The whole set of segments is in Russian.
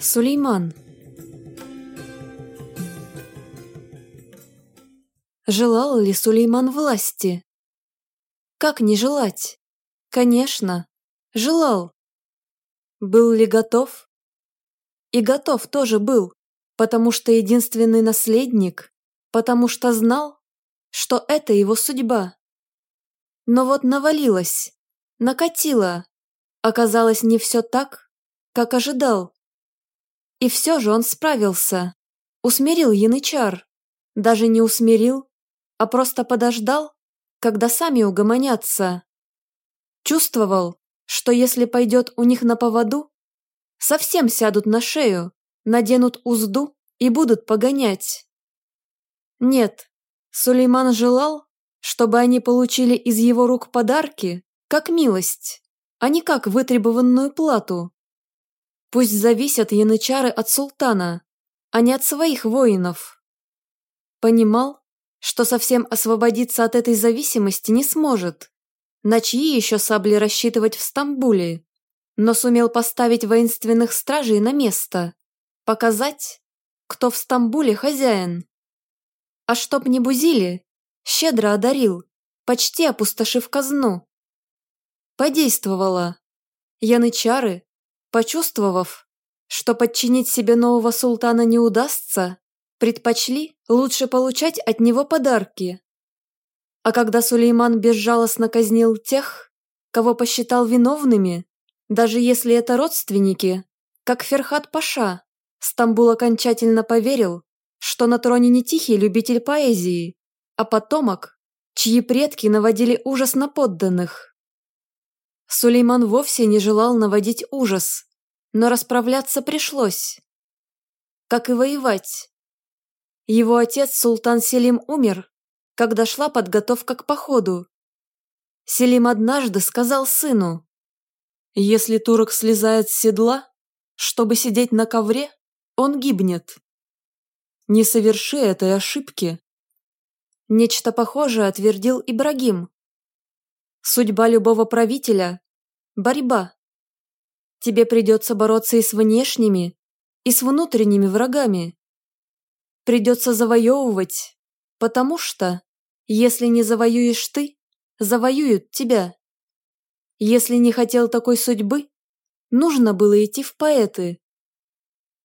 Сулейман Желал ли Сулейман власти? Как не желать? Конечно, желал. Был ли готов? И готов тоже был, потому что единственный наследник, потому что знал, что это его судьба. Но вот навалилось, накатило, оказалось не все так, как ожидал. И все же он справился. Усмирил янычар. Даже не усмирил, а просто подождал, когда сами угомонятся. Чувствовал, что если пойдет у них на поводу, совсем сядут на шею, наденут узду и будут погонять. Нет, Сулейман желал, чтобы они получили из его рук подарки, как милость, а не как вытребованную плату. Пусть зависят янычары от султана, а не от своих воинов. Понимал, что совсем освободиться от этой зависимости не сможет. На чьи еще сабли рассчитывать в Стамбуле? Но сумел поставить воинственных стражей на место. Показать, кто в Стамбуле хозяин. А чтоб не бузили, щедро одарил, почти опустошив казну. Подействовало. Янычары, Почувствовав, что подчинить себе нового султана не удастся, предпочли лучше получать от него подарки. А когда Сулейман безжалостно казнил тех, кого посчитал виновными, даже если это родственники, как Ферхат Паша, Стамбул окончательно поверил, что на троне не тихий любитель поэзии, а потомок, чьи предки наводили ужас на подданных. Сулейман вовсе не желал наводить ужас, но расправляться пришлось. Как и воевать. Его отец, султан Селим, умер, когда шла подготовка к походу. Селим однажды сказал сыну, «Если турок слезает с седла, чтобы сидеть на ковре, он гибнет. Не соверши этой ошибки». Нечто похожее отвердил Ибрагим, Судьба любого правителя – борьба. Тебе придется бороться и с внешними, и с внутренними врагами. Придется завоевывать, потому что, если не завоюешь ты, завоюют тебя. Если не хотел такой судьбы, нужно было идти в поэты.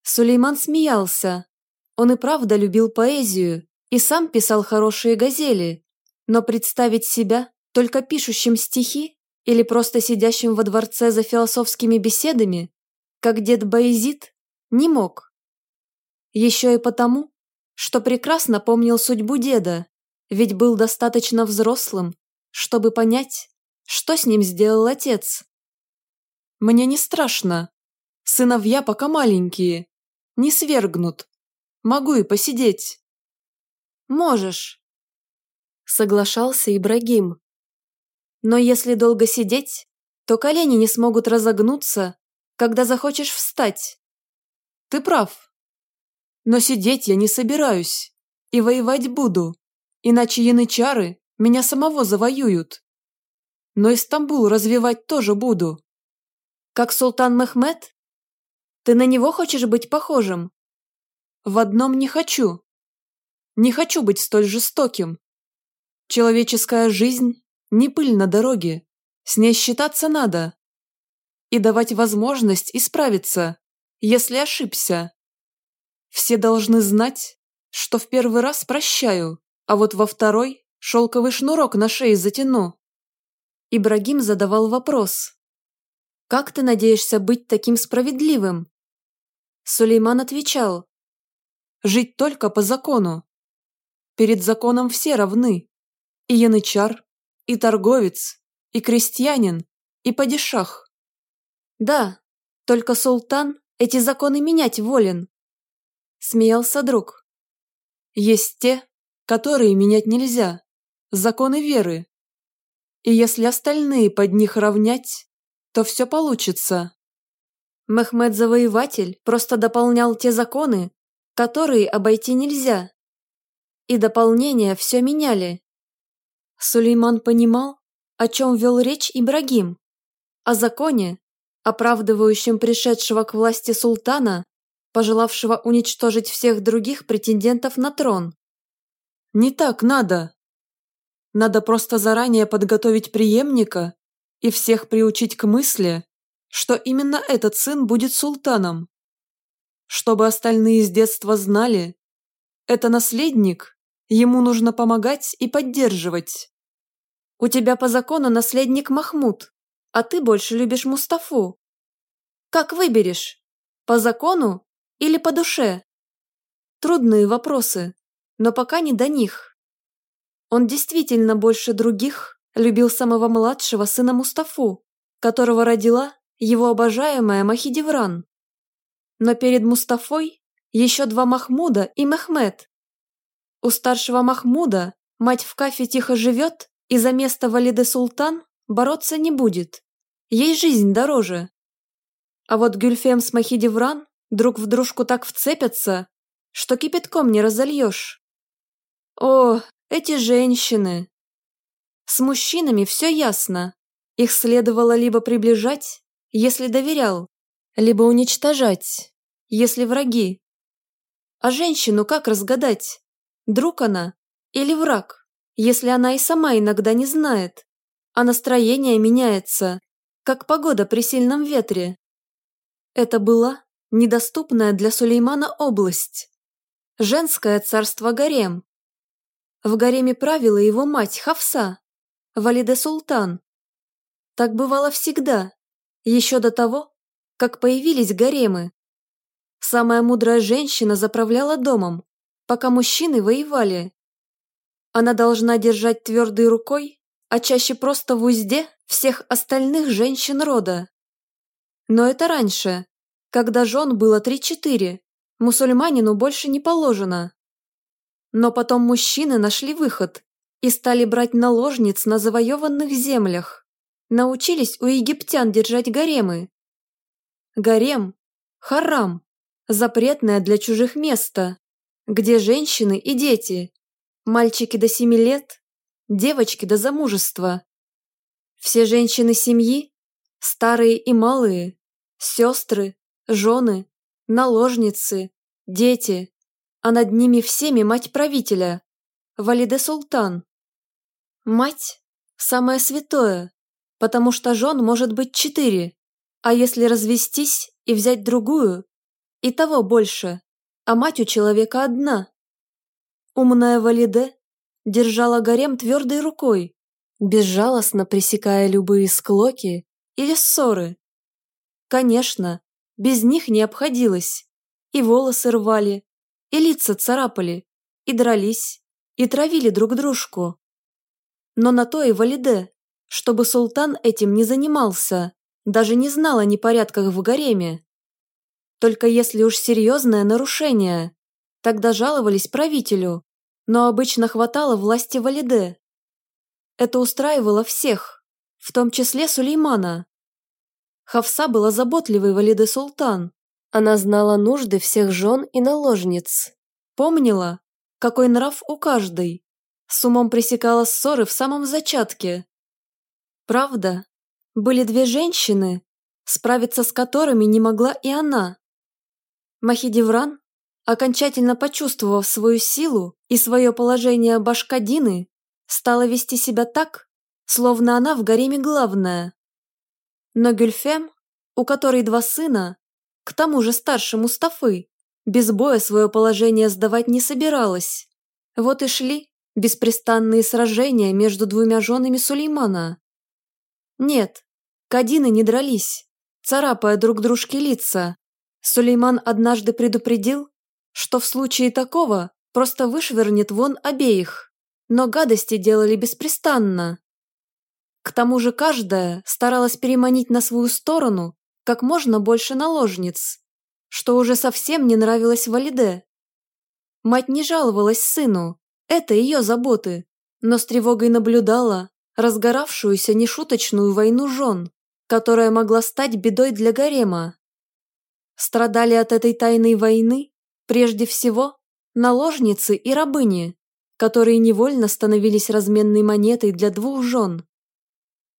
Сулейман смеялся. Он и правда любил поэзию и сам писал хорошие газели, но представить себя только пишущим стихи или просто сидящим во дворце за философскими беседами, как дед Боязид, не мог. Еще и потому, что прекрасно помнил судьбу деда, ведь был достаточно взрослым, чтобы понять, что с ним сделал отец. «Мне не страшно. Сыновья пока маленькие. Не свергнут. Могу и посидеть». «Можешь», — соглашался Ибрагим. Но если долго сидеть, то колени не смогут разогнуться, когда захочешь встать. Ты прав. Но сидеть я не собираюсь. И воевать буду. Иначе янычары меня самого завоюют. Но и Стамбул развивать тоже буду. Как султан Мехмед? Ты на него хочешь быть похожим? В одном не хочу. Не хочу быть столь жестоким. Человеческая жизнь не пыль на дороге, с ней считаться надо. И давать возможность исправиться, если ошибся. Все должны знать, что в первый раз прощаю, а вот во второй шелковый шнурок на шее затяну. Ибрагим задавал вопрос. «Как ты надеешься быть таким справедливым?» Сулейман отвечал. «Жить только по закону. Перед законом все равны. И янычар, и торговец, и крестьянин, и падишах. Да, только султан эти законы менять волен. Смеялся друг. Есть те, которые менять нельзя, законы веры. И если остальные под них равнять, то все получится. Мехмед Завоеватель просто дополнял те законы, которые обойти нельзя. И дополнения все меняли. Сулейман понимал, о чем вел речь Ибрагим. О законе, оправдывающем пришедшего к власти султана пожелавшего уничтожить всех других претендентов на трон. Не так надо. Надо просто заранее подготовить преемника и всех приучить к мысли, что именно этот сын будет султаном. Чтобы остальные с детства знали, это наследник, ему нужно помогать и поддерживать. У тебя по закону наследник Махмуд, а ты больше любишь Мустафу. Как выберешь? По закону или по душе? Трудные вопросы, но пока не до них. Он действительно больше других любил самого младшего сына Мустафу, которого родила его обожаемая Махидевран. Но перед Мустафой еще два Махмуда и Мехмед. У старшего Махмуда мать в кафе тихо живет и за место Валиды Султан бороться не будет. Ей жизнь дороже. А вот Гюльфем с Махидевран друг в дружку так вцепятся, что кипятком не разольешь. О, эти женщины! С мужчинами все ясно. Их следовало либо приближать, если доверял, либо уничтожать, если враги. А женщину как разгадать? Друг она или враг, если она и сама иногда не знает, а настроение меняется, как погода при сильном ветре? Это была недоступная для Сулеймана область. Женское царство гарем. В гареме правила его мать Хавса, Валиде Султан. Так бывало всегда, еще до того, как появились гаремы. Самая мудрая женщина заправляла домом, пока мужчины воевали. Она должна держать твердой рукой, а чаще просто в узде всех остальных женщин рода. Но это раньше, когда жен было три-четыре, мусульманину больше не положено. Но потом мужчины нашли выход и стали брать наложниц на завоеванных землях. Научились у египтян держать гаремы. Гарем – харам, запретное для чужих место, где женщины и дети, мальчики до семи лет, девочки до замужества. Все женщины семьи, старые и малые, сестры, жены, наложницы, дети, а над ними всеми мать правителя, Валиде Султан. Мать – самое святое, потому что жен может быть четыре, а если развестись и взять другую, и того больше, а мать у человека одна. Умная Валиде держала гарем твердой рукой, безжалостно пресекая любые склоки или ссоры. Конечно, без них не обходилось. И волосы рвали, и лица царапали, и дрались, и травили друг дружку. Но на то и валиде, чтобы султан этим не занимался, даже не знал о непорядках в гареме. Только если уж серьезное нарушение, тогда жаловались правителю, но обычно хватало власти валиде. Это устраивало всех, в том числе Сулеймана. Хавса была заботливой Валиды Султан. Она знала нужды всех жен и наложниц. Помнила, какой нрав у каждой. С умом пресекала ссоры в самом зачатке. Правда, были две женщины, справиться с которыми не могла и она. Махидевран, окончательно почувствовав свою силу и свое положение башкадины, стала вести себя так, словно она в гареме главная. Но Гюльфем, у которой два сына, к тому же старше Мустафы, без боя свое положение сдавать не собиралась. Вот и шли беспрестанные сражения между двумя женами Сулеймана. Нет, кадины не дрались, царапая друг дружке лица. Сулейман однажды предупредил, что в случае такого просто вышвырнет вон обеих, но гадости делали беспрестанно. К тому же каждая старалась переманить на свою сторону как можно больше наложниц, что уже совсем не нравилось Валиде. Мать не жаловалась сыну, это ее заботы, но с тревогой наблюдала разгоравшуюся нешуточную войну жен, которая могла стать бедой для гарема. Страдали от этой тайной войны прежде всего наложницы и рабыни, которые невольно становились разменной монетой для двух жен.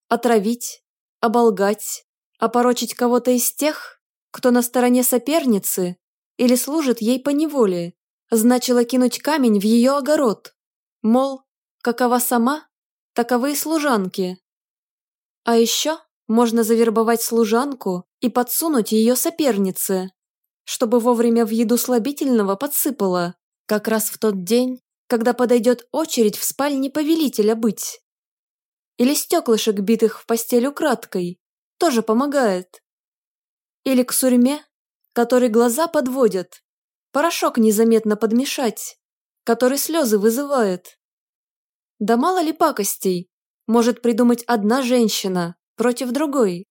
Отравить, оболгать, опорочить кого-то из тех, кто на стороне соперницы, или служит ей по неволе, значило кинуть камень в ее огород. Мол, какова сама, таковы и служанки. А еще можно завербовать служанку и подсунуть ее сопернице, чтобы вовремя в еду слабительного подсыпала, как раз в тот день, когда подойдет очередь в спальне повелителя быть. Или стеклышек битых в постель украдкой, тоже помогает. Или к сурьме, который глаза подводят, порошок незаметно подмешать, который слезы вызывает. Да мало ли пакостей может придумать одна женщина против другой.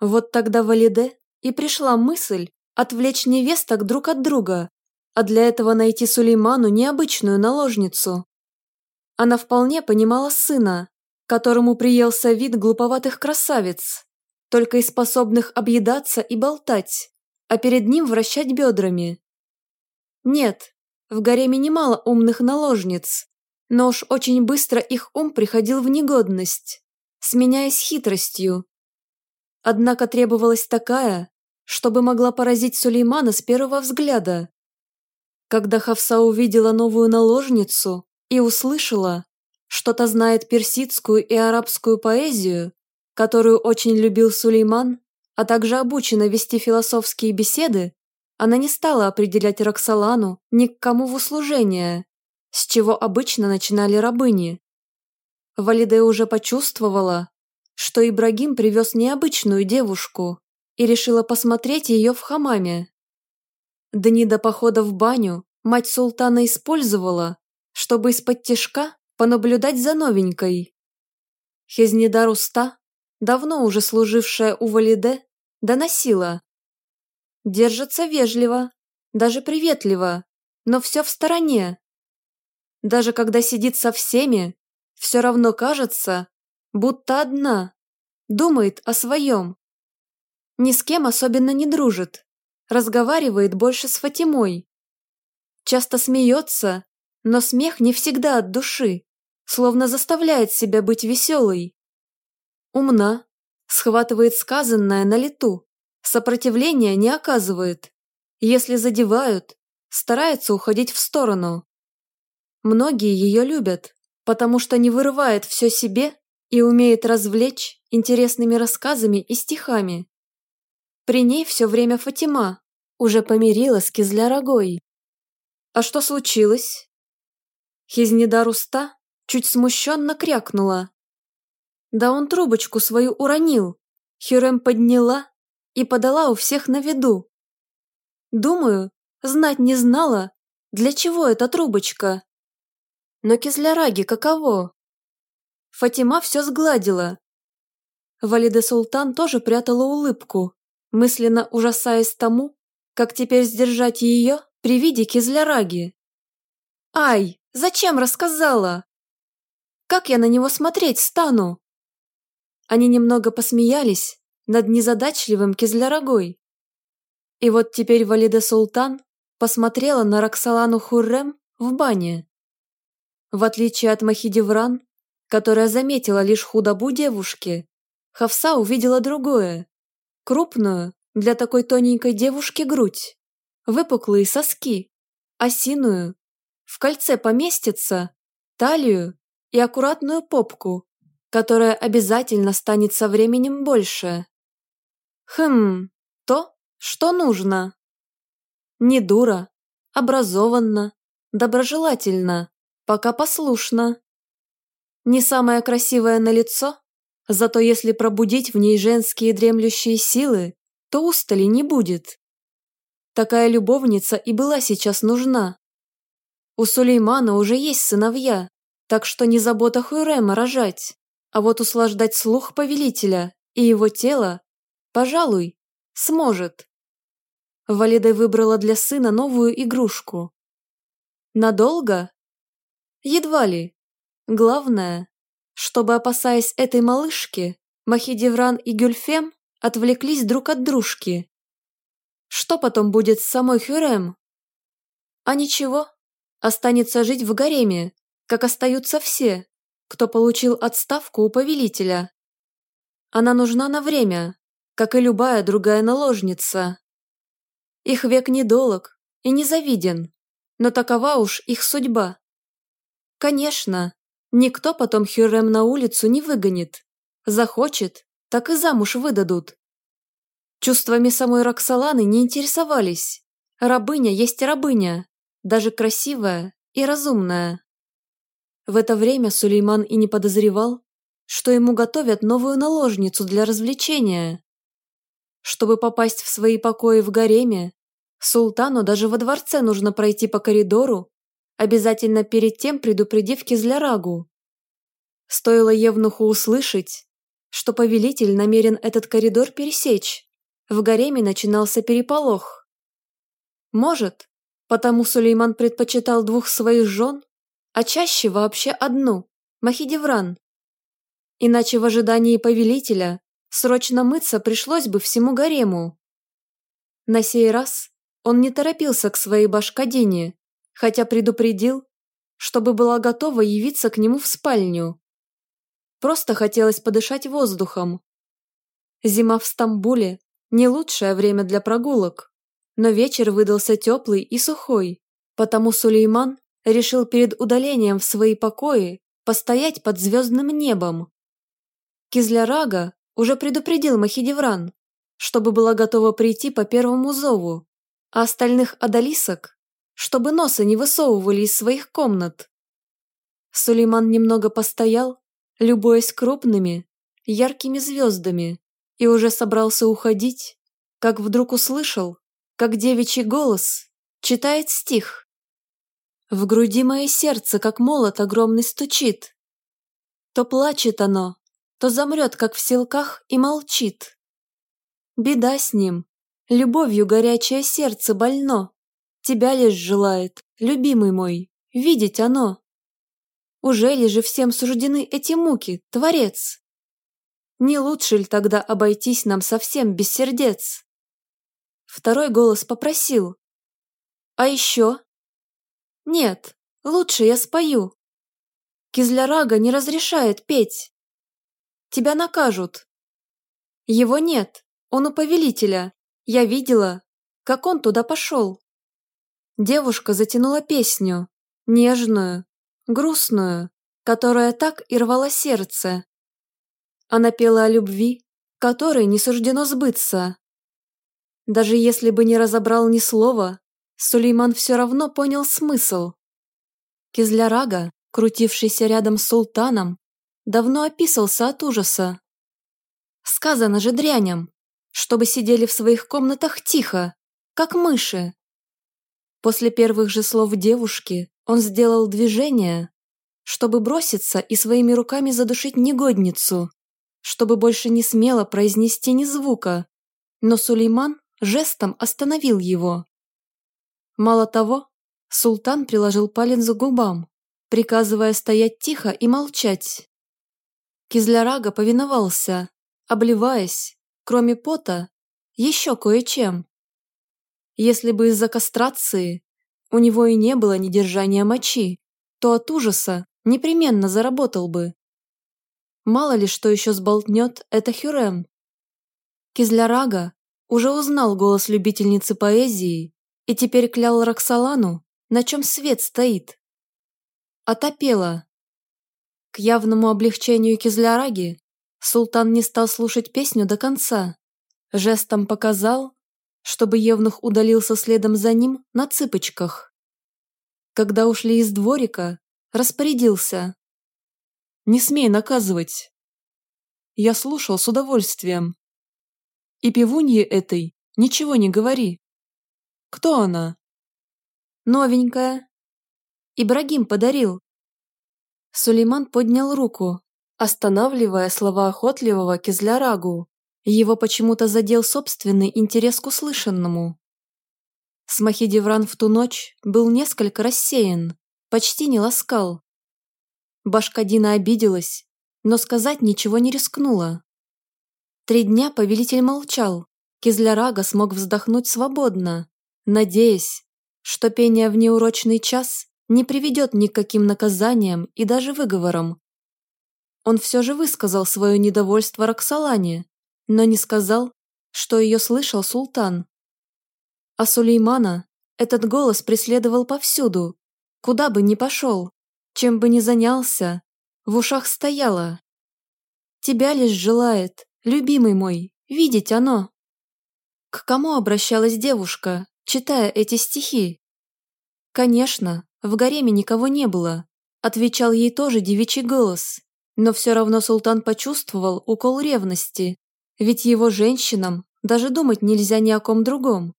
Вот тогда Валиде и пришла мысль отвлечь невесток друг от друга, а для этого найти Сулейману необычную наложницу. Она вполне понимала сына, которому приелся вид глуповатых красавиц, только и способных объедаться и болтать, а перед ним вращать бедрами. Нет, в гареме немало умных наложниц, но уж очень быстро их ум приходил в негодность, сменяясь хитростью. Однако требовалась такая, чтобы могла поразить Сулеймана с первого взгляда. Когда Хавса увидела новую наложницу и услышала, что-то знает персидскую и арабскую поэзию, которую очень любил Сулейман, а также обучена вести философские беседы, она не стала определять Роксолану ни к кому в услужение, с чего обычно начинали рабыни. Валиде уже почувствовала, что Ибрагим привез необычную девушку и решила посмотреть ее в хамаме. Дни до похода в баню мать султана использовала, чтобы из-под тишка понаблюдать за новенькой. Хезнедар Уста, давно уже служившая у Валиде, доносила. Держится вежливо, даже приветливо, но все в стороне. Даже когда сидит со всеми, все равно кажется, будто одна, думает о своем. Ни с кем особенно не дружит, разговаривает больше с Фатимой. Часто смеется, но смех не всегда от души, словно заставляет себя быть веселой. Умна, схватывает сказанное на лету, сопротивления не оказывает. Если задевают, старается уходить в сторону. Многие ее любят, потому что не вырывает все себе и умеет развлечь интересными рассказами и стихами. При ней все время Фатима, уже помирила с Кизлярогой. А что случилось? Хизнедар уста чуть смущенно крякнула. Да он трубочку свою уронил. Хюрем подняла и подала у всех на виду. Думаю, знать не знала, для чего эта трубочка. Но кизляраги каково? Фатима все сгладила. Валиде Султан тоже прятала улыбку, мысленно ужасаясь тому, как теперь сдержать ее при виде кизляраги. «Ай, Зачем рассказала? Как я на него смотреть стану? Они немного посмеялись над незадачливым кизлярогой. И вот теперь Валида Султан посмотрела на Роксолану Хуррем в бане. В отличие от Махидевран, которая заметила лишь худобу девушки, Хавса увидела другое. Крупную, для такой тоненькой девушки грудь, выпуклые соски, осиную, в кольце поместится, талию и аккуратную попку, которая обязательно станет со временем больше. Хм, то, что нужно. Не дура, образованно, доброжелательно, пока послушно. Не самое красивое на лицо, зато если пробудить в ней женские дремлющие силы, то устали не будет. Такая любовница и была сейчас нужна. У Сулеймана уже есть сыновья, так что не забота Хуйрема рожать, а вот услаждать слух повелителя и его тело, пожалуй, сможет. Валида выбрала для сына новую игрушку. Надолго? Едва ли. Главное, чтобы, опасаясь этой малышки, Махидевран и Гюльфем отвлеклись друг от дружки. Что потом будет с самой Хюрем? А ничего, останется жить в гареме, как остаются все, кто получил отставку у повелителя. Она нужна на время, как и любая другая наложница. Их век недолог и незавиден, но такова уж их судьба. Конечно, никто потом Хюррем на улицу не выгонит. Захочет, так и замуж выдадут. Чувствами самой Роксоланы не интересовались. Рабыня есть рабыня, даже красивая и разумная. В это время Сулейман и не подозревал, что ему готовят новую наложницу для развлечения. Чтобы попасть в свои покои в гареме, султану даже во дворце нужно пройти по коридору, обязательно перед тем предупредив Кизлярагу. Стоило Евнуху услышать, что повелитель намерен этот коридор пересечь, в гареме начинался переполох. Может, потому Сулейман предпочитал двух своих жен, а чаще вообще одну, Махидевран. Иначе в ожидании повелителя срочно мыться пришлось бы всему гарему. На сей раз он не торопился к своей башкадине, хотя предупредил, чтобы была готова явиться к нему в спальню. Просто хотелось подышать воздухом. Зима в Стамбуле – не лучшее время для прогулок, но вечер выдался теплый и сухой, потому Сулейман решил перед удалением в свои покои постоять под звездным небом. Кизлярага уже предупредил Махидевран, чтобы была готова прийти по первому зову, а остальных одолисок, чтобы носа не высовывали из своих комнат. Сулейман немного постоял, любуясь крупными, яркими звездами, и уже собрался уходить, как вдруг услышал, как девичий голос читает стих. В груди мое сердце, как молот огромный, стучит. То плачет оно, то замрет, как в селках, и молчит. Беда с ним, любовью горячее сердце больно. Тебя лишь желает, любимый мой, видеть оно. Ужели же всем суждены эти муки, Творец? Не лучше ли тогда обойтись нам совсем без сердец? Второй голос попросил. А еще? Нет, лучше я спою. Кизлярага не разрешает петь. Тебя накажут. Его нет, он у повелителя. Я видела, как он туда пошел. Девушка затянула песню, нежную, грустную, которая так и рвала сердце. Она пела о любви, которой не суждено сбыться. Даже если бы не разобрал ни слова, Сулейман все равно понял смысл. Кизлярага, крутившийся рядом с султаном, давно описался от ужаса. Сказано же дряням, чтобы сидели в своих комнатах тихо, как мыши. После первых же слов девушки он сделал движение, чтобы броситься и своими руками задушить негодницу, чтобы больше не смело произнести ни звука, но Сулейман жестом остановил его. Мало того, султан приложил палец к губам, приказывая стоять тихо и молчать. Кизлярага повиновался, обливаясь, кроме пота, еще кое-чем. Если бы из-за кастрации у него и не было недержания мочи, то от ужаса непременно заработал бы. Мало ли что еще сболтнет это Хюрем. Кизлярага уже узнал голос любительницы поэзии и теперь клял Роксолану, на чем свет стоит. Отопела, к явному облегчению Кизляраги султан не стал слушать песню до конца. Жестом показал, чтобы Евнух удалился следом за ним на цыпочках. Когда ушли из дворика, распорядился. «Не смей наказывать!» Я слушал с удовольствием. И пивунье этой ничего не говори. Кто она? Новенькая. Ибрагим подарил. Сулейман поднял руку, останавливая слова охотливого Кизлярагу. Его почему-то задел собственный интерес к услышанному. Смахидевран в ту ночь был несколько рассеян, почти не ласкал. Башкадина обиделась, но сказать ничего не рискнула. Три дня повелитель молчал, Кизлярага смог вздохнуть свободно, надеясь, что пение в неурочный час не приведет ни к каким наказаниям и даже выговорам. Он все же высказал свое недовольство Роксолане, но не сказал, что ее слышал султан. А Сулеймана этот голос преследовал повсюду, куда бы ни пошел, чем бы ни занялся, в ушах стояло. Тебя лишь желает, любимый мой, видеть оно. К кому обращалась девушка, читая эти стихи? Конечно, в гареме никого не было, отвечал ей тоже девичий голос, но все равно султан почувствовал укол ревности, ведь его женщинам даже думать нельзя ни о ком другом.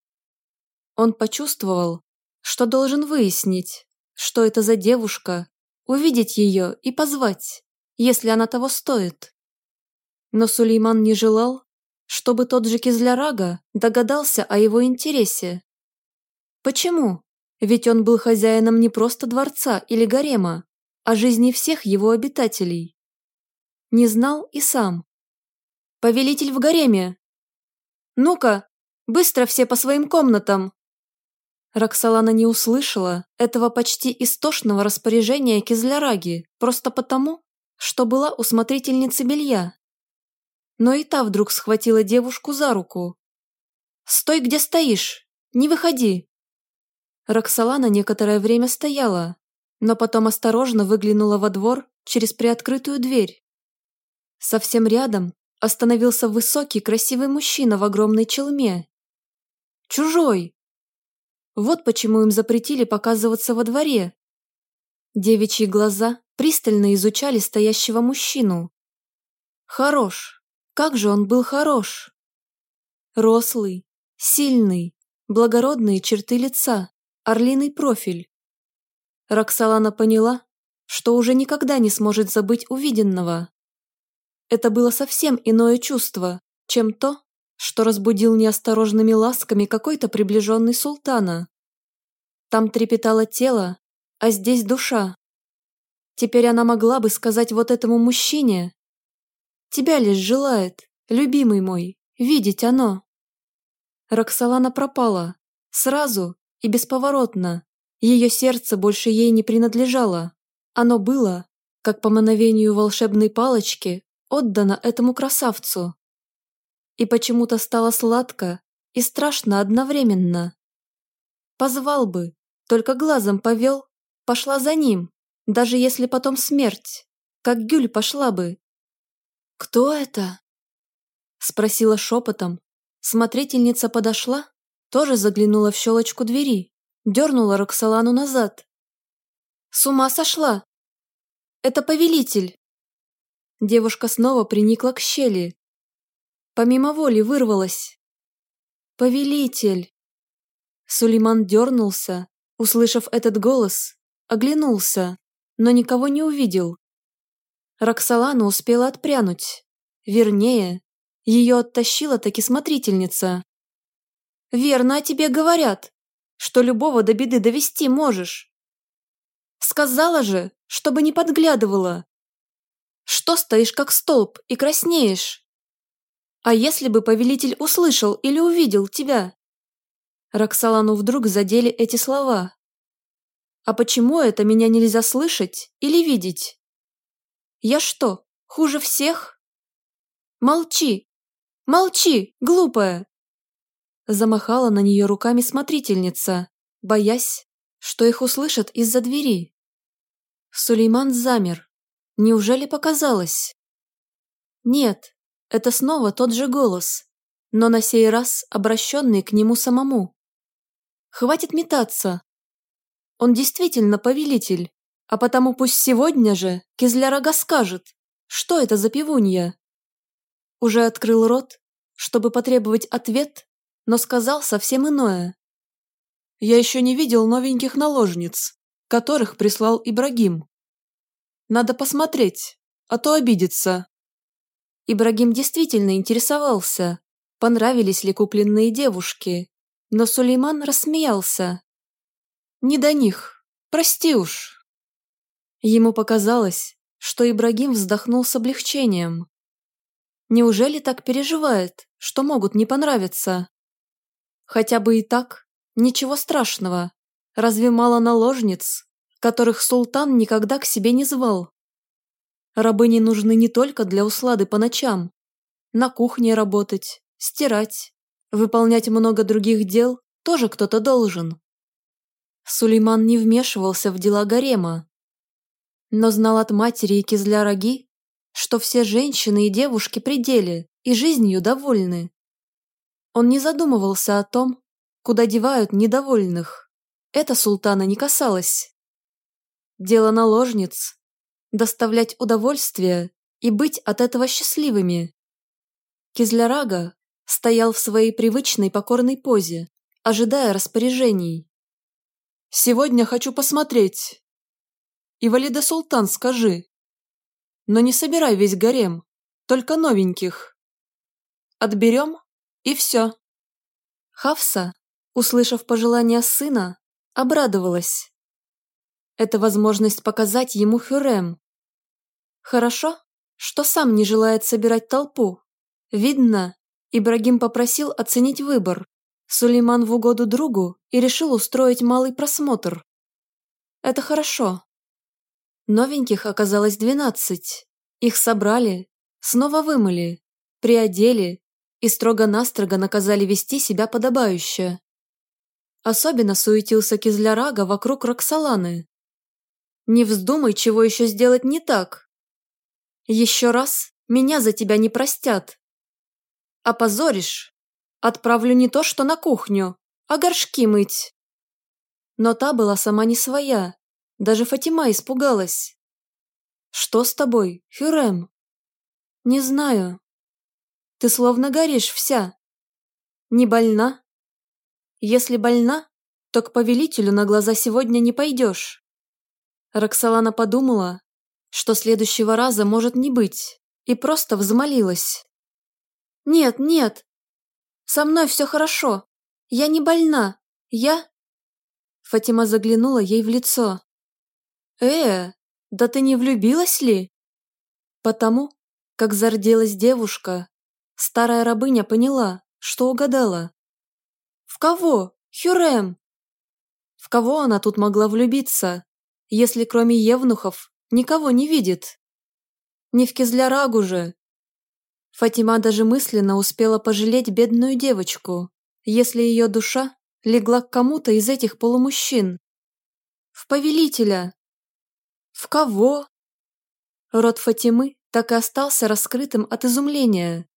Он почувствовал, что должен выяснить, что это за девушка, увидеть ее и позвать, если она того стоит. Но Сулейман не желал, чтобы тот же Кизлярага догадался о его интересе. Почему? Ведь он был хозяином не просто дворца или гарема, а жизни всех его обитателей. Не знал и сам. «Повелитель в гареме!» «Ну-ка, быстро все по своим комнатам!» Роксолана не услышала этого почти истошного распоряжения Кизляраги просто потому, что была у смотрительницы белья. Но и та вдруг схватила девушку за руку. «Стой, где стоишь! Не выходи!» Роксолана некоторое время стояла, но потом осторожно выглянула во двор через приоткрытую дверь. Совсем рядом остановился высокий красивый мужчина в огромной челме. «Чужой!» Вот почему им запретили показываться во дворе. Девичьи глаза пристально изучали стоящего мужчину. Хорош. Как же он был хорош. Рослый, сильный, благородные черты лица, орлиный профиль. Роксолана поняла, что уже никогда не сможет забыть увиденного. Это было совсем иное чувство, чем то, что разбудил неосторожными ласками какой-то приближенный султана. Там трепетало тело, а здесь душа. Теперь она могла бы сказать вот этому мужчине «Тебя лишь желает, любимый мой, видеть оно». Роксолана пропала, сразу и бесповоротно. Ее сердце больше ей не принадлежало. Оно было, как по мановению волшебной палочки, отдано этому красавцу и почему-то стало сладко и страшно одновременно. Позвал бы, только глазом повел, пошла за ним, даже если потом смерть, как Гюль пошла бы. «Кто это?» Спросила шепотом. Смотрительница подошла, тоже заглянула в щелочку двери, дернула Роксолану назад. «С ума сошла! Это повелитель!» Девушка снова приникла к щели, помимо воли вырвалось. «Повелитель!» Сулейман дернулся, услышав этот голос, оглянулся, но никого не увидел. Роксолана успела отпрянуть. Вернее, ее оттащила таки смотрительница. «Верно о тебе говорят, что любого до беды довести можешь. Сказала же, чтобы не подглядывала. Что стоишь как столб и краснеешь?» А если бы повелитель услышал или увидел тебя? Роксолану вдруг задели эти слова. А почему это меня нельзя слышать или видеть? Я что, хуже всех? Молчи! Молчи, глупая! Замахала на нее руками смотрительница, боясь, что их услышат из-за двери. Сулейман замер. Неужели показалось? Нет, это снова тот же голос, но на сей раз обращенный к нему самому. Хватит метаться. Он действительно повелитель, а потому пусть сегодня же Кизлярага скажет, что это за пивунья. Уже открыл рот, чтобы потребовать ответ, но сказал совсем иное. Я еще не видел новеньких наложниц, которых прислал Ибрагим. Надо посмотреть, а то обидится. Ибрагим действительно интересовался, понравились ли купленные девушки, но Сулейман рассмеялся. «Не до них, прости уж». Ему показалось, что Ибрагим вздохнул с облегчением. Неужели так переживает, что могут не понравиться? Хотя бы и так, ничего страшного. Разве мало наложниц, которых султан никогда к себе не звал? Рабыни нужны не только для услады по ночам. На кухне работать, стирать, выполнять много других дел, тоже кто-то должен. Сулейман не вмешивался в дела гарема, но знал от матери и кизля-роги, что все женщины и девушки при деле и жизнью довольны. Он не задумывался о том, куда девают недовольных. Это султана не касалось. Дело наложниц – доставлять удовольствие и быть от этого счастливыми. Кизлярага стоял в своей привычной покорной позе, ожидая распоряжений. «Сегодня хочу посмотреть. И Валида Султан скажи. Но не собирай весь гарем, только новеньких. Отберем, и все». Хавса, услышав пожелания сына, обрадовалась. Это возможность показать ему Хюрем. Хорошо, что сам не желает собирать толпу. Видно, Ибрагим попросил оценить выбор. Сулейман в угоду другу и решил устроить малый просмотр. Это хорошо. Новеньких оказалось двенадцать. Их собрали, снова вымыли, приодели и строго-настрого наказали вести себя подобающе. Особенно суетился Кизлярага вокруг Роксоланы. Не вздумай, чего еще сделать не так. Еще раз меня за тебя не простят. Опозоришь. Отправлю не то что на кухню, а горшки мыть. Но та была сама не своя. Даже Фатима испугалась. Что с тобой, Хюрем? Не знаю. Ты словно горишь вся. Не больна? Если больна, то к повелителю на глаза сегодня не пойдешь. Роксолана подумала, что следующего раза может не быть, и просто взмолилась. «Нет, нет, со мной все хорошо, я не больна, я...» Фатима заглянула ей в лицо. «Э, да ты не влюбилась ли?» Потому, как зарделась девушка, старая рабыня поняла, что угадала. «В кого? Хюрем?» В кого она тут могла влюбиться? Если кроме евнухов никого не видит? Не в Кизлярагу же. Фатима даже мысленно успела пожалеть бедную девочку, если ее душа легла к кому-то из этих полумужчин. В повелителя. В кого? Рот Фатимы так и остался раскрытым от изумления.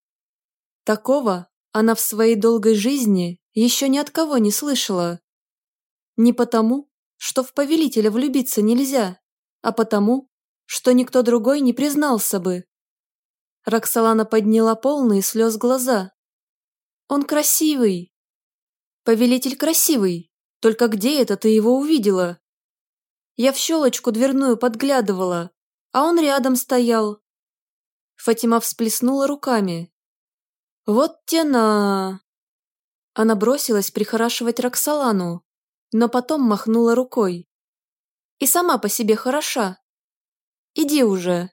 Такого она в своей долгой жизни еще ни от кого не слышала. Не потому, что в повелителя влюбиться нельзя, а потому, что никто другой не признался бы. Роксолана подняла полные слез глаза. «Он красивый!» «Повелитель красивый, только где это ты его увидела?» Я в щелочку дверную подглядывала, а он рядом стоял. Фатима всплеснула руками. «Вот тена!» Она бросилась прихорашивать Роксолану, но потом махнула рукой. «И сама по себе хороша. Иди уже».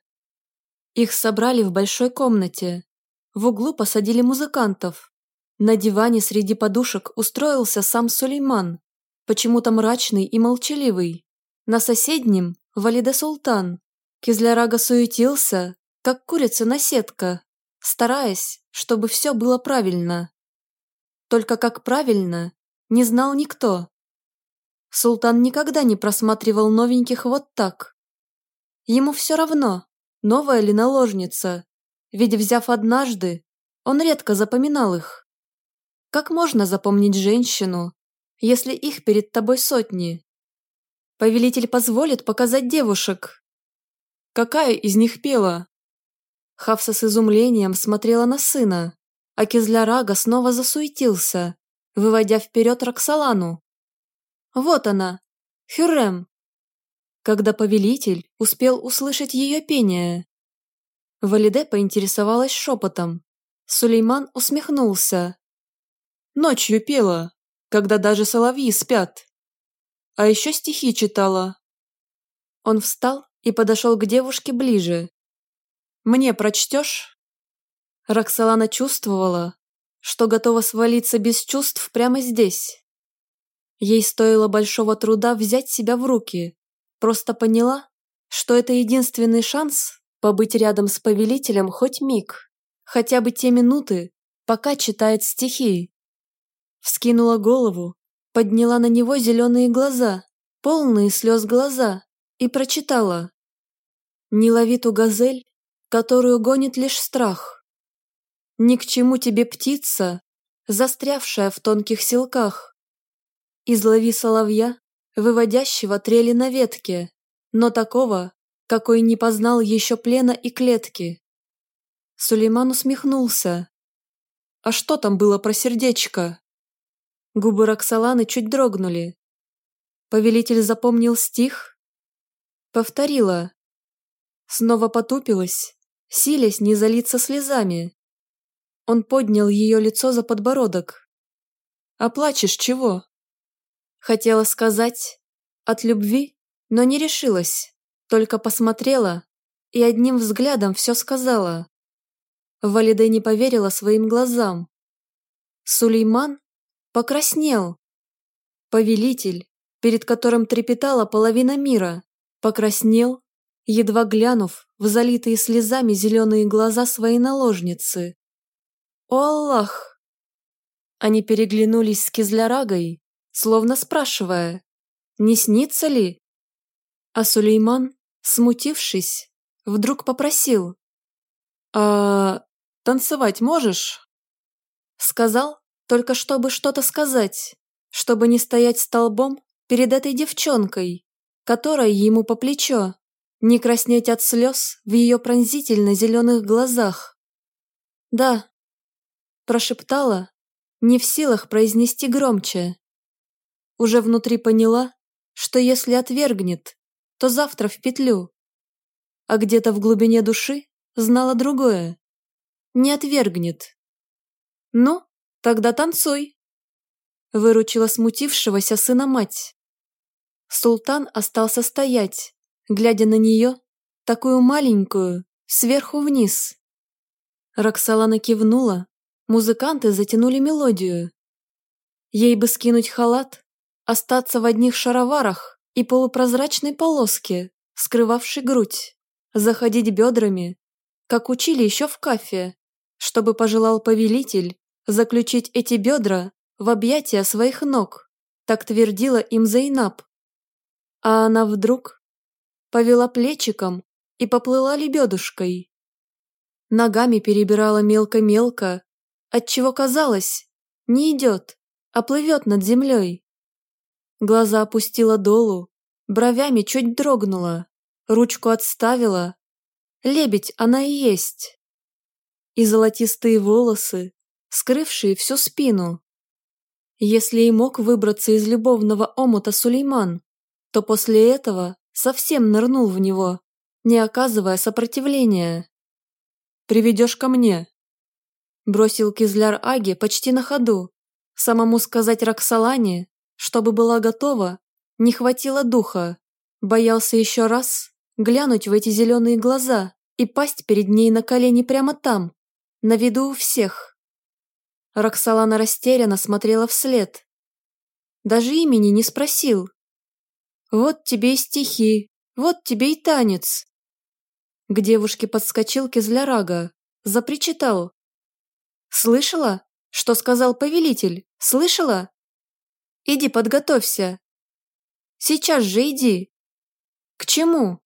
Их собрали в большой комнате. В углу посадили музыкантов. На диване среди подушек устроился сам Сулейман, почему-то мрачный и молчаливый. На соседнем – Валида Султан. Кизлярага суетился, как курица на сетка, стараясь, чтобы все было правильно. Только как правильно, не знал никто. Султан никогда не просматривал новеньких вот так. Ему все равно, новая ли наложница, ведь взяв однажды, он редко запоминал их. Как можно запомнить женщину, если их перед тобой сотни? Повелитель позволит показать девушек. Какая из них пела? Хавса с изумлением смотрела на сына, а Кизлярага снова засуетился, выводя вперед Роксолану. Вот она, Хюррем. Когда повелитель успел услышать ее пение. Валиде поинтересовалась шепотом. Сулейман усмехнулся. Ночью пела, когда даже соловьи спят. А еще стихи читала. Он встал и подошел к девушке ближе. «Мне прочтешь?» Роксолана чувствовала, что готова свалиться без чувств прямо здесь. Ей стоило большого труда взять себя в руки. Просто поняла, что это единственный шанс побыть рядом с повелителем хоть миг, хотя бы те минуты, пока читает стихи. Вскинула голову подняла на него зеленые глаза, полные слез глаза, и прочитала. «Не лови ту газель, которую гонит лишь страх. Ни к чему тебе птица, застрявшая в тонких силках. Излови соловья, выводящего трели на ветке, но такого, какой не познал еще плена и клетки. Сулейман усмехнулся. А что там было про сердечко? Губы Роксоланы чуть дрогнули. Повелитель запомнил стих? Повторила. Снова потупилась, силясь не залиться слезами. Он поднял ее лицо за подбородок. «А плачешь чего?» Хотела сказать «от любви», но не решилась, только посмотрела и одним взглядом все сказала. Валиде не поверила своим глазам. Сулейман покраснел. Повелитель, перед которым трепетала половина мира, покраснел, едва глянув в залитые слезами зеленые глаза своей наложницы. «О Аллах!» Они переглянулись с Кизлярагой, словно спрашивая, не снится ли? А Сулейман, смутившись, вдруг попросил. «А танцевать можешь?» Сказал, только чтобы что-то сказать, чтобы не стоять столбом перед этой девчонкой, которая ему по плечо, не краснеть от слез в ее пронзительно-зеленых глазах. «Да», прошептала, не в силах произнести громче. Уже внутри поняла, что если отвергнет, то завтра в петлю. А где-то в глубине души знала другое. Не отвергнет. «Ну, тогда танцуй!» Выручила смутившегося сына мать. Султан остался стоять, глядя на нее, такую маленькую, сверху вниз. Роксолана кивнула, Музыканты затянули мелодию. Ей бы скинуть халат, остаться в одних шароварах и полупрозрачной полоске, скрывавшей грудь, заходить бедрами, как учили еще в кафе, чтобы пожелал повелитель заключить эти бедра в объятия своих ног, так твердила им Зейнаб. А она вдруг повела плечиком и поплыла лебедушкой. Ногами перебирала мелко-мелко, отчего казалось, не идет, а плывет над землей. Глаза опустила долу, бровями чуть дрогнула, ручку отставила. Лебедь она и есть. И золотистые волосы, скрывшие всю спину. Если и мог выбраться из любовного омута Сулейман, то после этого совсем нырнул в него, не оказывая сопротивления. «Приведешь ко мне», Бросил Кизляр Аги почти на ходу. Самому сказать Роксолане, чтобы была готова, не хватило духа. Боялся еще раз глянуть в эти зеленые глаза и пасть перед ней на колени прямо там, на виду у всех. Роксолана растерянно смотрела вслед. Даже имени не спросил. «Вот тебе и стихи, вот тебе и танец». К девушке подскочил Кизлярага, запричитал. Слышала, что сказал повелитель? Слышала? Иди подготовься. Сейчас же иди. К чему?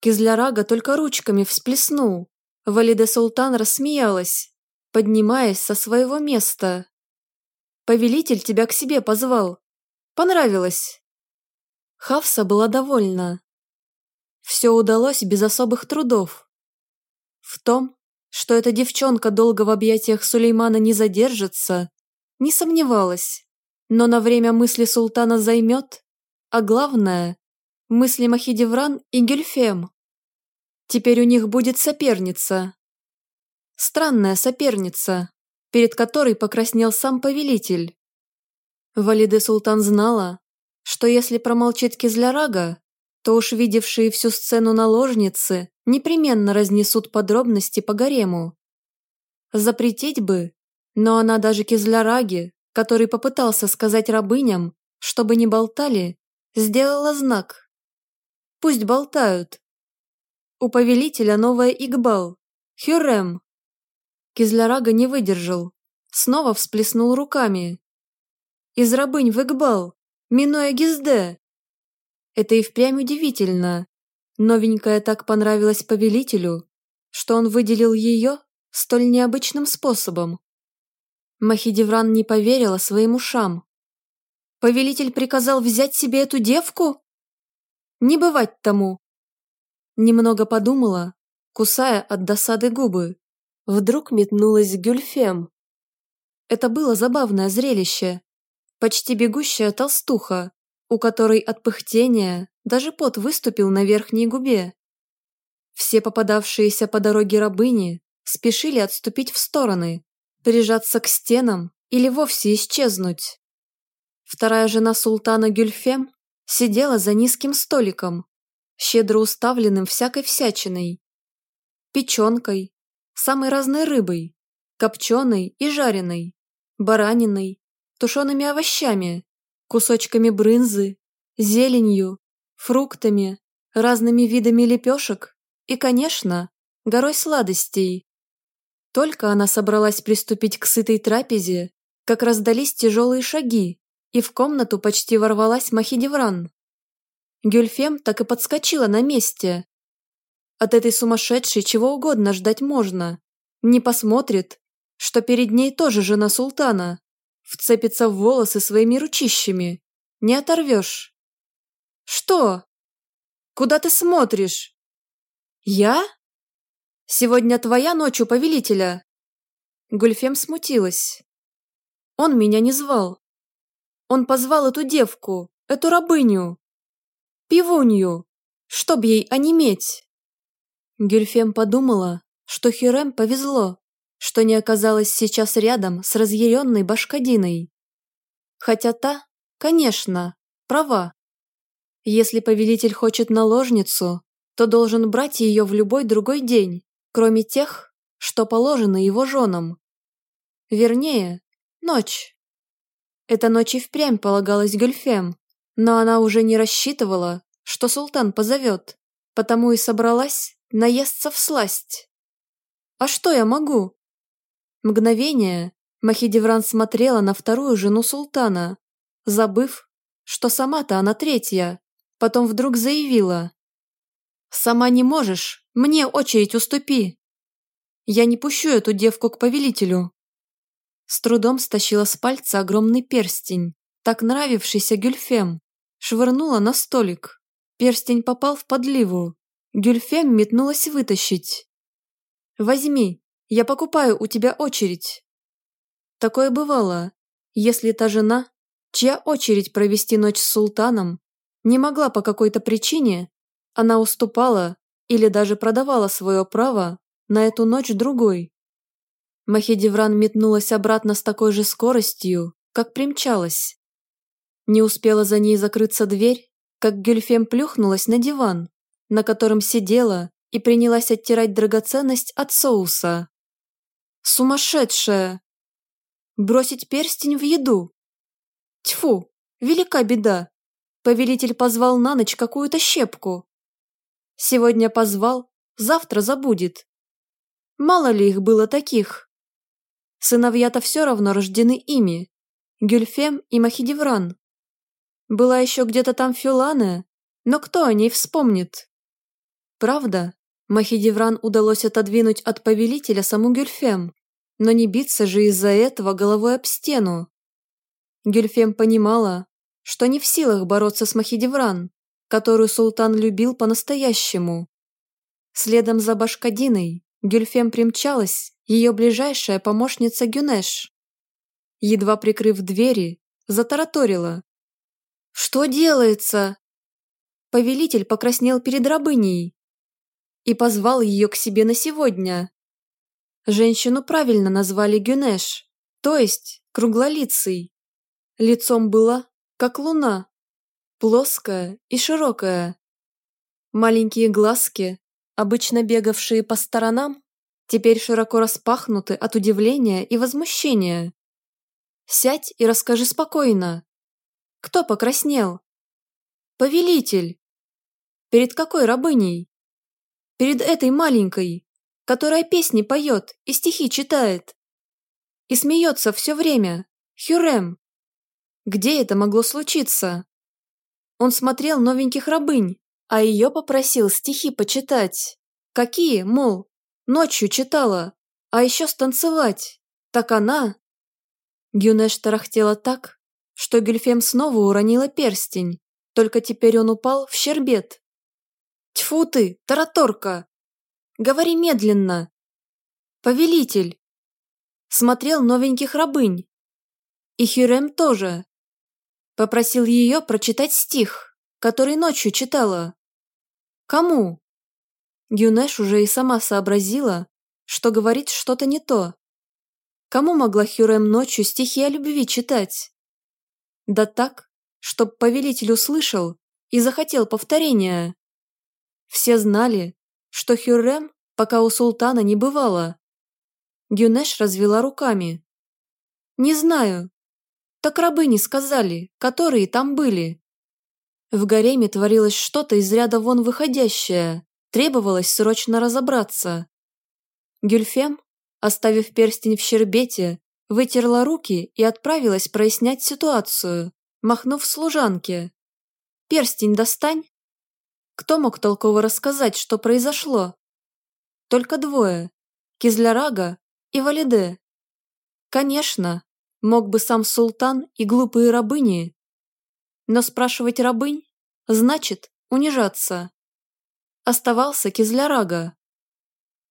Кизлярага только ручками всплеснул. Валиде Султан рассмеялась, поднимаясь со своего места. Повелитель тебя к себе позвал. Понравилось. Хавса была довольна. Все удалось без особых трудов. В том, что эта девчонка долго в объятиях Сулеймана не задержится, не сомневалась. Но на время мысли султана займет, а главное – мысли Махидевран и Гюльфем. Теперь у них будет соперница. Странная соперница, перед которой покраснел сам повелитель. Валиде Султан знала, что если промолчит Кизлярага, то уж видевшие всю сцену наложницы непременно разнесут подробности по гарему. Запретить бы, но она даже Кизляраги, который попытался сказать рабыням, чтобы не болтали, сделала знак. Пусть болтают. У повелителя новая Игбал, Хюррем. Кизлярага не выдержал, снова всплеснул руками. из рабынь в Игбал, минуя Гизде. Это и впрямь удивительно. Новенькая так понравилась повелителю, что он выделил ее столь необычным способом. Махидевран не поверила своим ушам. Повелитель приказал взять себе эту девку? Не бывать тому. Немного подумала, кусая от досады губы. Вдруг метнулась Гюльфем. Это было забавное зрелище. Почти бегущая толстуха, у которой от пыхтения даже пот выступил на верхней губе. Все попадавшиеся по дороге рабыни спешили отступить в стороны, прижаться к стенам или вовсе исчезнуть. Вторая жена султана Гюльфем сидела за низким столиком, щедро уставленным всякой всячиной. Печенкой, самой разной рыбой, копченой и жареной, бараниной, тушеными овощами, кусочками брынзы, зеленью, фруктами, разными видами лепешек и, конечно, горой сладостей. Только она собралась приступить к сытой трапезе, как раздались тяжелые шаги, и в комнату почти ворвалась Махидевран. Гюльфем так и подскочила на месте. От этой сумасшедшей чего угодно ждать можно. Не посмотрит, что перед ней тоже жена султана. Вцепится в волосы своими ручищами. Не оторвешь. Что? Куда ты смотришь? Я? Сегодня твоя ночь у повелителя. Гульфем смутилась. Он меня не звал. Он позвал эту девку, эту рабыню. Пивунью, чтоб ей онеметь. Гюльфем подумала, что Хюрем повезло что не оказалась сейчас рядом с разъяренной башкадиной. Хотя та, конечно, права. Если повелитель хочет наложницу, то должен брать ее в любой другой день, кроме тех, что положено его женам. Вернее, ночь. Эта ночь и впрямь полагалась Гюльфем, но она уже не рассчитывала, что султан позовет, потому и собралась наесться в сласть. А что я могу? Мгновение Махидевран смотрела на вторую жену султана, забыв, что сама-то она третья, потом вдруг заявила. «Сама не можешь, мне очередь уступи. Я не пущу эту девку к повелителю». С трудом стащила с пальца огромный перстень, так нравившийся Гюльфем, швырнула на столик. Перстень попал в подливу. Гюльфем метнулась вытащить. «Возьми, я покупаю у тебя очередь. Такое бывало, если та жена, чья очередь провести ночь с султаном, не могла по какой-то причине, она уступала или даже продавала свое право на эту ночь другой. Махидевран метнулась обратно с такой же скоростью, как примчалась. Не успела за ней закрыться дверь, как Гюльфем плюхнулась на диван, на котором сидела и принялась оттирать драгоценность от соуса. Сумасшедшая! Бросить перстень в еду. Тьфу, велика беда. Повелитель позвал на ночь какую-то щепку. Сегодня позвал, завтра забудет. Мало ли их было таких. Сыновья-то все равно рождены ими. Гюльфем и Махидевран. Была еще где-то там Фюлане, но кто о ней вспомнит? Правда, Махидевран удалось отодвинуть от повелителя саму Гюльфем, но не биться же из-за этого головой об стену. Гюльфем понимала, что не в силах бороться с Махидевран, которую султан любил по-настоящему. Следом за Башкадиной Гюльфем примчалась ее ближайшая помощница Гюнеш. Едва прикрыв двери, затараторила. «Что делается?» Повелитель покраснел перед рабыней, и позвал ее к себе на сегодня. Женщину правильно назвали Гюнеш, то есть круглолицей. Лицом была, как луна, плоская и широкая. Маленькие глазки, обычно бегавшие по сторонам, теперь широко распахнуты от удивления и возмущения. «Сядь и расскажи спокойно. Кто покраснел?» «Повелитель». «Перед какой рабыней?» перед этой маленькой, которая песни поет и стихи читает. И смеется все время. Хюрем. Где это могло случиться? Он смотрел новеньких рабынь, а ее попросил стихи почитать. Какие, мол, ночью читала, а еще станцевать. Так она... Гюнеш тарахтела так, что Гюльфем снова уронила перстень, только теперь он упал в щербет. «Тьфу ты, тараторка! Говори медленно!» «Повелитель!» Смотрел новеньких рабынь. И Хюрем тоже. Попросил ее прочитать стих, который ночью читала. Кому? Гюнеш уже и сама сообразила, что говорит что-то не то. Кому могла Хюрем ночью стихи о любви читать? Да так, чтоб повелитель услышал и захотел повторения. Все знали, что Хюррем пока у султана не бывало. Гюнеш развела руками. «Не знаю. Так рабы не сказали, которые там были». В гареме творилось что-то из ряда вон выходящее, требовалось срочно разобраться. Гюльфем, оставив перстень в щербете, вытерла руки и отправилась прояснять ситуацию, махнув служанке. «Перстень достань!» Кто мог толково рассказать, что произошло? Только двое – Кизлярага и Валиде. Конечно, мог бы сам султан и глупые рабыни. Но спрашивать рабынь – значит унижаться. Оставался Кизлярага.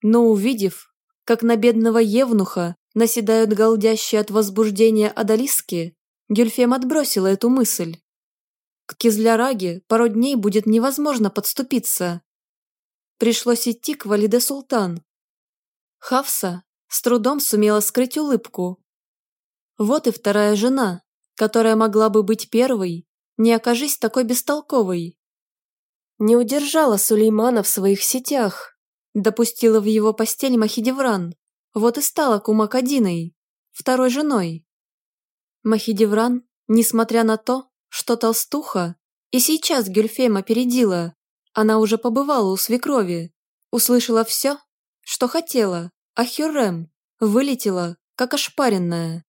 Но увидев, как на бедного евнуха наседают голдящие от возбуждения одолиски, Гюльфем отбросила эту мысль. К Кизляраге пару дней будет невозможно подступиться. Пришлось идти к Валиде Султан. Хавса с трудом сумела скрыть улыбку. Вот и вторая жена, которая могла бы быть первой, не окажись такой бестолковой. Не удержала Сулеймана в своих сетях, допустила в его постель Махидевран, вот и стала Кумакадиной, второй женой. Махидевран, несмотря на то, что толстуха, и сейчас Гюльфем опередила, она уже побывала у свекрови, услышала все, что хотела, а Хюррем вылетела, как ошпаренная.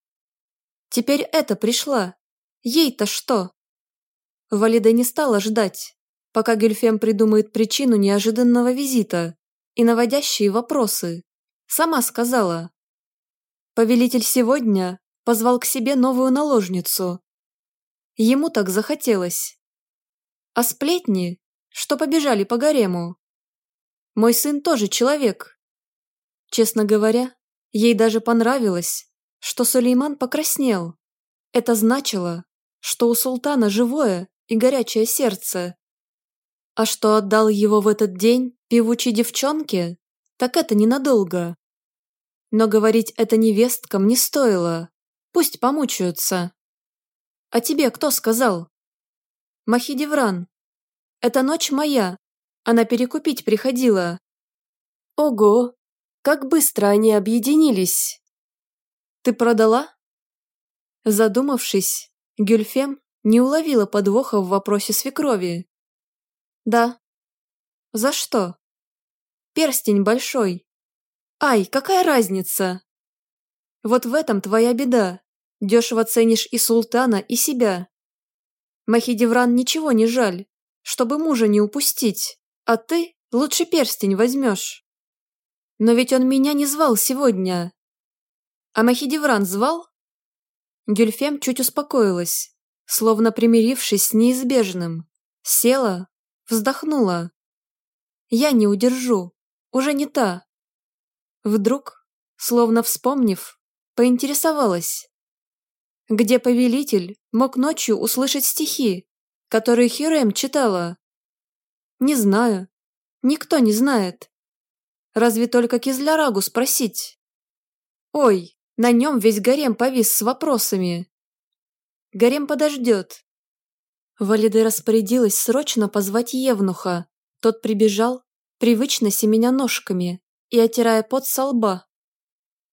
Теперь это пришла. Ей-то что? Валида не стала ждать, пока Гюльфем придумает причину неожиданного визита и наводящие вопросы. Сама сказала. Повелитель сегодня позвал к себе новую наложницу. Ему так захотелось. А сплетни, что побежали по гарему. Мой сын тоже человек. Честно говоря, ей даже понравилось, что Сулейман покраснел. Это значило, что у султана живое и горячее сердце. А что отдал его в этот день певучей девчонке, так это ненадолго. Но говорить это невесткам не стоило. Пусть помучаются. А тебе кто сказал? Махидевран. Это ночь моя. Она перекупить приходила. Ого, как быстро они объединились. Ты продала? Задумавшись, Гюльфем не уловила подвоха в вопросе свекрови. Да. За что? Перстень большой. Ай, какая разница? Вот в этом твоя беда. Дешево ценишь и султана, и себя. Махидевран ничего не жаль, чтобы мужа не упустить, а ты лучше перстень возьмешь. Но ведь он меня не звал сегодня. А Махидевран звал? Гюльфем чуть успокоилась, словно примирившись с неизбежным. Села, вздохнула. Я не удержу, уже не та. Вдруг, словно вспомнив, поинтересовалась. Где повелитель мог ночью услышать стихи, которые Хирем читала? Не знаю. Никто не знает. Разве только Кизлярагу спросить? Ой, на нем весь гарем повис с вопросами. Гарем подождет. Валида распорядилась срочно позвать Евнуха. Тот прибежал, привычно семеня ножками и отирая пот со лба.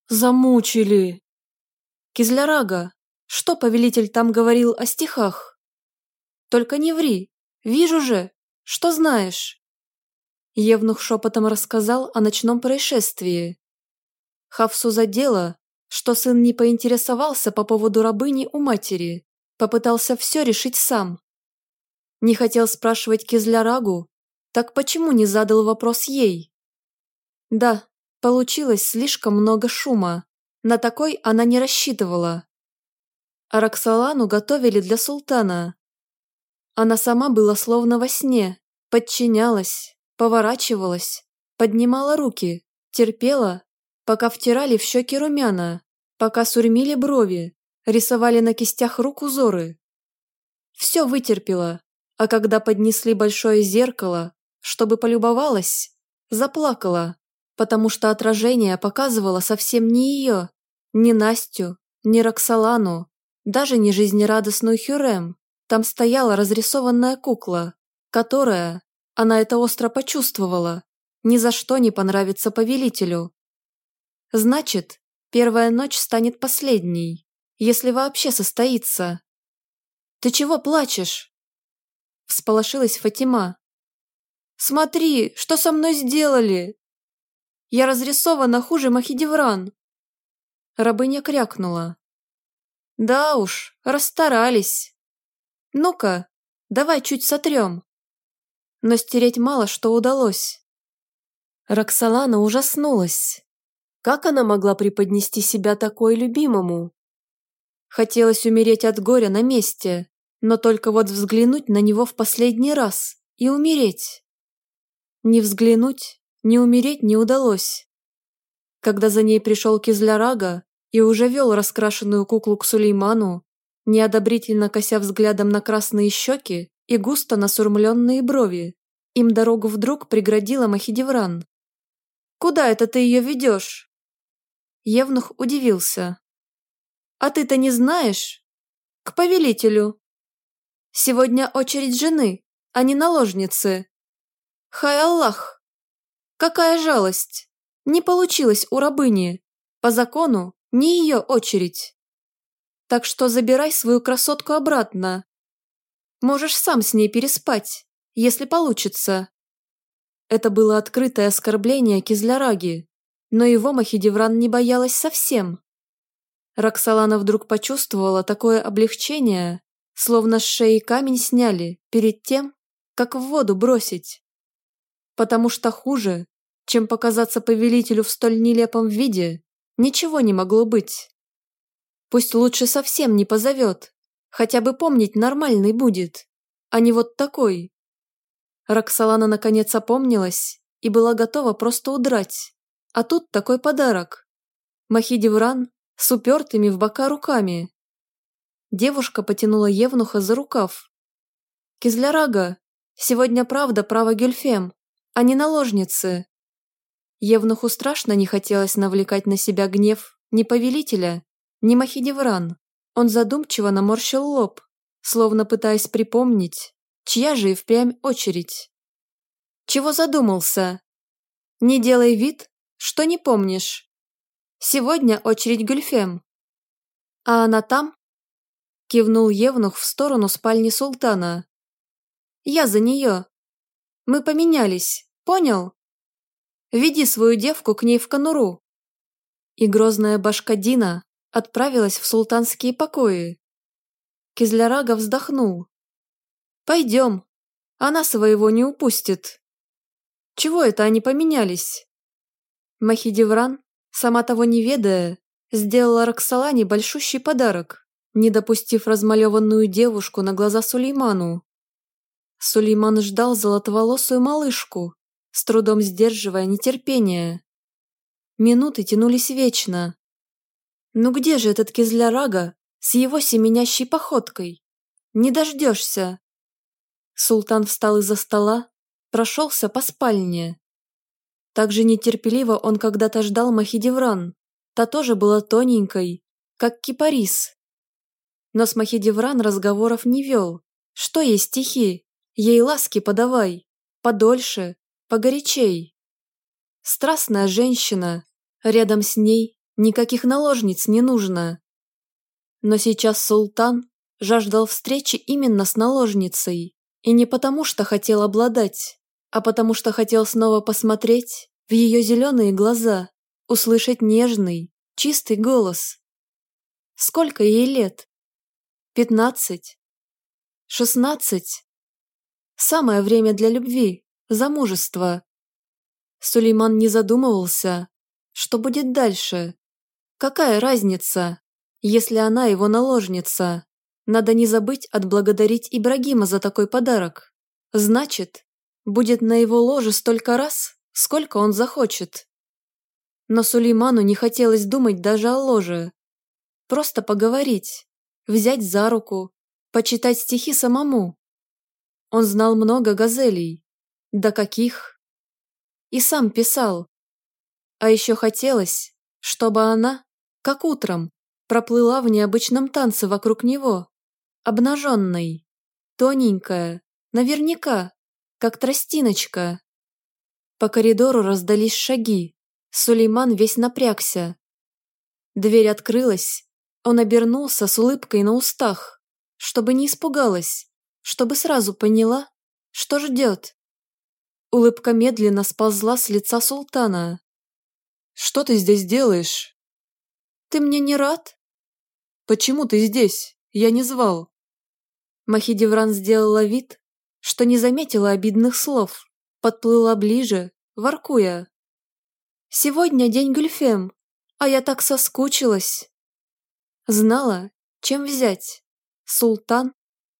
«Замучили!» «Кизлярага, что повелитель там говорил о стихах?» «Только не ври, вижу же, что знаешь!» Евнух шепотом рассказал о ночном происшествии. Хавсу задело, что сын не поинтересовался по поводу рабыни у матери. попытался все решить сам. Не хотел спрашивать Кизлярагу, так почему не задал вопрос ей? Да, получилось слишком много шума. На такой она не рассчитывала. А Роксолану готовили для султана. Она сама была словно во сне, подчинялась, поворачивалась, поднимала руки, терпела, пока втирали в щеки румяна, пока сурмили брови, рисовали на кистях рук узоры. Все вытерпела, а когда поднесли большое зеркало, чтобы полюбовалась, заплакала, потому что отражение показывало совсем не ее, не Настю, не Роксолану, даже не жизнерадостную Хюрем. Там стояла разрисованная кукла, которая, она это остро почувствовала, ни за что не понравится повелителю. Значит, первая ночь станет последней, если вообще состоится. «Ты чего плачешь?» Всполошилась Фатима. «Смотри, что со мной сделали!» «Я разрисована хуже Махидевран!» Рабыня крякнула. «Да уж, расстарались!» «Ну-ка, давай чуть сотрем!» Но стереть мало что удалось. Роксолана ужаснулась. Как она могла преподнести себя такой любимому? Хотелось умереть от горя на месте, но только вот взглянуть на него в последний раз и умереть. Не взглянуть, не умереть не удалось. Когда за ней пришел Кизлярага и уже вел раскрашенную куклу к Сулейману, неодобрительно кося взглядом на красные щеки и густо насурмленные брови, им дорогу вдруг преградила Махидевран. «Куда это ты ее ведешь?» Евнух удивился. «А ты-то не знаешь?» «К повелителю», Сегодня очередь жены, а не наложницы. Хай Аллах! Какая жалость! Не получилось у рабыни. По закону не ее очередь. Так что забирай свою красотку обратно. Можешь сам с ней переспать, если получится. Это было открытое оскорбление Кизляраги, но его Махидевран не боялась совсем. Роксолана вдруг почувствовала такое облегчение, Словно с шеи камень сняли перед тем, как в воду бросить. Потому что хуже, чем показаться повелителю в столь нелепом виде, ничего не могло быть. Пусть лучше совсем не позовет, хотя бы помнить нормальный будет, а не вот такой. Роксолана наконец опомнилась и была готова просто удрать. А тут такой подарок. Махидевран с упертыми в бока руками. Девушка потянула Евнуха за рукав. «Кизлярага, сегодня правда право Гюльфем, а не наложницы». Евнуху страшно не хотелось навлекать на себя гнев ни повелителя, ни Махидевран. Он задумчиво наморщил лоб, словно пытаясь припомнить, чья же и впрямь очередь. «Чего задумался? Не делай вид, что не помнишь. Сегодня очередь Гюльфем. А она там, Кивнул Евнух в сторону спальни султана. «Я за нее. Мы поменялись, понял? Веди свою девку к ней в конуру». И грозная башка Дина отправилась в султанские покои. Кизлярага вздохнул. «Пойдем, она своего не упустит». «Чего это они поменялись?» Махидевран, сама того не ведая, сделала Роксолане большущий подарок не допустив размалеванную девушку на глаза Сулейману. Сулейман ждал золотоволосую малышку, с трудом сдерживая нетерпение. Минуты тянулись вечно. Ну где же этот кизлярага с его семенящей походкой? Не дождешься. Султан встал из-за стола, прошелся по спальне. Так же нетерпеливо он когда-то ждал Махидевран. Та тоже была тоненькой, как кипарис, но с Махидевран разговоров не вел. Что ей стихи? Ей ласки подавай. Подольше, погорячей. Страстная женщина. Рядом с ней никаких наложниц не нужно. Но сейчас султан жаждал встречи именно с наложницей. И не потому, что хотел обладать, а потому что хотел снова посмотреть в ее зеленые глаза, услышать нежный, чистый голос. Сколько ей лет? пятнадцать, шестнадцать. Самое время для любви, замужества. Сулейман не задумывался, что будет дальше. Какая разница, если она его наложница? Надо не забыть отблагодарить Ибрагима за такой подарок. Значит, будет на его ложе столько раз, сколько он захочет. Но Сулейману не хотелось думать даже о ложе. Просто поговорить, взять за руку, почитать стихи самому. Он знал много газелей. Да каких? И сам писал. А еще хотелось, чтобы она, как утром, проплыла в необычном танце вокруг него, обнаженной, тоненькая, наверняка, как тростиночка. По коридору раздались шаги. Сулейман весь напрягся. Дверь открылась. Он обернулся с улыбкой на устах, чтобы не испугалась, чтобы сразу поняла, что ждет. Улыбка медленно сползла с лица султана. «Что ты здесь делаешь?» «Ты мне не рад?» «Почему ты здесь? Я не звал». Махидевран сделала вид, что не заметила обидных слов подплыла ближе, воркуя. «Сегодня день Гюльфем, а я так соскучилась». Знала, чем взять. Султан,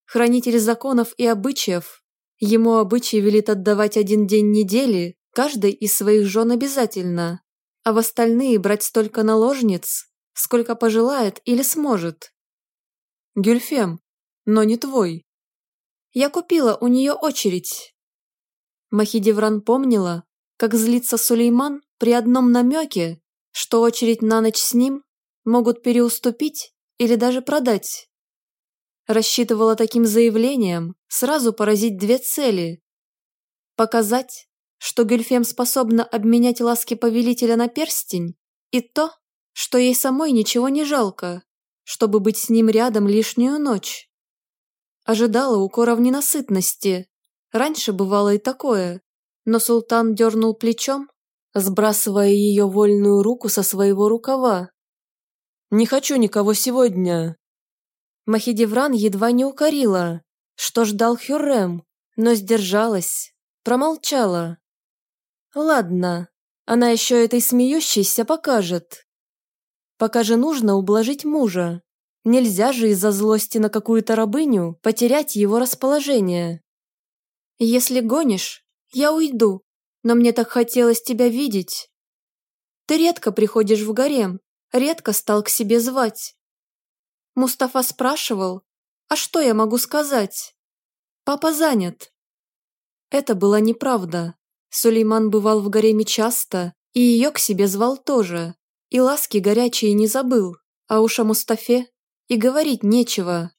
хранитель законов и обычаев, ему обычай велит отдавать один день недели каждой из своих жен обязательно, а в остальные брать столько наложниц, сколько пожелает или сможет. Гюльфем, но не твой. Я купила у нее очередь. Махидевран помнила, как злится Сулейман при одном намеке, что очередь на ночь с ним могут переуступить или даже продать. Рассчитывала таким заявлением сразу поразить две цели. Показать, что Гюльфем способна обменять ласки повелителя на перстень, и то, что ей самой ничего не жалко, чтобы быть с ним рядом лишнюю ночь. Ожидала укора в ненасытности, Раньше бывало и такое, но султан дернул плечом, сбрасывая ее вольную руку со своего рукава. «Не хочу никого сегодня!» Махидевран едва не укорила, что ждал Хюррем, но сдержалась, промолчала. «Ладно, она еще этой смеющейся покажет. Пока же нужно ублажить мужа. Нельзя же из-за злости на какую-то рабыню потерять его расположение. Если гонишь, я уйду, но мне так хотелось тебя видеть. Ты редко приходишь в гарем, редко стал к себе звать. Мустафа спрашивал, а что я могу сказать? Папа занят. Это была неправда. Сулейман бывал в гареме часто, и ее к себе звал тоже. И ласки горячие не забыл, а уж о Мустафе и говорить нечего.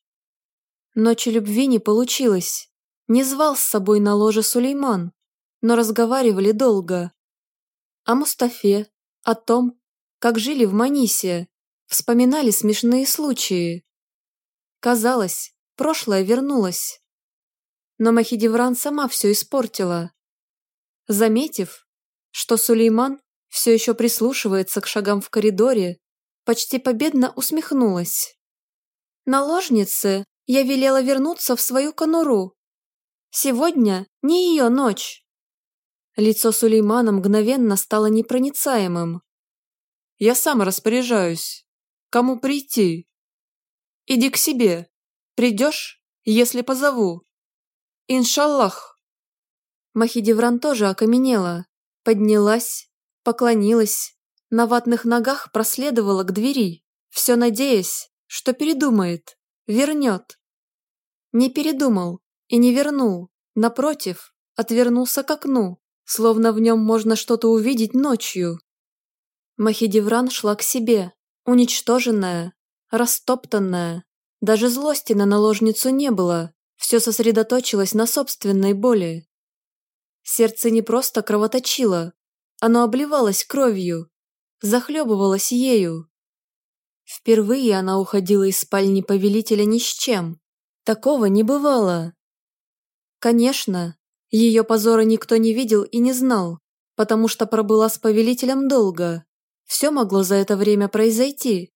Ночи любви не получилось. Не звал с собой на ложе Сулейман, но разговаривали долго. О Мустафе, о том, как жили в Манисе, вспоминали смешные случаи. Казалось, прошлое вернулось. Но Махидевран сама все испортила. Заметив, что Сулейман все еще прислушивается к шагам в коридоре, почти победно усмехнулась. Наложнице я велела вернуться в свою конуру, Сегодня не ее ночь. Лицо Сулеймана мгновенно стало непроницаемым. Я сам распоряжаюсь. Кому прийти? Иди к себе. Придешь, если позову. Иншаллах. Махидевран тоже окаменела, поднялась, поклонилась, на ватных ногах проследовала к двери, все надеясь, что передумает, вернет. Не передумал, и не вернул, напротив, отвернулся к окну, словно в нем можно что-то увидеть ночью. Махидевран шла к себе, уничтоженная, растоптанная. Даже злости на наложницу не было, все сосредоточилось на собственной боли. Сердце не просто кровоточило, оно обливалось кровью, захлебывалось ею. Впервые она уходила из спальни повелителя ни с чем. Такого не бывало. Конечно, ее позора никто не видел и не знал, потому что пробыла с повелителем долго. Все могло за это время произойти.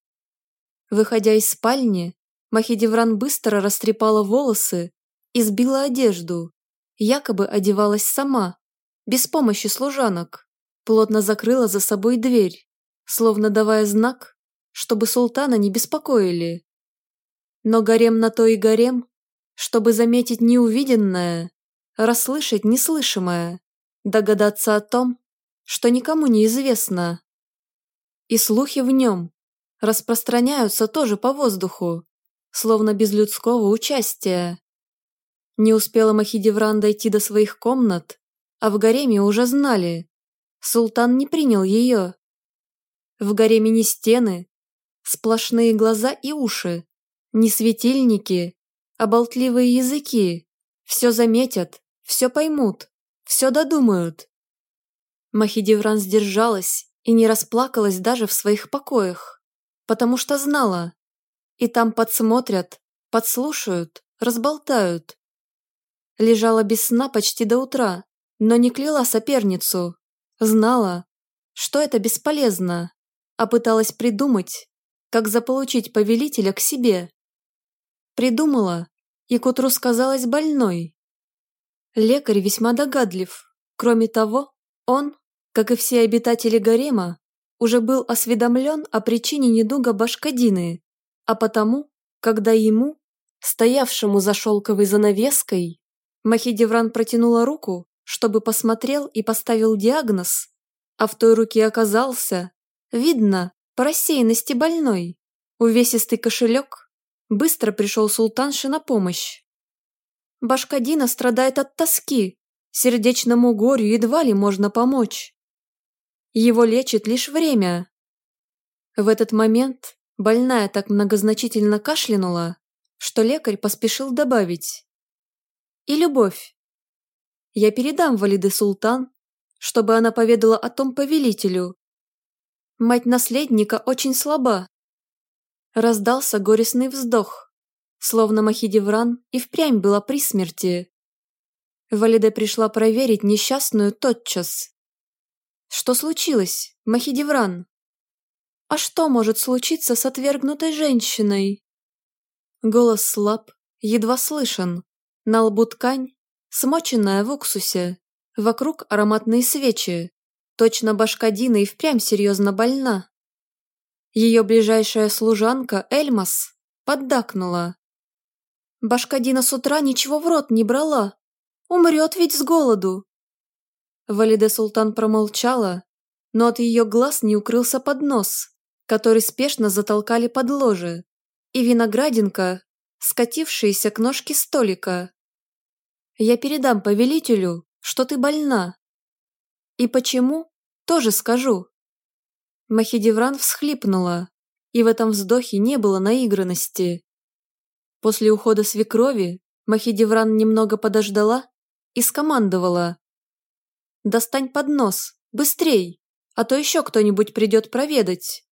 Выходя из спальни, Махидевран быстро растрепала волосы и сбила одежду. Якобы одевалась сама, без помощи служанок. Плотно закрыла за собой дверь, словно давая знак, чтобы султана не беспокоили. Но гарем на то и гарем, чтобы заметить неувиденное, расслышать неслышимое, догадаться о том, что никому не известно. И слухи в нем распространяются тоже по воздуху, словно без людского участия. Не успела Махидевран дойти до своих комнат, а в гареме уже знали. Султан не принял ее. В гареме не стены, сплошные глаза и уши, не светильники, а болтливые языки. Все заметят, все поймут, все додумают. Махидевран сдержалась и не расплакалась даже в своих покоях, потому что знала, и там подсмотрят, подслушают, разболтают. Лежала без сна почти до утра, но не кляла соперницу. Знала, что это бесполезно, а пыталась придумать, как заполучить повелителя к себе. Придумала и к утру сказалась больной. Лекарь весьма догадлив. Кроме того, он, как и все обитатели гарема, уже был осведомлен о причине недуга Башкадины, а потому, когда ему, стоявшему за шелковой занавеской, Махидевран протянула руку, чтобы посмотрел и поставил диагноз, а в той руке оказался, видно, по рассеянности больной, увесистый кошелек, быстро пришел султанше на помощь. Башкадина страдает от тоски, сердечному горю едва ли можно помочь. Его лечит лишь время. В этот момент больная так многозначительно кашлянула, что лекарь поспешил добавить. И любовь. Я передам Валиды Султан, чтобы она поведала о том повелителю. Мать наследника очень слаба. Раздался горестный вздох, словно Махидевран и впрямь была при смерти. Валиде пришла проверить несчастную тотчас. Что случилось, Махидевран? А что может случиться с отвергнутой женщиной? Голос слаб, едва слышен. На лбу ткань, смоченная в уксусе. Вокруг ароматные свечи. Точно башкадина и впрямь серьезно больна. Ее ближайшая служанка Эльмас поддакнула. Башкадина с утра ничего в рот не брала. Умрет ведь с голоду. Валиде Султан промолчала, но от ее глаз не укрылся поднос, который спешно затолкали под ложе, и виноградинка, скатившаяся к ножке столика. «Я передам повелителю, что ты больна. И почему, тоже скажу». Махидевран всхлипнула, и в этом вздохе не было наигранности. После ухода свекрови Махидевран немного подождала и скомандовала. «Достань поднос, быстрей, а то еще кто-нибудь придет проведать.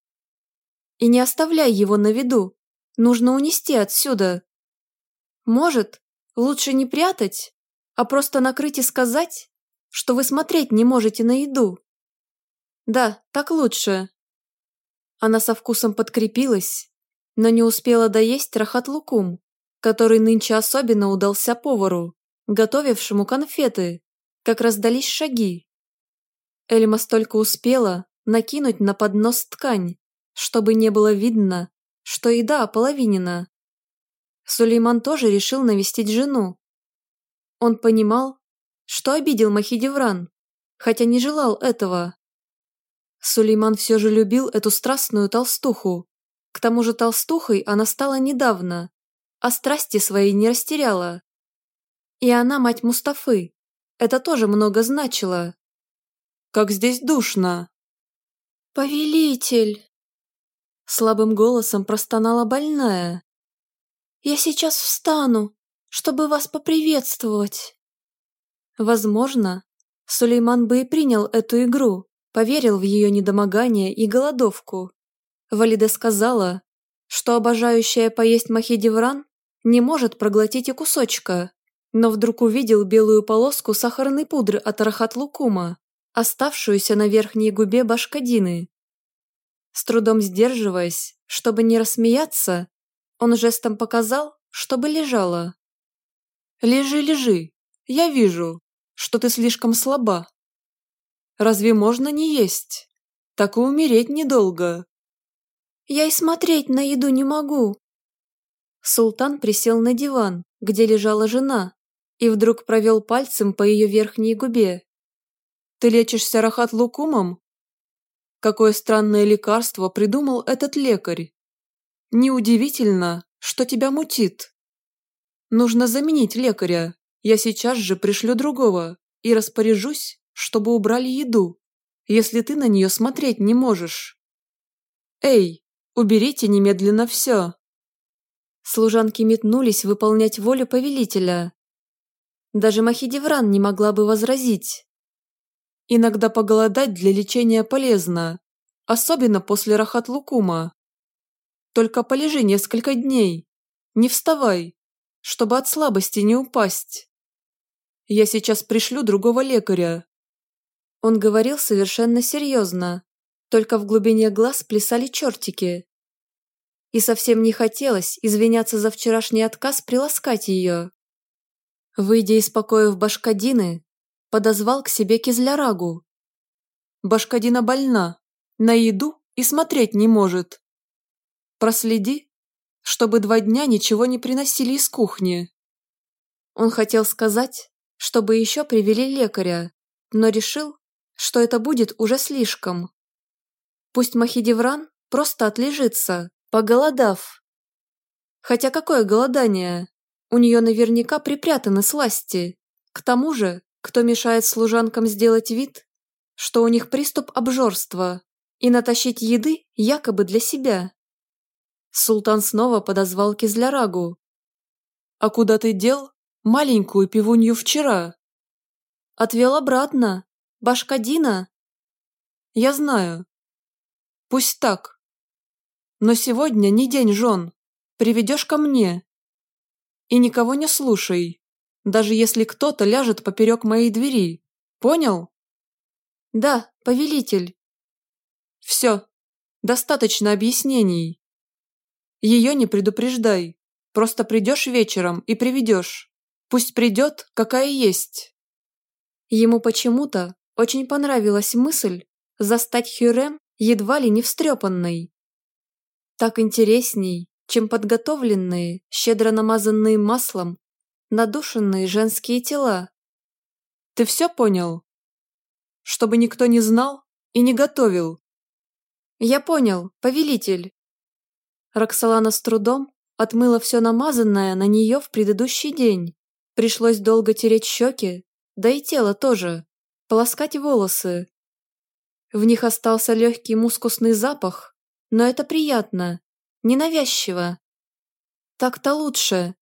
И не оставляй его на виду, нужно унести отсюда. Может, лучше не прятать, а просто накрыть и сказать, что вы смотреть не можете на еду. Да, так лучше». Она со вкусом подкрепилась, но не успела доесть рахат-лукум, который нынче особенно удался повару, готовившему конфеты, как раздались шаги. Эльма столько успела накинуть на поднос ткань, чтобы не было видно, что еда ополовинена. Сулейман тоже решил навестить жену. Он понимал, что обидел Махидевран, хотя не желал этого. Сулейман все же любил эту страстную толстуху, к тому же толстухой она стала недавно, а страсти свои не растеряла. И она мать Мустафы. Это тоже много значило. «Как здесь душно!» «Повелитель!» Слабым голосом простонала больная. «Я сейчас встану, чтобы вас поприветствовать». Возможно, Сулейман бы и принял эту игру, поверил в ее недомогание и голодовку. Валида сказала, что обожающая поесть Махидевран не может проглотить и кусочка, но вдруг увидел белую полоску сахарной пудры от рахат-лукума, оставшуюся на верхней губе башкадины. С трудом сдерживаясь, чтобы не рассмеяться, Он жестом показал, чтобы лежала. «Лежи, лежи. Я вижу, что ты слишком слаба. Разве можно не есть? Так и умереть недолго». «Я и смотреть на еду не могу». Султан присел на диван, где лежала жена, и вдруг провел пальцем по ее верхней губе. «Ты лечишься рахат-лукумом?» Какое странное лекарство придумал этот лекарь. Неудивительно, что тебя мутит. Нужно заменить лекаря. Я сейчас же пришлю другого и распоряжусь, чтобы убрали еду, если ты на нее смотреть не можешь. Эй, уберите немедленно все. Служанки метнулись выполнять волю повелителя. Даже Махидевран не могла бы возразить. Иногда поголодать для лечения полезно, особенно после рахат-лукума. Только полежи несколько дней, не вставай, чтобы от слабости не упасть. Я сейчас пришлю другого лекаря». Он говорил совершенно серьезно, только в глубине глаз плясали чертики. И совсем не хотелось извиняться за вчерашний отказ приласкать ее. Выйдя из покоев Башкадины, подозвал к себе Кизлярагу. «Башкадина больна, на еду и смотреть не может. Проследи, чтобы два дня ничего не приносили из кухни». Он хотел сказать, чтобы еще привели лекаря, но решил, что это будет уже слишком. Пусть Махидевран просто отлежится, поголодав. Хотя какое голодание? У нее наверняка припрятаны сласти. К тому же, кто мешает служанкам сделать вид, что у них приступ обжорства, и натащить еды якобы для себя? Султан снова подозвал Кизлярагу. «А куда ты дел маленькую пивунью вчера?» «Отвел обратно. Башка Дина?» «Я знаю. Пусть так. Но сегодня не день жен. Приведешь ко мне. И никого не слушай, даже если кто-то ляжет поперек моей двери. Понял?» «Да, повелитель». «Все. Достаточно объяснений. Ее не предупреждай. Просто придешь вечером и приведешь. Пусть придет, какая есть». Ему почему-то очень понравилась мысль застать Хюрем едва ли не встрепанной. Так интересней, чем подготовленные, щедро намазанные маслом, надушенные женские тела. «Ты все понял?» «Чтобы никто не знал и не готовил». «Я понял, повелитель». Роксолана с трудом отмыла все намазанное на нее в предыдущий день. Пришлось долго тереть щеки, да и тело тоже, полоскать волосы. В них остался легкий мускусный запах, но это приятно, ненавязчиво. Так-то лучше.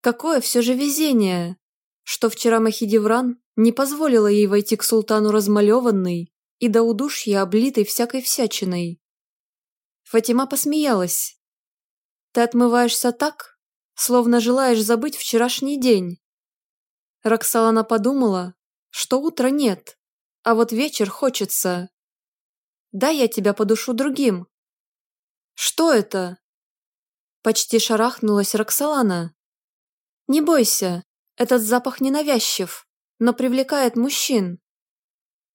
Какое все же везение, что вчера Махидевран не позволила ей войти к султану размалеванной и до удушья облитой всякой всячиной. Фатима посмеялась. «Ты отмываешься так, словно желаешь забыть вчерашний день». Роксолана подумала, что утра нет, а вот вечер хочется. «Да, я тебя подушу другим». «Что это?» Почти шарахнулась Роксолана. «Не бойся, этот запах ненавязчив, но привлекает мужчин».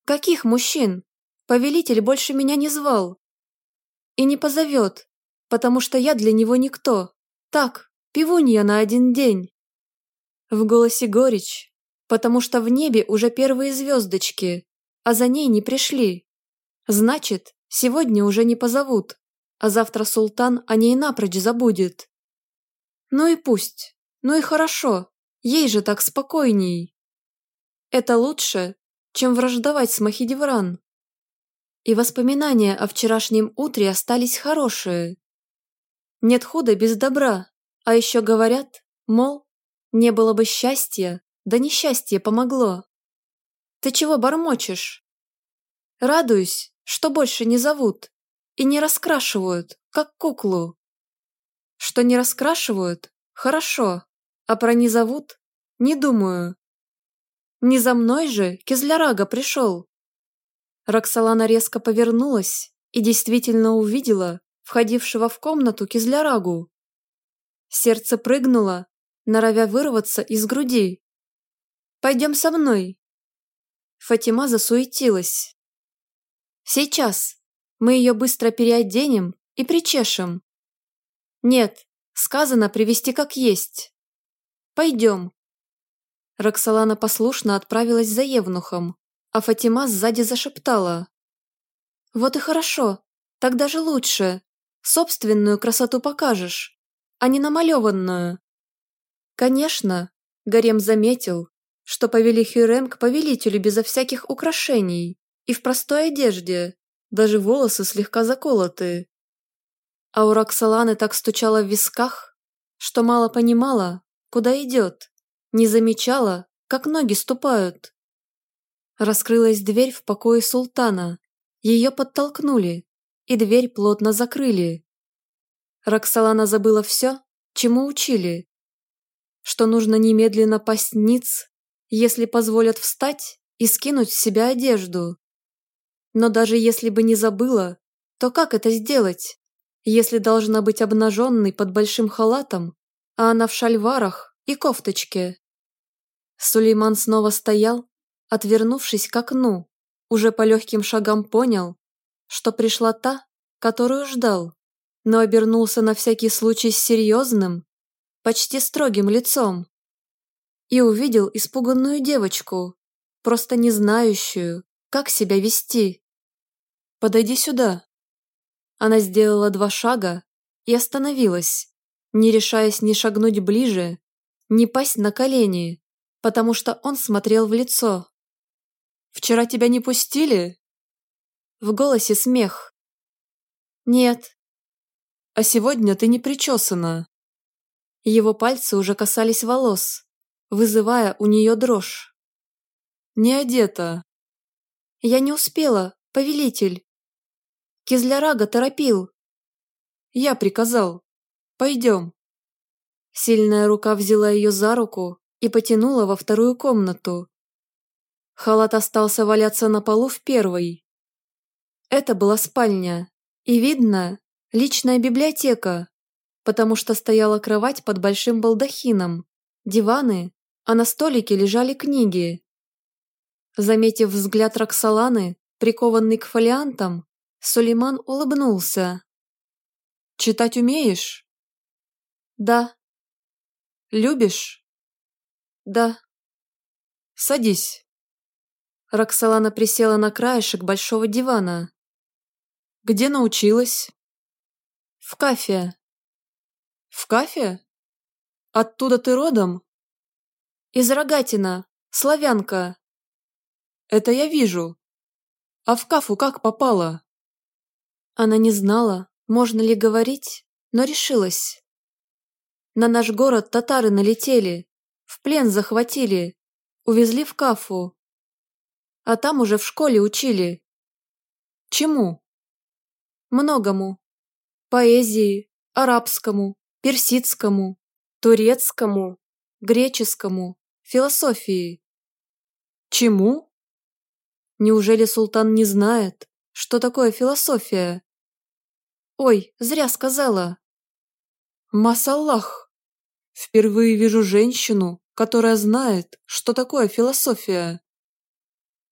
«Каких мужчин? Повелитель больше меня не звал. И не позовет, потому что я для него никто. Так, пивунья на один день. В голосе горечь, потому что в небе уже первые звездочки, а за ней не пришли. Значит, сегодня уже не позовут, а завтра султан о ней напрочь забудет. Ну и пусть, ну и хорошо, ей же так спокойней. Это лучше, чем враждовать с Махидевран и воспоминания о вчерашнем утре остались хорошие. Нет худа без добра, а еще говорят, мол, не было бы счастья, да несчастье помогло. Ты чего бормочешь? Радуюсь, что больше не зовут и не раскрашивают, как куклу. Что не раскрашивают, хорошо, а про не зовут, не думаю. Не за мной же Кизлярага пришел. Роксолана резко повернулась и действительно увидела входившего в комнату Кизлярагу. Сердце прыгнуло, норовя вырваться из груди. «Пойдем со мной!» Фатима засуетилась. «Сейчас. Мы ее быстро переоденем и причешем». «Нет, сказано привести как есть. Пойдем». Роксолана послушно отправилась за Евнухом, а Фатима сзади зашептала. «Вот и хорошо, так даже лучше. Собственную красоту покажешь, а не намалеванную». Конечно, Гарем заметил, что повели Хюрем к повелителю безо всяких украшений и в простой одежде, даже волосы слегка заколоты. А у Роксоланы так стучало в висках, что мало понимала, куда идет, не замечала, как ноги ступают. Раскрылась дверь в покое султана, ее подтолкнули, и дверь плотно закрыли. Роксолана забыла все, чему учили. Что нужно немедленно пасть ниц если позволят встать и скинуть с себя одежду. Но даже если бы не забыла, то как это сделать, если должна быть обнаженной под большим халатом, а она в шальварах и кофточке? Сулейман снова стоял, отвернувшись к окну, уже по легким шагам понял, что пришла та, которую ждал, но обернулся на всякий случай с серьезным, почти строгим лицом и увидел испуганную девочку, просто не знающую, как себя вести. «Подойди сюда». Она сделала два шага и остановилась, не решаясь ни шагнуть ближе, ни пасть на колени, потому что он смотрел в лицо. «Вчера тебя не пустили?» В голосе смех. «Нет». «А сегодня ты не причесана». Его пальцы уже касались волос, вызывая у нее дрожь. «Не одета». «Я не успела, повелитель». Кизлярага торопил. «Я приказал. Пойдем». Сильная рука взяла ее за руку и потянула во вторую комнату. Халат остался валяться на полу в первой. Это была спальня, и видно, личная библиотека, потому что стояла кровать под большим балдахином, диваны а на столике лежали книги. Заметив взгляд Роксоланы, прикованный к фолиантам, Сулейман улыбнулся. «Читать умеешь?» «Да». «Любишь?» «Да». «Садись». Роксолана присела на краешек большого дивана. «Где научилась?» «В кафе». «В кафе? Оттуда ты родом?» Из Рогатина, славянка. Это я вижу. А в Кафу как попала? Она не знала, можно ли говорить, но решилась. На наш город татары налетели, в плен захватили, увезли в Кафу. А там уже в школе учили. Чему? Многому. Поэзии, арабскому, персидскому, турецкому, греческому, философии. Чему? Неужели султан не знает, что такое философия? Ой, зря сказала. Масаллах! Впервые вижу женщину, которая знает, что такое философия.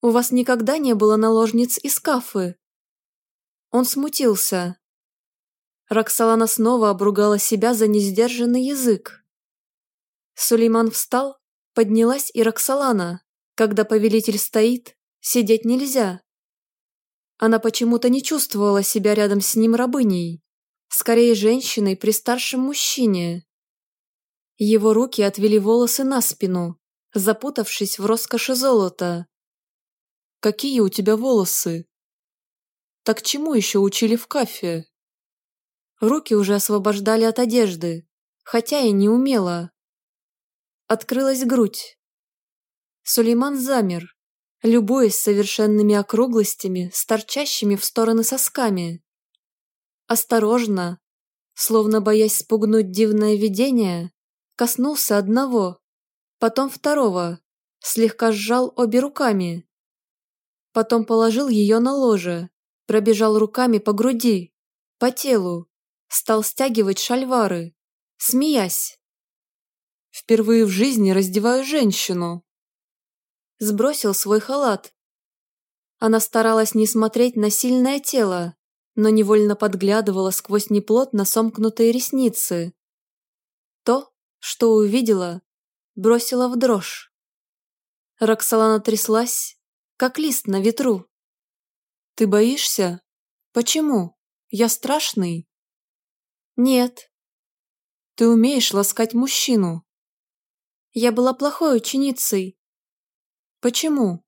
У вас никогда не было наложниц из кафы? Он смутился. Роксолана снова обругала себя за несдержанный язык. Сулейман встал Поднялась и Роксолана. Когда повелитель стоит, сидеть нельзя. Она почему-то не чувствовала себя рядом с ним рабыней. Скорее, женщиной при старшем мужчине. Его руки отвели волосы на спину, запутавшись в роскоши золота. «Какие у тебя волосы?» «Так чему еще учили в кафе?» Руки уже освобождали от одежды, хотя и не умела. Открылась грудь. Сулейман замер, любуясь совершенными округлостями с торчащими в стороны сосками. Осторожно, словно боясь спугнуть дивное видение, коснулся одного, потом второго, слегка сжал обе руками. Потом положил ее на ложе, пробежал руками по груди, по телу, стал стягивать шальвары, смеясь. Впервые в жизни раздеваю женщину. Сбросил свой халат. Она старалась не смотреть на сильное тело, но невольно подглядывала сквозь неплотно сомкнутые ресницы. То, что увидела, бросила в дрожь. Роксолана тряслась, как лист на ветру. «Ты боишься? Почему? Я страшный?» «Нет». «Ты умеешь ласкать мужчину?» «Я была плохой ученицей». «Почему?»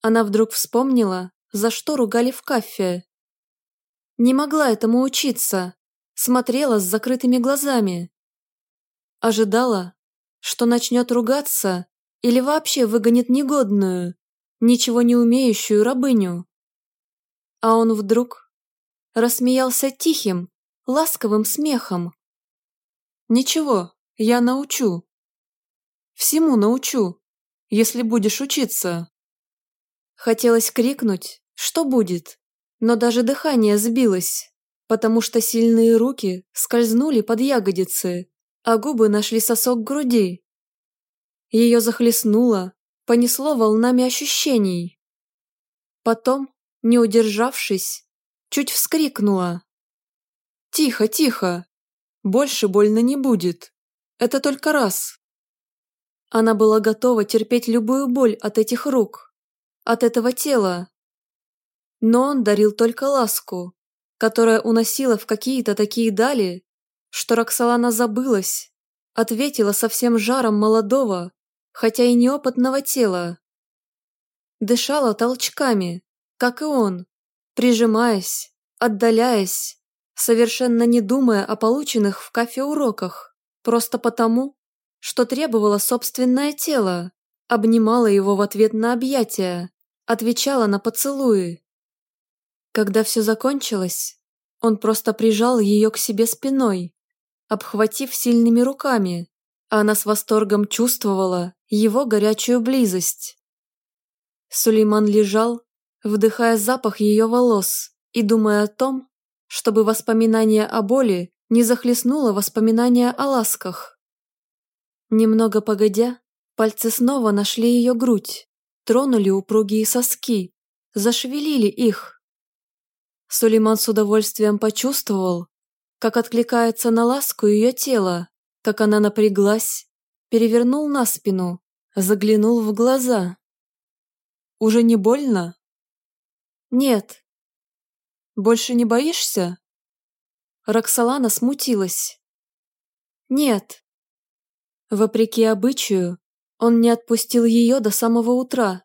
Она вдруг вспомнила, за что ругали в кафе. Не могла этому учиться, смотрела с закрытыми глазами. Ожидала, что начнет ругаться или вообще выгонит негодную, ничего не умеющую рабыню. А он вдруг рассмеялся тихим, ласковым смехом. «Ничего, я научу. Всему научу, если будешь учиться». Хотелось крикнуть, что будет, но даже дыхание сбилось, потому что сильные руки скользнули под ягодицы, а губы нашли сосок груди. Ее захлестнуло, понесло волнами ощущений. Потом, не удержавшись, чуть вскрикнула. «Тихо, тихо! Больше больно не будет. Это только раз». Она была готова терпеть любую боль от этих рук, от этого тела. Но он дарил только ласку, которая уносила в какие-то такие дали, что Роксолана забылась, ответила со всем жаром молодого, хотя и неопытного тела. Дышала толчками, как и он, прижимаясь, отдаляясь, совершенно не думая о полученных в кафе уроках, просто потому, что требовала собственное тело, обнимала его в ответ на объятия, отвечала на поцелуи. Когда все закончилось, он просто прижал ее к себе спиной, обхватив сильными руками, а она с восторгом чувствовала его горячую близость. Сулейман лежал, вдыхая запах ее волос и думая о том, чтобы воспоминание о боли не захлестнуло воспоминания о ласках. Немного погодя, пальцы снова нашли ее грудь, тронули упругие соски, зашевелили их. Сулейман с удовольствием почувствовал, как откликается на ласку ее тело, как она напряглась, перевернул на спину, заглянул в глаза. «Уже не больно?» «Нет». «Больше не боишься?» Роксолана смутилась. «Нет». Вопреки обычаю, он не отпустил ее до самого утра.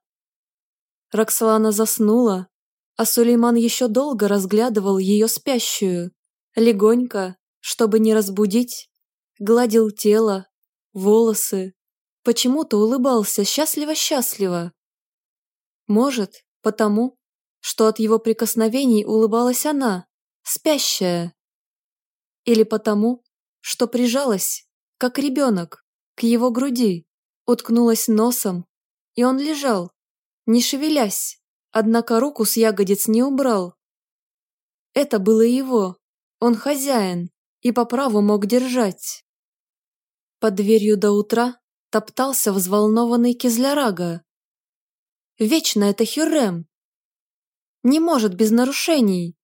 Роксолана заснула, а Сулейман еще долго разглядывал ее спящую, легонько, чтобы не разбудить, гладил тело, волосы, почему-то улыбался счастливо-счастливо. Может, потому, что от его прикосновений улыбалась она, спящая. Или потому, что прижалась, как ребенок, к его груди, уткнулась носом, и он лежал, не шевелясь, однако руку с ягодиц не убрал. Это было его, он хозяин и по праву мог держать. Под дверью до утра топтался взволнованный Кизлярага. Вечно это Хюррем. Не может без нарушений.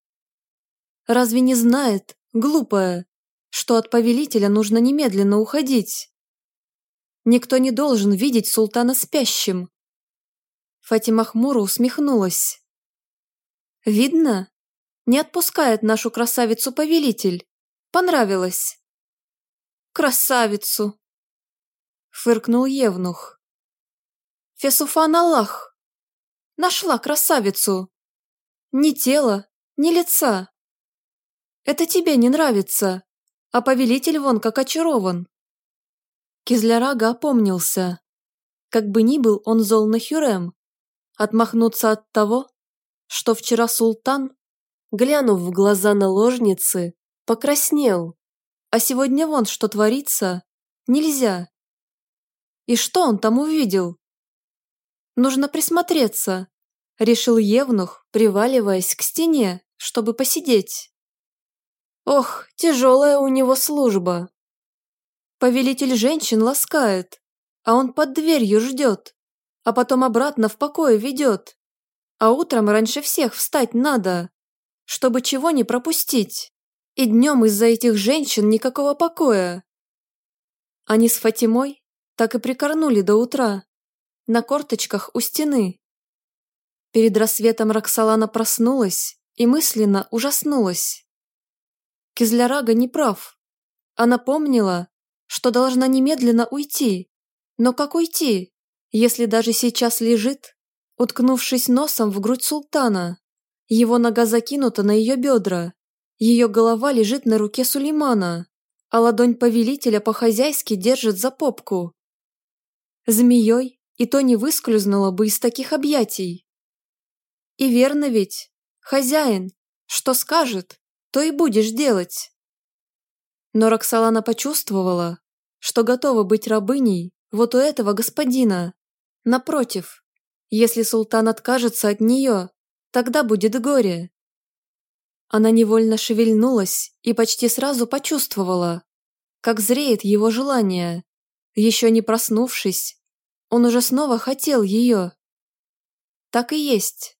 Разве не знает, глупая, что от повелителя нужно немедленно уходить? Никто не должен видеть султана спящим. Фатима хмуро усмехнулась. Видно, не отпускает нашу красавицу повелитель. Понравилось. Красавицу, фыркнул Евнух. Фесуфан Аллах. Нашла красавицу. Ни тела, ни лица. Это тебе не нравится, а повелитель вон как очарован. Кизлярага опомнился. Как бы ни был он зол на Хюрем, отмахнуться от того, что вчера султан, глянув в глаза наложницы, покраснел. А сегодня вон что творится. Нельзя. И что он там увидел? Нужно присмотреться, решил Евнух, приваливаясь к стене, чтобы посидеть. Ох, тяжелая у него служба. Повелитель женщин ласкает, а он под дверью ждет, а потом обратно в покое ведет. А утром раньше всех встать надо, чтобы чего не пропустить. И днем из-за этих женщин никакого покоя. Они с Фатимой так и прикорнули до утра, на корточках у стены. Перед рассветом Роксолана проснулась и мысленно ужаснулась. Кизлярага не прав. Она помнила, что должна немедленно уйти. Но как уйти, если даже сейчас лежит, уткнувшись носом в грудь султана? Его нога закинута на ее бедра, ее голова лежит на руке Сулеймана, а ладонь повелителя по-хозяйски держит за попку. Змеей и то не выскользнула бы из таких объятий. И верно ведь, хозяин, что скажет, то и будешь делать. Но Роксолана почувствовала, что готова быть рабыней вот у этого господина. Напротив, если султан откажется от нее, тогда будет горе. Она невольно шевельнулась и почти сразу почувствовала, как зреет его желание. Еще не проснувшись, он уже снова хотел ее. Так и есть.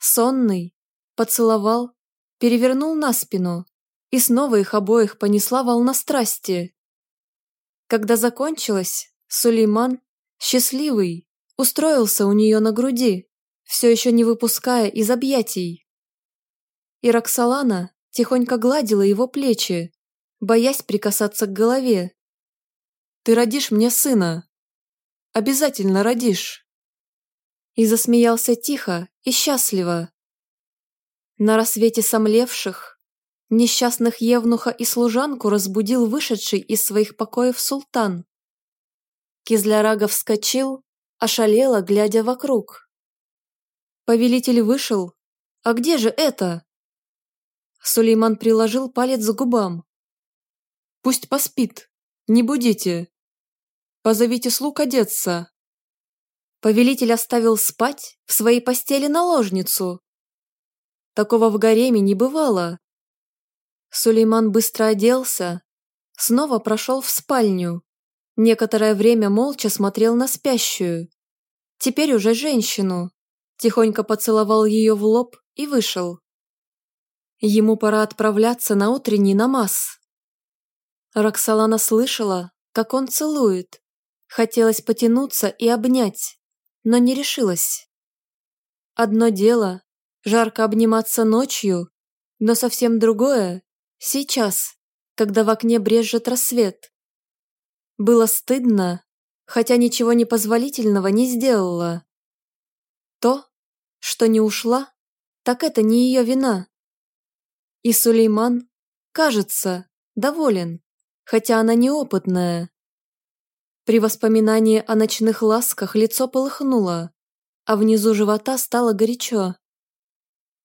Сонный, поцеловал, перевернул на спину, и снова их обоих понесла волна страсти. Когда закончилось, Сулейман, счастливый, устроился у нее на груди, все еще не выпуская из объятий. И Роксолана тихонько гладила его плечи, боясь прикасаться к голове. «Ты родишь мне сына. Обязательно родишь». И засмеялся тихо и счастливо. На рассвете сомлевших, Несчастных Евнуха и служанку разбудил вышедший из своих покоев султан. Кизлярага вскочил, ошалело, глядя вокруг. Повелитель вышел. А где же это? Сулейман приложил палец к губам. Пусть поспит, не будите. Позовите слуг одеться. Повелитель оставил спать в своей постели наложницу. Такого в гареме не бывало. Сулейман быстро оделся, снова прошел в спальню. Некоторое время молча смотрел на спящую. Теперь уже женщину. Тихонько поцеловал ее в лоб и вышел. Ему пора отправляться на утренний намаз. Роксолана слышала, как он целует. Хотелось потянуться и обнять, но не решилась. Одно дело – жарко обниматься ночью, но совсем другое Сейчас, когда в окне брежет рассвет. Было стыдно, хотя ничего непозволительного не сделала. То, что не ушла, так это не ее вина. И Сулейман, кажется, доволен, хотя она неопытная. При воспоминании о ночных ласках лицо полыхнуло, а внизу живота стало горячо.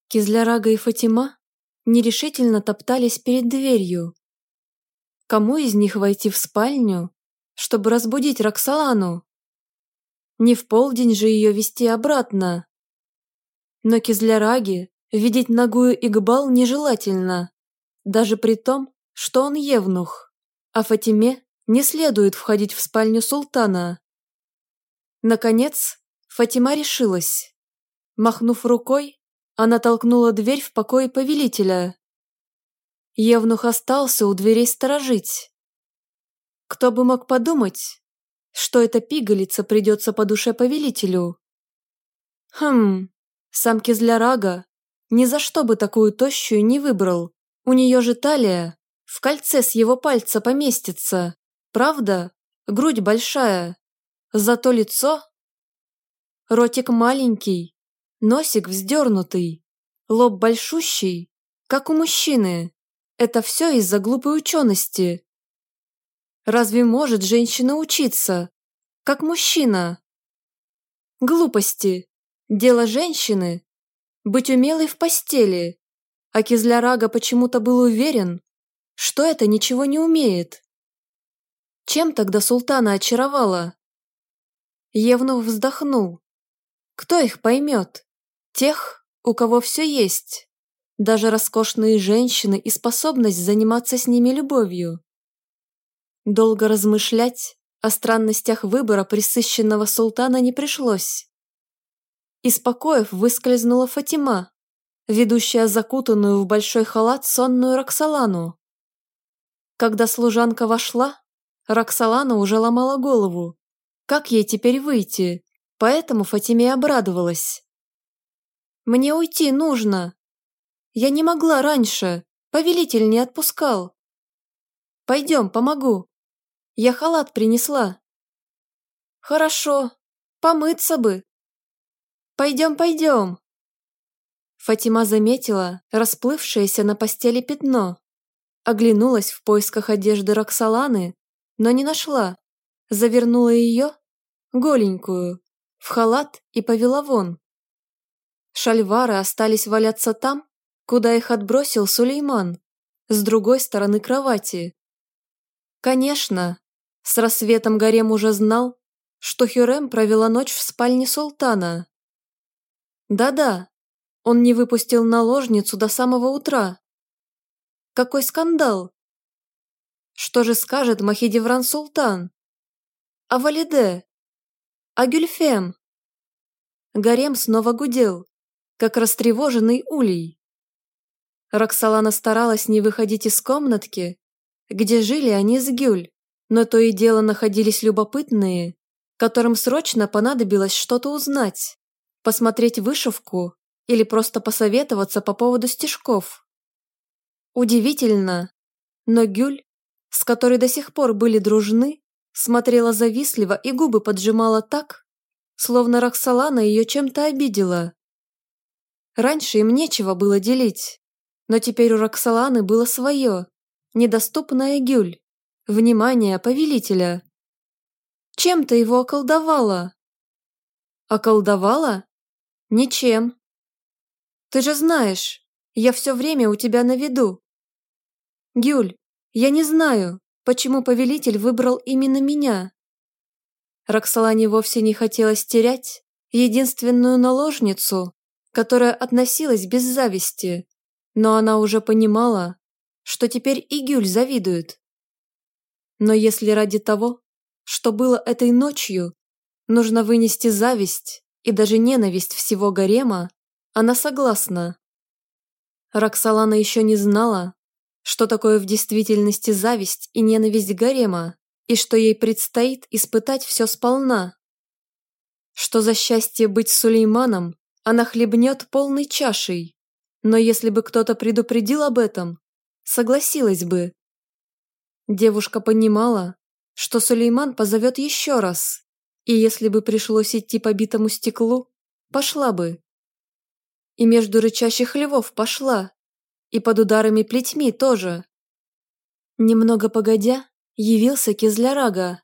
Кизлярага и Фатима нерешительно топтались перед дверью. Кому из них войти в спальню, чтобы разбудить Роксолану? Не в полдень же ее вести обратно. Но Кизляраге видеть ногую Игбал нежелательно, даже при том, что он евнух, а Фатиме не следует входить в спальню султана. Наконец, Фатима решилась. Махнув рукой, она толкнула дверь в покое повелителя. Евнух остался у дверей сторожить. Кто бы мог подумать, что эта пигалица придется по душе повелителю. Хм, сам Кизлярага ни за что бы такую тощую не выбрал. У нее же талия в кольце с его пальца поместится. Правда, грудь большая, зато лицо... Ротик маленький, Носик вздернутый, лоб большущий, как у мужчины. Это все из-за глупой учености. Разве может женщина учиться, как мужчина? Глупости. Дело женщины. Быть умелой в постели. А Кизлярага почему-то был уверен, что это ничего не умеет. Чем тогда султана очаровала? Евнух вздохнул. Кто их поймет? Тех, у кого все есть. Даже роскошные женщины и способность заниматься с ними любовью. Долго размышлять о странностях выбора присыщенного султана не пришлось. Из покоев выскользнула Фатима, ведущая закутанную в большой халат сонную Роксолану. Когда служанка вошла, Роксолана уже ломала голову. Как ей теперь выйти? Поэтому Фатиме обрадовалась. «Мне уйти нужно. Я не могла раньше, повелитель не отпускал. Пойдем, помогу. Я халат принесла». «Хорошо, помыться бы». «Пойдем, пойдем». Фатима заметила расплывшееся на постели пятно. Оглянулась в поисках одежды Роксоланы, но не нашла. Завернула ее, голенькую, в халат и повела вон. Шальвары остались валяться там, куда их отбросил Сулейман, с другой стороны кровати. Конечно, с рассветом Гарем уже знал, что Хюрем провела ночь в спальне султана. Да-да, он не выпустил наложницу до самого утра. Какой скандал! Что же скажет Махидевран Султан? А Валиде? А Гюльфем? Гарем снова гудел, как растревоженный улей. Роксолана старалась не выходить из комнатки, где жили они с Гюль, но то и дело находились любопытные, которым срочно понадобилось что-то узнать, посмотреть вышивку или просто посоветоваться по поводу стишков. Удивительно, но Гюль, с которой до сих пор были дружны, смотрела завистливо и губы поджимала так, словно Роксолана ее чем-то обидела. Раньше им нечего было делить, но теперь у Роксоланы было свое, недоступное Гюль, внимание повелителя. Чем ты его околдовала? Околдовала? Ничем. Ты же знаешь, я все время у тебя на виду. Гюль, я не знаю, почему повелитель выбрал именно меня. Роксолане вовсе не хотелось терять единственную наложницу, которая относилась без зависти, но она уже понимала, что теперь и Гюль завидует. Но если ради того, что было этой ночью, нужно вынести зависть и даже ненависть всего гарема, она согласна. Роксолана еще не знала, что такое в действительности зависть и ненависть гарема, и что ей предстоит испытать все сполна. Что за счастье быть Сулейманом, она хлебнет полной чашей, но если бы кто-то предупредил об этом, согласилась бы. Девушка понимала, что Сулейман позовет еще раз, и если бы пришлось идти по битому стеклу, пошла бы. И между рычащих львов пошла. И под ударами плетьми тоже. Немного погодя, явился Кизлярага.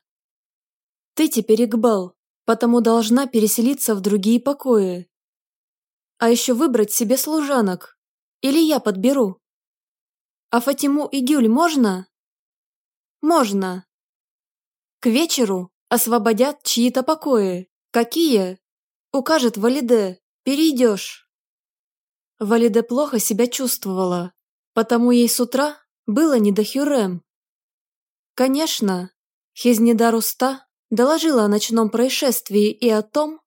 Ты теперь Игбал, потому должна переселиться в другие покои. А еще выбрать себе служанок. Или я подберу. А Фатиму и Гюль можно? Можно. К вечеру освободят чьи-то покои. Какие? Укажет Валиде. Перейдешь. Валиде плохо себя чувствовала, потому ей с утра было не до Хюрем. Конечно, Хизнедар Уста доложила о ночном происшествии и о том,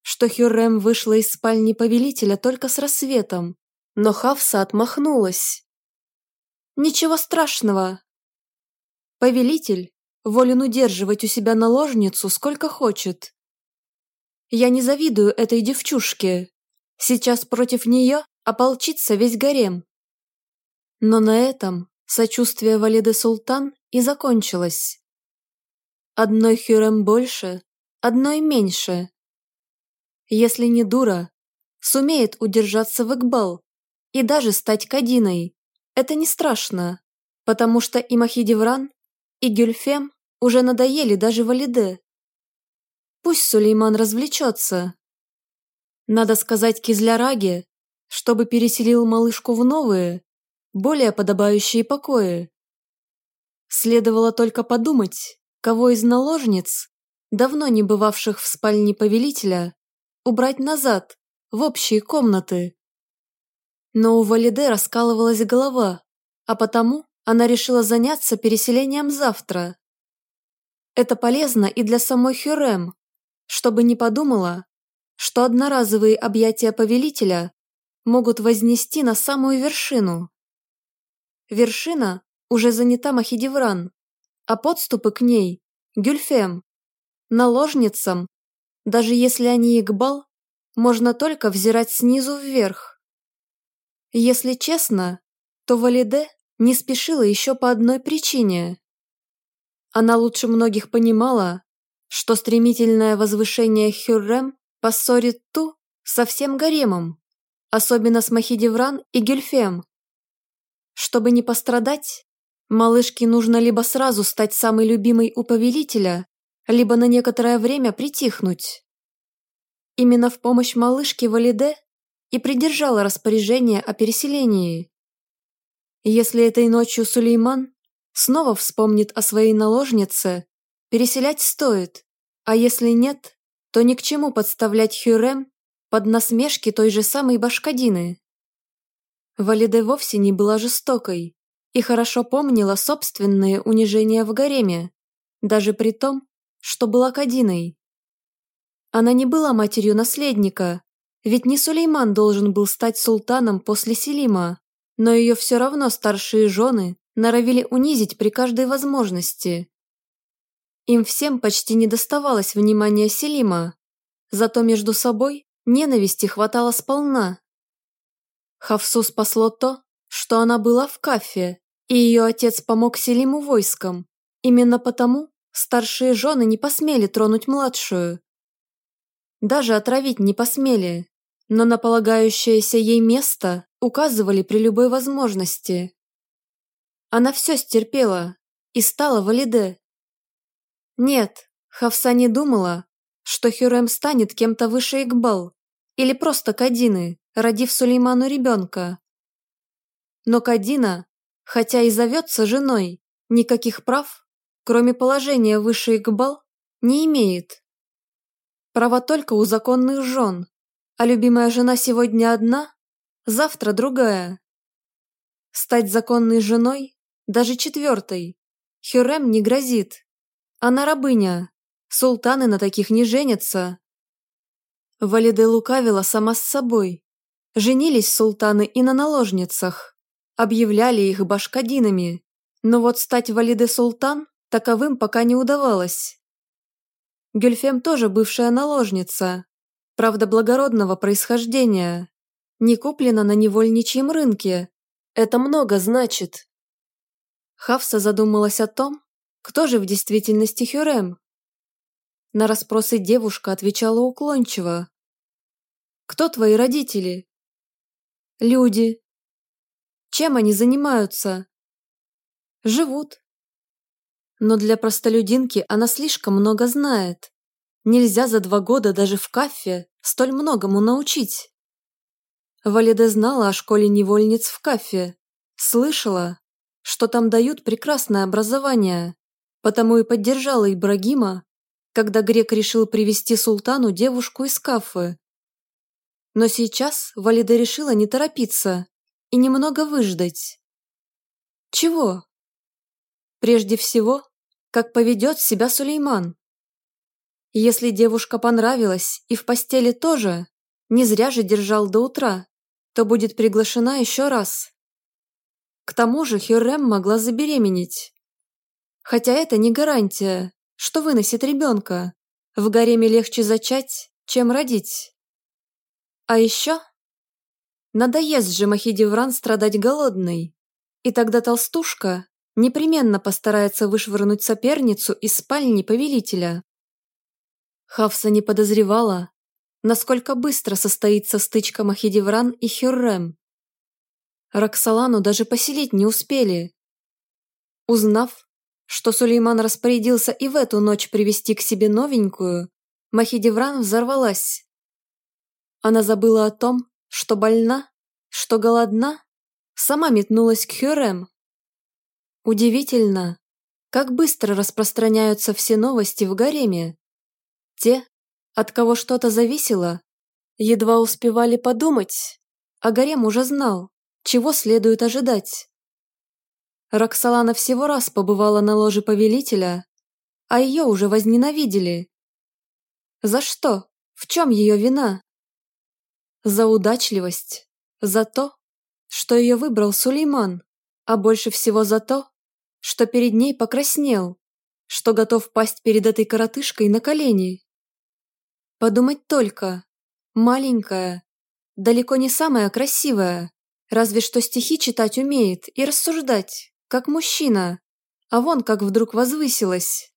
что Хюрем вышла из спальни повелителя только с рассветом, но Хавса отмахнулась. «Ничего страшного. Повелитель волен удерживать у себя наложницу сколько хочет. Я не завидую этой девчушке. Сейчас против нее ополчится весь гарем. Но на этом сочувствие Валиды Султан и закончилось. Одной хюрем больше, одной меньше. Если не дура, сумеет удержаться в Игбал и даже стать Кадиной. Это не страшно, потому что и Махидевран, и Гюльфем уже надоели даже Валиде. Пусть Сулейман развлечется. Надо сказать Кизляраге, чтобы переселил малышку в новые, более подобающие покои. Следовало только подумать, кого из наложниц, давно не бывавших в спальне повелителя, убрать назад, в общие комнаты. Но у Валиде раскалывалась голова, а потому она решила заняться переселением завтра. Это полезно и для самой Хюрем, чтобы не подумала, что одноразовые объятия повелителя могут вознести на самую вершину. Вершина уже занята Махидевран, а подступы к ней – Гюльфем. Наложницам, даже если они Игбал, можно только взирать снизу вверх. Если честно, то Валиде не спешила еще по одной причине. Она лучше многих понимала, что стремительное возвышение Хюррем поссорит ту со всем гаремом, особенно с Махидевран и Гюльфем. Чтобы не пострадать, малышке нужно либо сразу стать самой любимой у повелителя, либо на некоторое время притихнуть. Именно в помощь малышке Валиде и придержала распоряжение о переселении. Если этой ночью Сулейман снова вспомнит о своей наложнице, переселять стоит, а если нет, то ни к чему подставлять Хюрем под насмешки той же самой Башкадины. Валиде вовсе не была жестокой и хорошо помнила собственные унижения в гареме, даже при том, что была Кадиной. Она не была матерью наследника, ведь не Сулейман должен был стать султаном после Селима, но ее все равно старшие жены норовили унизить при каждой возможности. Им всем почти не доставалось внимания Селима, зато между собой ненависти хватало сполна. Хавсу спасло то, что она была в кафе, и ее отец помог Селиму войском. Именно потому старшие жены не посмели тронуть младшую. Даже отравить не посмели, но на полагающееся ей место указывали при любой возможности. Она все стерпела и стала валиде, нет, Хавса не думала, что Хюрем станет кем-то выше Игбал или просто Кадины, родив Сулейману ребенка. Но Кадина, хотя и зовется женой, никаких прав, кроме положения выше Игбал, не имеет. Права только у законных жен, а любимая жена сегодня одна, завтра другая. Стать законной женой, даже четвертой, Хюрем не грозит. Она рабыня. Султаны на таких не женятся. Валиде лукавила сама с собой. Женились султаны и на наложницах. Объявляли их башкадинами. Но вот стать Валиде султан таковым пока не удавалось. Гюльфем тоже бывшая наложница. Правда, благородного происхождения. Не куплена на невольничьем рынке. Это много значит. Хавса задумалась о том, кто же в действительности Хюрем? На расспросы девушка отвечала уклончиво. «Кто твои родители?» «Люди». «Чем они занимаются?» «Живут». Но для простолюдинки она слишком много знает. Нельзя за два года даже в кафе столь многому научить. Валиде знала о школе невольниц в кафе. Слышала, что там дают прекрасное образование потому и поддержала Ибрагима, когда грек решил привести султану девушку из Кафы. Но сейчас Валида решила не торопиться и немного выждать. Чего? Прежде всего, как поведет себя Сулейман. Если девушка понравилась и в постели тоже, не зря же держал до утра, то будет приглашена еще раз. К тому же Хюррем могла забеременеть. Хотя это не гарантия, что выносит ребенка. В гареме легче зачать, чем родить. А еще надоест же Махидевран страдать голодной, и тогда толстушка непременно постарается вышвырнуть соперницу из спальни повелителя. Хавса не подозревала, насколько быстро состоится стычка Махидевран и Хюррем. Роксолану даже поселить не успели. Узнав, что Сулейман распорядился и в эту ночь привести к себе новенькую, Махидевран взорвалась. Она забыла о том, что больна, что голодна, сама метнулась к Хюрем. Удивительно, как быстро распространяются все новости в гареме. Те, от кого что-то зависело, едва успевали подумать, а гарем уже знал, чего следует ожидать. Роксолана всего раз побывала на ложе повелителя, а ее уже возненавидели. За что? В чем ее вина? За удачливость, за то, что ее выбрал Сулейман, а больше всего за то, что перед ней покраснел, что готов пасть перед этой коротышкой на колени. Подумать только, маленькая, далеко не самая красивая, разве что стихи читать умеет и рассуждать, как мужчина, а вон как вдруг возвысилась.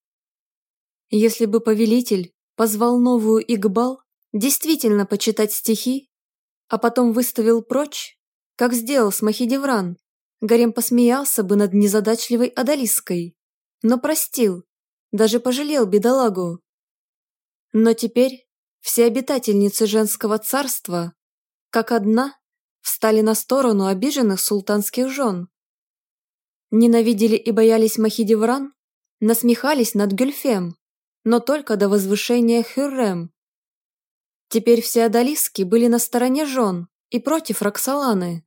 Если бы повелитель позвал новую Игбал действительно почитать стихи, а потом выставил прочь, как сделал с Махидевран, Гарем посмеялся бы над незадачливой Адалиской, но простил, даже пожалел бедолагу. Но теперь все обитательницы женского царства, как одна, встали на сторону обиженных султанских жен. Ненавидели и боялись Махидевран, насмехались над Гюльфем, но только до возвышения Хюррем. Теперь все одолиски были на стороне жен и против Роксоланы.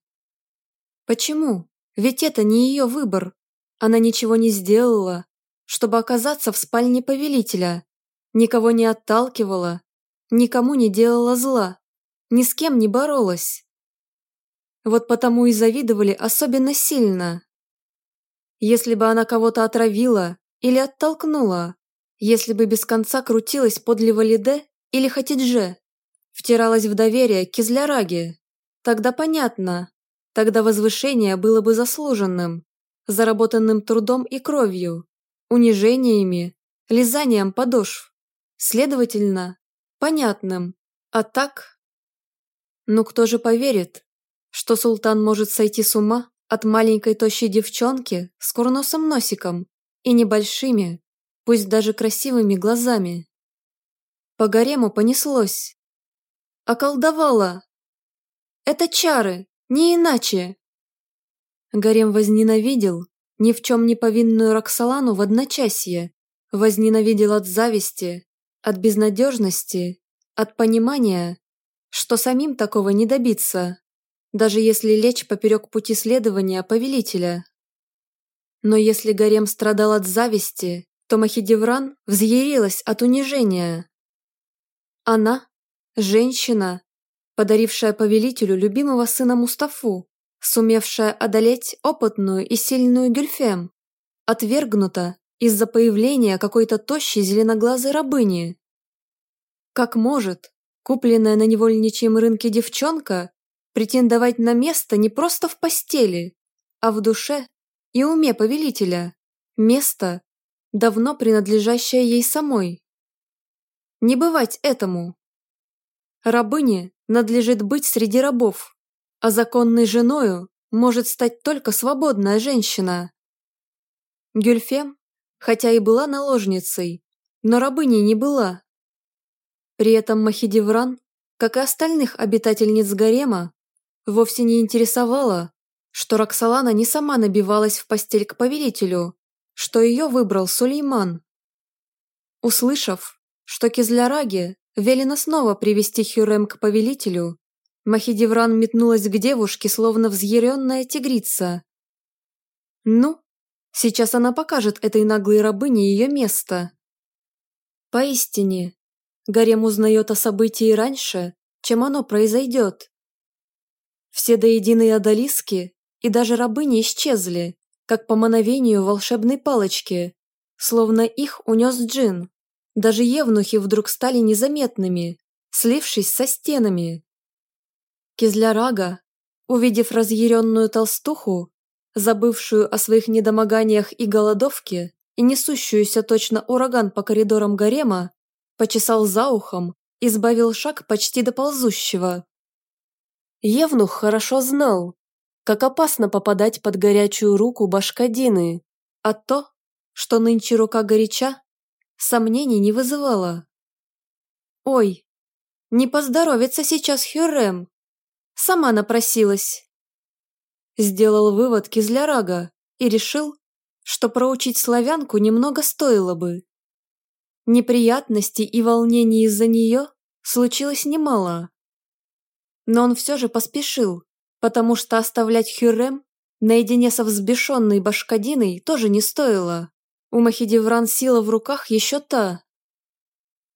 Почему? Ведь это не ее выбор. Она ничего не сделала, чтобы оказаться в спальне повелителя. Никого не отталкивала, никому не делала зла, ни с кем не боролась. Вот потому и завидовали особенно сильно. Если бы она кого-то отравила или оттолкнула, если бы без конца крутилась подле Валиде или Хатидже, втиралась в доверие к Кизляраге, тогда понятно, тогда возвышение было бы заслуженным, заработанным трудом и кровью, унижениями, лизанием подошв, следовательно, понятным, а так... Ну кто же поверит, что султан может сойти с ума от маленькой тощей девчонки с курносым носиком и небольшими, пусть даже красивыми глазами. По гарему понеслось. Околдовала. Это чары, не иначе. Гарем возненавидел ни в чем не повинную Роксолану в одночасье, возненавидел от зависти, от безнадежности, от понимания, что самим такого не добиться, даже если лечь поперек пути следования повелителя. Но если Гарем страдал от зависти, то Махидевран взъярилась от унижения. Она – женщина, подарившая повелителю любимого сына Мустафу, сумевшая одолеть опытную и сильную Гюльфем, отвергнута из-за появления какой-то тощей зеленоглазой рабыни. Как может купленная на невольничьем рынке девчонка претендовать на место не просто в постели, а в душе и уме повелителя, место, давно принадлежащее ей самой. Не бывать этому. Рабыне надлежит быть среди рабов, а законной женою может стать только свободная женщина. Гюльфем, хотя и была наложницей, но рабыней не была. При этом Махидевран, как и остальных обитательниц гарема, вовсе не интересовала, что Роксолана не сама набивалась в постель к повелителю, что ее выбрал Сулейман. Услышав, что Кизляраге велено снова привести Хюрем к повелителю, Махидевран метнулась к девушке, словно взъяренная тигрица. Ну, сейчас она покажет этой наглой рабыне ее место. Поистине, Гарем узнает о событии раньше, чем оно произойдет. Все до единой одолиски и даже рабыни исчезли, как по мановению волшебной палочки, словно их унес джин. Даже евнухи вдруг стали незаметными, слившись со стенами. Кизлярага, увидев разъяренную толстуху, забывшую о своих недомоганиях и голодовке и несущуюся точно ураган по коридорам гарема, почесал за ухом и сбавил шаг почти до ползущего. Евнух хорошо знал, как опасно попадать под горячую руку башкадины, а то, что нынче рука горяча, сомнений не вызывало. «Ой, не поздоровится сейчас Хюррем, сама напросилась». Сделал вывод Кизлярага и решил, что проучить славянку немного стоило бы. Неприятностей и волнений из-за нее случилось немало. Но он все же поспешил, потому что оставлять Хюррем наедине со взбешенной башкадиной тоже не стоило. У Махидевран сила в руках еще та.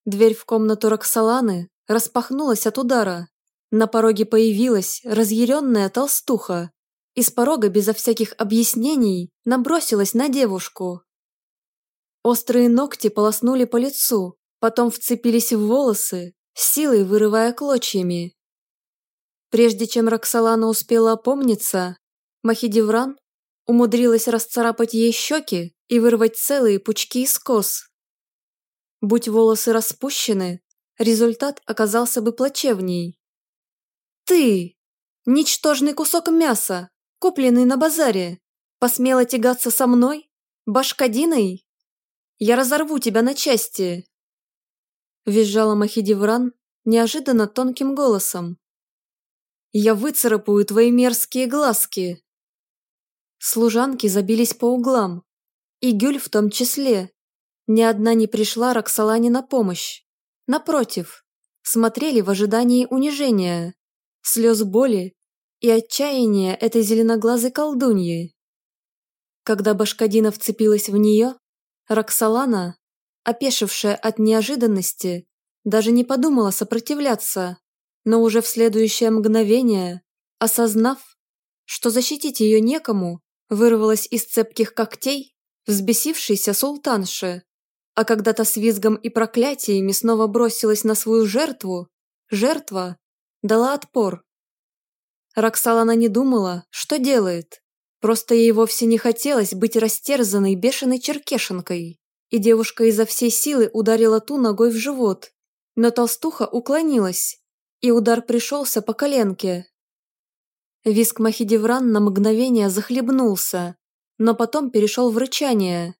Дверь в комнату Роксоланы распахнулась от удара. На пороге появилась разъяренная толстуха. Из порога безо всяких объяснений набросилась на девушку. Острые ногти полоснули по лицу, потом вцепились в волосы, силой вырывая клочьями. Прежде чем Роксолана успела опомниться, Махидевран умудрилась расцарапать ей щеки и вырвать целые пучки из кос. Будь волосы распущены, результат оказался бы плачевней. «Ты! Ничтожный кусок мяса, купленный на базаре, посмела тягаться со мной? Башкадиной? Я разорву тебя на части!» Визжала Махидевран неожиданно тонким голосом. «Я выцарапаю твои мерзкие глазки!» Служанки забились по углам, и Гюль в том числе. Ни одна не пришла Роксолане на помощь. Напротив, смотрели в ожидании унижения, слез боли и отчаяния этой зеленоглазой колдуньи. Когда Башкадина вцепилась в нее, Роксолана, опешившая от неожиданности, даже не подумала сопротивляться, но уже в следующее мгновение, осознав, что защитить ее некому, вырвалась из цепких когтей взбесившейся султанши, а когда-то с визгом и проклятиями снова бросилась на свою жертву, жертва дала отпор. Роксалана не думала, что делает, просто ей вовсе не хотелось быть растерзанной бешеной черкешенкой, и девушка изо всей силы ударила ту ногой в живот, но толстуха уклонилась, и удар пришелся по коленке. Виск Махидевран на мгновение захлебнулся, но потом перешел в рычание.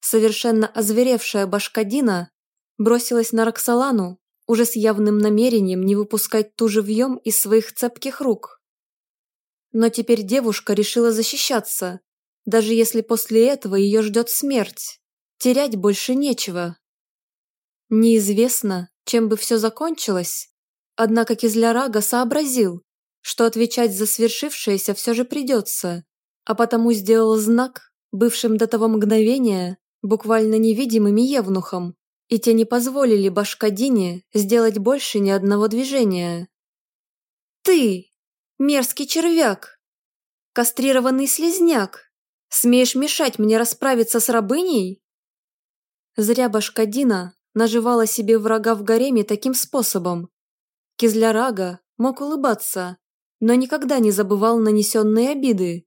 Совершенно озверевшая Башкадина бросилась на Роксолану, уже с явным намерением не выпускать ту живьем из своих цепких рук. Но теперь девушка решила защищаться, даже если после этого ее ждет смерть. Терять больше нечего. Неизвестно, чем бы все закончилось, однако Кизлярага сообразил, что отвечать за свершившееся все же придется, а потому сделал знак, бывшим до того мгновения буквально невидимыми евнухом, и те не позволили Башкадине сделать больше ни одного движения. «Ты, мерзкий червяк! Кастрированный слезняк! Смеешь мешать мне расправиться с рабыней?» Зря Башкадина наживала себе врага в гареме таким способом. Кизлярага мог улыбаться, но никогда не забывал нанесенные обиды.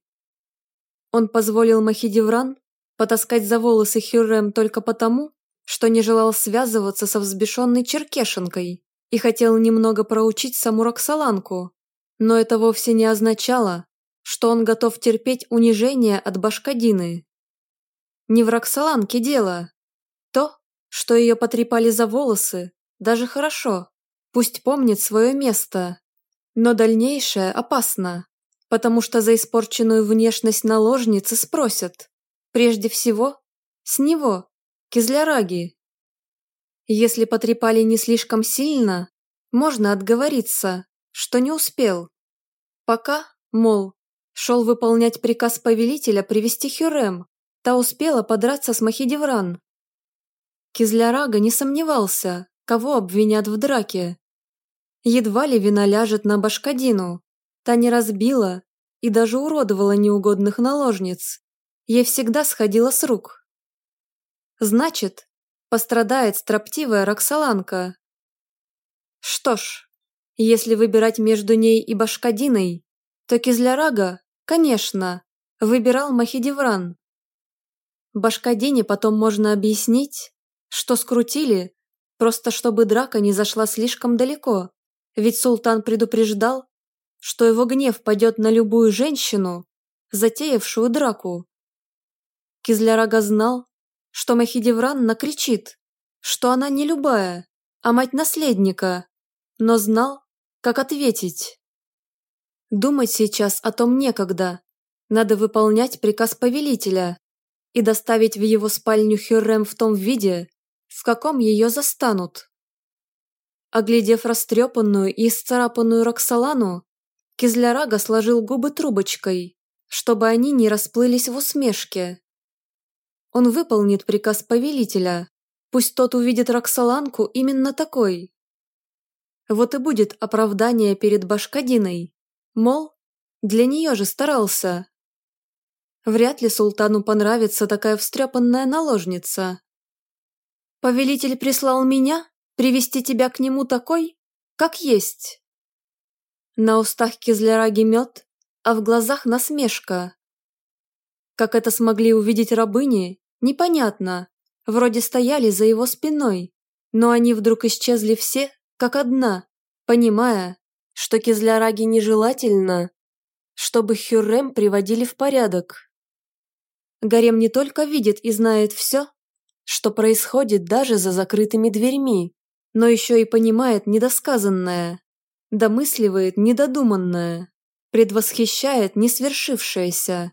Он позволил Махидевран потаскать за волосы Хюррем только потому, что не желал связываться со взбешенной черкешенкой и хотел немного проучить саму Роксоланку. Но это вовсе не означало, что он готов терпеть унижение от Башкадины. Не в Роксоланке дело. То, что ее потрепали за волосы, даже хорошо. Пусть помнит свое место. Но дальнейшее опасно, потому что за испорченную внешность наложницы спросят. Прежде всего, с него, кизляраги. Если потрепали не слишком сильно, можно отговориться, что не успел. Пока, мол, шел выполнять приказ повелителя привести Хюрем, та успела подраться с Махидевран. Кизлярага не сомневался, кого обвинят в драке, Едва ли вина ляжет на Башкадину. Та не разбила и даже уродовала неугодных наложниц. Ей всегда сходила с рук. Значит, пострадает строптивая Роксоланка. Что ж, если выбирать между ней и Башкадиной, то Кизлярага, конечно, выбирал Махидевран. Башкадине потом можно объяснить, что скрутили, просто чтобы драка не зашла слишком далеко. Ведь султан предупреждал, что его гнев падет на любую женщину, затеявшую драку. Кизлярага знал, что Махидевран накричит, что она не любая, а мать наследника, но знал, как ответить. Думать сейчас о том некогда, надо выполнять приказ повелителя и доставить в его спальню Хюррем в том виде, в каком ее застанут. Оглядев растрепанную и исцарапанную Роксолану, Кизлярага сложил губы трубочкой, чтобы они не расплылись в усмешке. он выполнит приказ повелителя. Пусть тот увидит Роксоланку именно такой. Вот и будет оправдание перед Башкадиной. Мол, для нее же старался. Вряд ли султану понравится такая встрепанная наложница. Повелитель прислал меня привести тебя к нему такой, как есть. На устах кизляраги мед, а в глазах насмешка. Как это смогли увидеть рабыни, непонятно. Вроде стояли за его спиной, но они вдруг исчезли все, как одна, понимая, что кизляраги нежелательно, чтобы Хюррем приводили в порядок. Гарем не только видит и знает все, что происходит даже за закрытыми дверьми, но еще и понимает недосказанное, домысливает недодуманное, предвосхищает несвершившееся.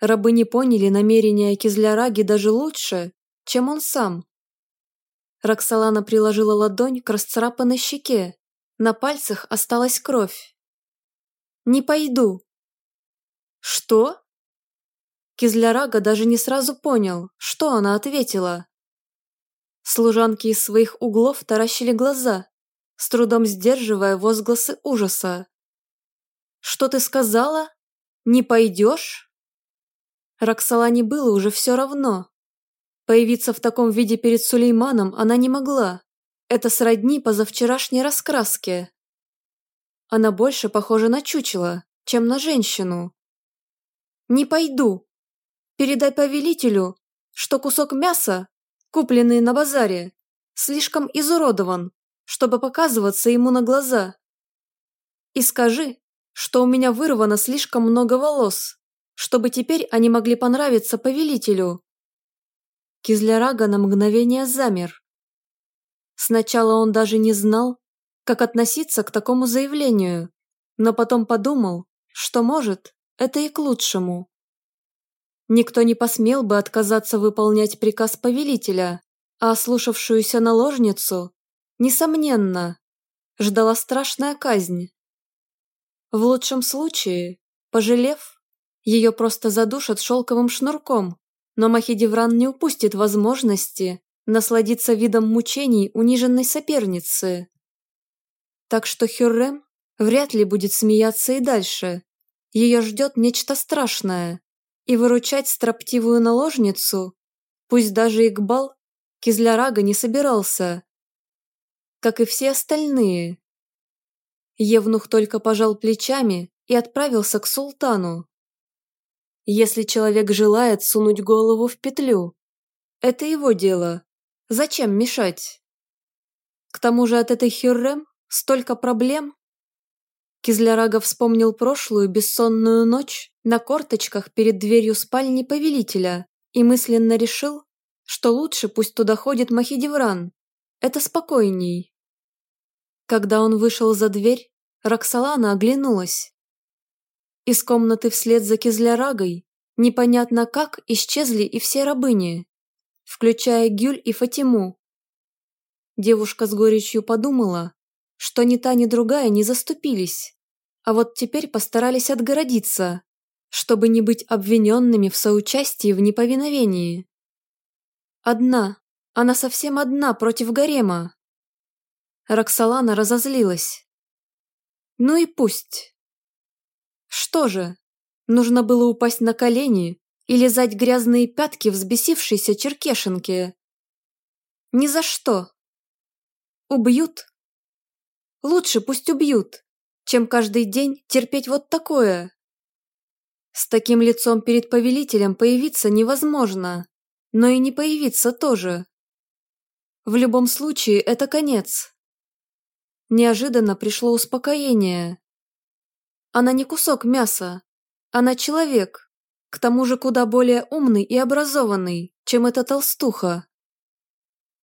Рабы не поняли намерения Кизляраги даже лучше, чем он сам. Роксолана приложила ладонь к расцарапанной щеке. На пальцах осталась кровь. «Не пойду». «Что?» Кизлярага даже не сразу понял, что она ответила. Служанки из своих углов таращили глаза, с трудом сдерживая возгласы ужаса. «Что ты сказала? Не пойдешь?» Роксолане было уже все равно. Появиться в таком виде перед Сулейманом она не могла. Это сродни позавчерашней раскраске. Она больше похожа на чучело, чем на женщину. «Не пойду. Передай повелителю, что кусок мяса, купленный на базаре, слишком изуродован, чтобы показываться ему на глаза. И скажи, что у меня вырвано слишком много волос, чтобы теперь они могли понравиться повелителю. Кизлярага на мгновение замер. Сначала он даже не знал, как относиться к такому заявлению, но потом подумал, что, может, это и к лучшему. Никто не посмел бы отказаться выполнять приказ повелителя, а ослушавшуюся наложницу, несомненно, ждала страшная казнь. В лучшем случае, пожалев, ее просто задушат шелковым шнурком, но Махидевран не упустит возможности насладиться видом мучений униженной соперницы. Так что Хюррем вряд ли будет смеяться и дальше. Ее ждет нечто страшное, и выручать строптивую наложницу, пусть даже Игбал, Кизлярага не собирался. Как и все остальные. Евнух только пожал плечами и отправился к султану. Если человек желает сунуть голову в петлю, это его дело. Зачем мешать? К тому же от этой Хюррем столько проблем. Кизлярага вспомнил прошлую бессонную ночь на корточках перед дверью спальни повелителя и мысленно решил, что лучше пусть туда ходит Махидевран. Это спокойней. Когда он вышел за дверь, Роксолана оглянулась. Из комнаты вслед за Кизлярагой непонятно как исчезли и все рабыни, включая Гюль и Фатиму. Девушка с горечью подумала, что ни та, ни другая не заступились, а вот теперь постарались отгородиться, чтобы не быть обвиненными в соучастии в неповиновении. Одна, она совсем одна против гарема. Роксолана разозлилась. Ну и пусть. Что же, нужно было упасть на колени и лизать грязные пятки взбесившейся черкешенки? Ни за что. Убьют? Лучше пусть убьют, чем каждый день терпеть вот такое. С таким лицом перед повелителем появиться невозможно, но и не появиться тоже. В любом случае, это конец. Неожиданно пришло успокоение. Она не кусок мяса. Она человек. К тому же куда более умный и образованный, чем эта толстуха.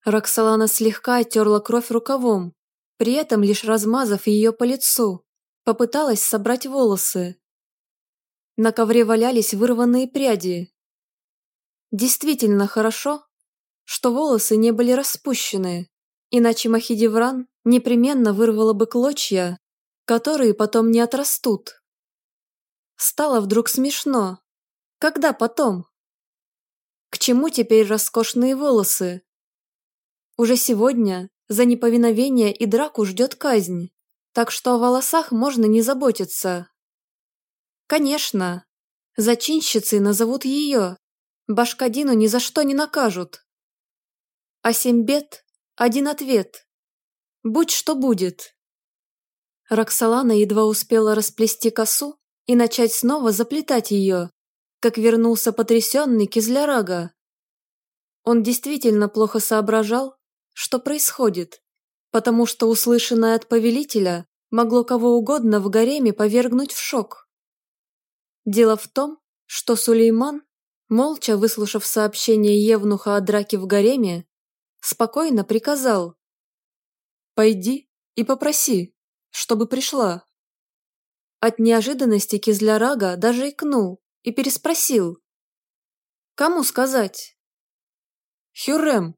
Роксолана слегка оттерла кровь рукавом, при этом лишь размазав ее по лицу. Попыталась собрать волосы. На ковре валялись вырванные пряди. Действительно хорошо, что волосы не были распущены, иначе Махидевран непременно вырвала бы клочья которые потом не отрастут. Стало вдруг смешно. Когда потом? К чему теперь роскошные волосы? Уже сегодня за неповиновение и драку ждет казнь, так что о волосах можно не заботиться. Конечно, зачинщицей назовут ее, Башкадину ни за что не накажут. А семь бед – один ответ. Будь что будет. Роксолана едва успела расплести косу и начать снова заплетать ее, как вернулся потрясенный Кизлярага. Он действительно плохо соображал, что происходит, потому что услышанное от повелителя могло кого угодно в гареме повергнуть в шок. Дело в том, что Сулейман, молча выслушав сообщение Евнуха о драке в гареме, спокойно приказал «Пойди и попроси, чтобы пришла». От неожиданности Кизлярага даже икнул и переспросил. «Кому сказать?» «Хюррем.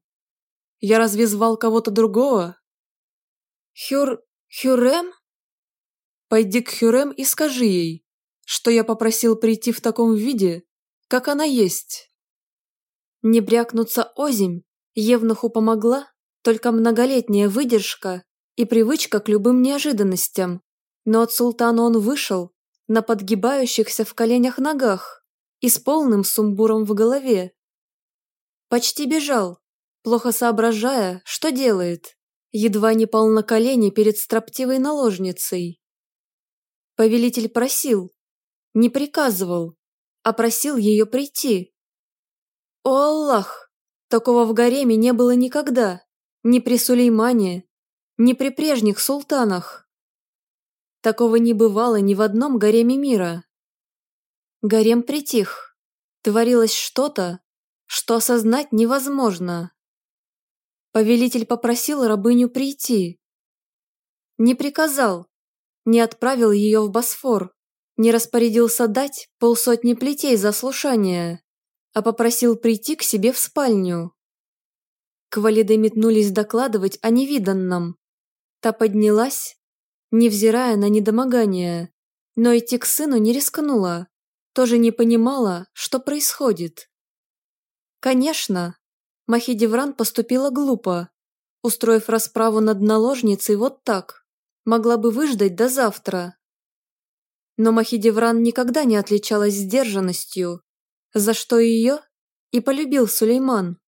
Я разве звал кого-то другого?» «Хюр... Хюррем?» «Пойди к Хюррем и скажи ей, что я попросил прийти в таком виде, как она есть». Не брякнуться озимь Евнуху помогла только многолетняя выдержка и привычка к любым неожиданностям, но от султана он вышел, на подгибающихся в коленях ногах и с полным сумбуром в голове. Почти бежал, плохо соображая, что делает, едва не пал на колени перед строптивой наложницей. Повелитель просил, не приказывал, а просил ее прийти. О Аллах! Такого в гареме не было никогда, ни при Сулеймане, ни при прежних султанах. Такого не бывало ни в одном гареме мира. Гарем притих. Творилось что-то, что осознать невозможно. Повелитель попросил рабыню прийти. Не приказал, не отправил ее в Босфор, не распорядился дать полсотни плетей за слушание, а попросил прийти к себе в спальню. К Валиде метнулись докладывать о невиданном. Та поднялась, невзирая на недомогание. Но идти к сыну не рискнула, тоже не понимала, что происходит. Конечно, Махидевран поступила глупо, устроив расправу над наложницей вот так. Могла бы выждать до завтра. Но Махидевран никогда не отличалась сдержанностью, за что ее и полюбил Сулейман.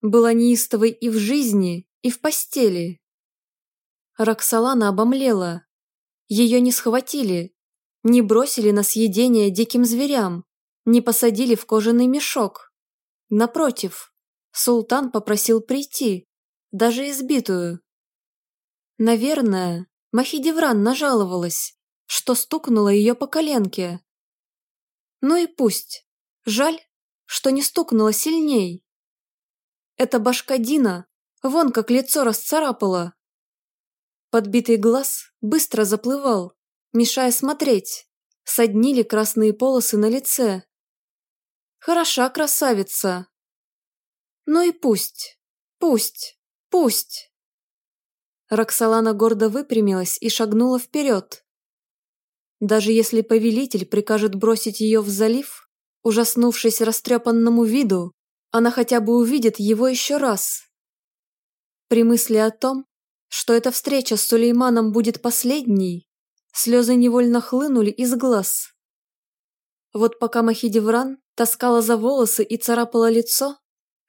Была неистовой и в жизни, и в постели. Роксолана обомлела. Ее не схватили, не бросили на съедение диким зверям, не посадили в кожаный мешок. Напротив, султан попросил прийти, даже избитую. Наверное, Махидевран нажаловалась, что стукнула ее по коленке. Ну и пусть. Жаль, что не стукнула сильней. Это башка Дина, вон как лицо расцарапала. Подбитый глаз быстро заплывал, мешая смотреть. Соднили красные полосы на лице. Хороша красавица. Ну и пусть, пусть, пусть. Роксолана гордо выпрямилась и шагнула вперед. Даже если повелитель прикажет бросить ее в залив, ужаснувшись растрепанному виду, она хотя бы увидит его еще раз. При мысли о том, что эта встреча с Сулейманом будет последней, слезы невольно хлынули из глаз. Вот пока Махидевран таскала за волосы и царапала лицо,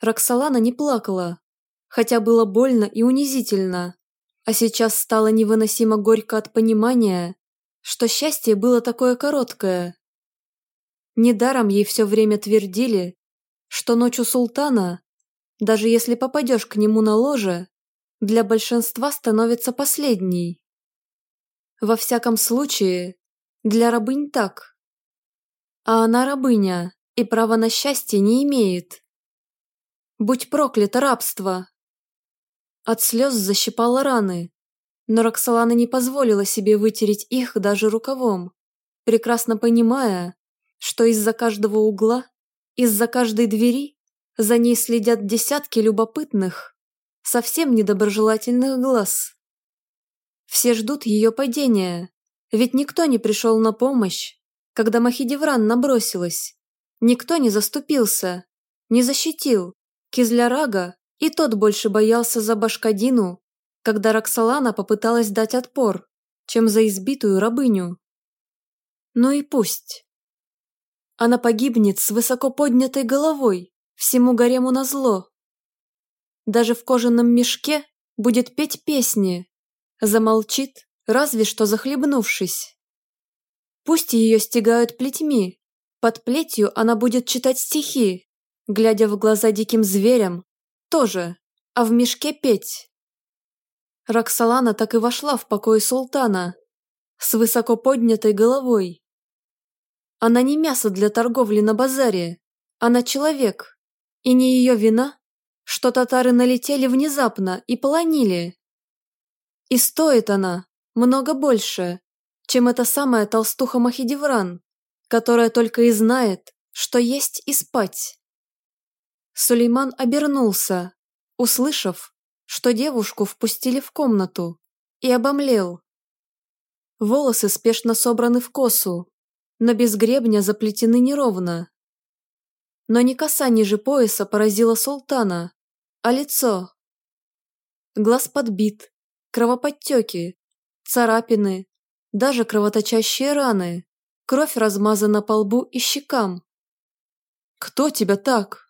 Роксолана не плакала, хотя было больно и унизительно, а сейчас стало невыносимо горько от понимания, что счастье было такое короткое. Недаром ей все время твердили, что ночь у султана, даже если попадешь к нему на ложе, для большинства становится последней. Во всяком случае, для рабынь так. А она рабыня и права на счастье не имеет. Будь проклято рабство! От слез защипала раны, но Роксолана не позволила себе вытереть их даже рукавом, прекрасно понимая, что из-за каждого угла, из-за каждой двери за ней следят десятки любопытных, совсем недоброжелательных глаз. Все ждут ее падения, ведь никто не пришел на помощь, когда Махидевран набросилась. Никто не заступился, не защитил. Кизлярага и тот больше боялся за Башкадину, когда Роксолана попыталась дать отпор, чем за избитую рабыню. Ну и пусть. Она погибнет с высоко поднятой головой, всему гарему назло. Даже в кожаном мешке будет петь песни, замолчит, разве что захлебнувшись. Пусть ее стягают плетьми, под плетью она будет читать стихи, глядя в глаза диким зверям, тоже, а в мешке петь. Роксолана так и вошла в покой султана, с высоко поднятой головой. Она не мясо для торговли на базаре, она человек, и не ее вина, что татары налетели внезапно и полонили. И стоит она много больше, чем эта самая толстуха Махидевран, которая только и знает, что есть и спать. Сулейман обернулся, услышав, что девушку впустили в комнату, и обомлел. Волосы спешно собраны в косу, но без гребня заплетены неровно. Но не коса ниже пояса поразила султана, а лицо. Глаз подбит, кровоподтеки, царапины, даже кровоточащие раны, кровь размазана по лбу и щекам. «Кто тебя так?»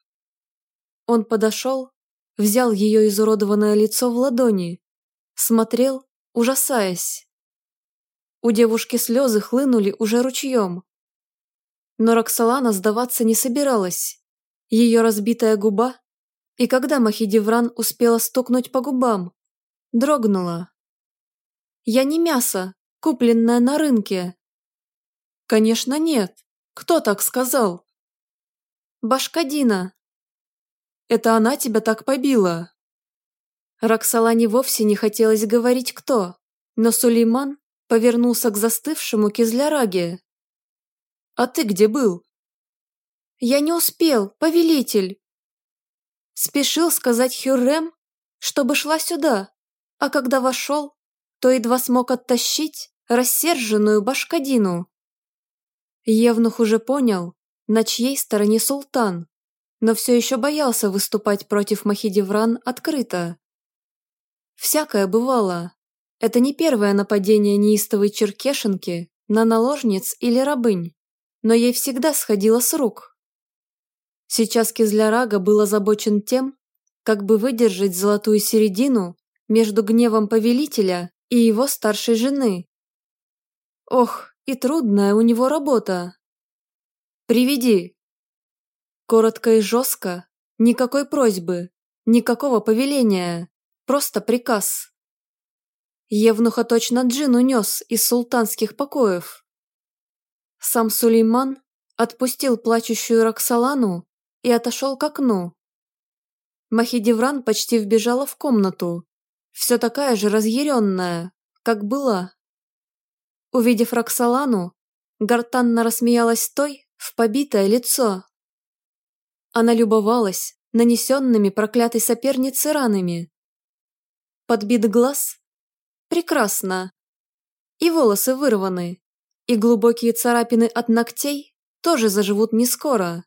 Он подошел, взял ее изуродованное лицо в ладони, смотрел, ужасаясь. У девушки слезы хлынули уже ручьем. Но Роксолана сдаваться не собиралась. Ее разбитая губа, и когда Махидевран успела стукнуть по губам, дрогнула. «Я не мясо, купленное на рынке». «Конечно нет. Кто так сказал?» «Башкадина». «Это она тебя так побила?» Роксолане вовсе не хотелось говорить кто, но Сулейман повернулся к застывшему Кизляраге. «А ты где был?» «Я не успел, повелитель!» Спешил сказать Хюррем, чтобы шла сюда, а когда вошел, то едва смог оттащить рассерженную башкадину. Евнух уже понял, на чьей стороне султан, но все еще боялся выступать против Махидевран открыто. Всякое бывало. Это не первое нападение неистовой черкешенки на наложниц или рабынь, но ей всегда сходило с рук. Сейчас Кизлярага был озабочен тем, как бы выдержать золотую середину между гневом повелителя и его старшей жены. Ох, и трудная у него работа. «Приведи!» Коротко и жестко, никакой просьбы, никакого повеления, просто приказ. Евнуха точно джин унес из султанских покоев. Сам Сулейман отпустил плачущую Роксолану и отошел к окну. Махидевран почти вбежала в комнату, все такая же разъяренная, как была. Увидев Роксолану, гортанно рассмеялась той в побитое лицо. Она любовалась нанесенными проклятой сопернице ранами. Подбит глаз Прекрасно. И волосы вырваны, и глубокие царапины от ногтей тоже заживут не скоро.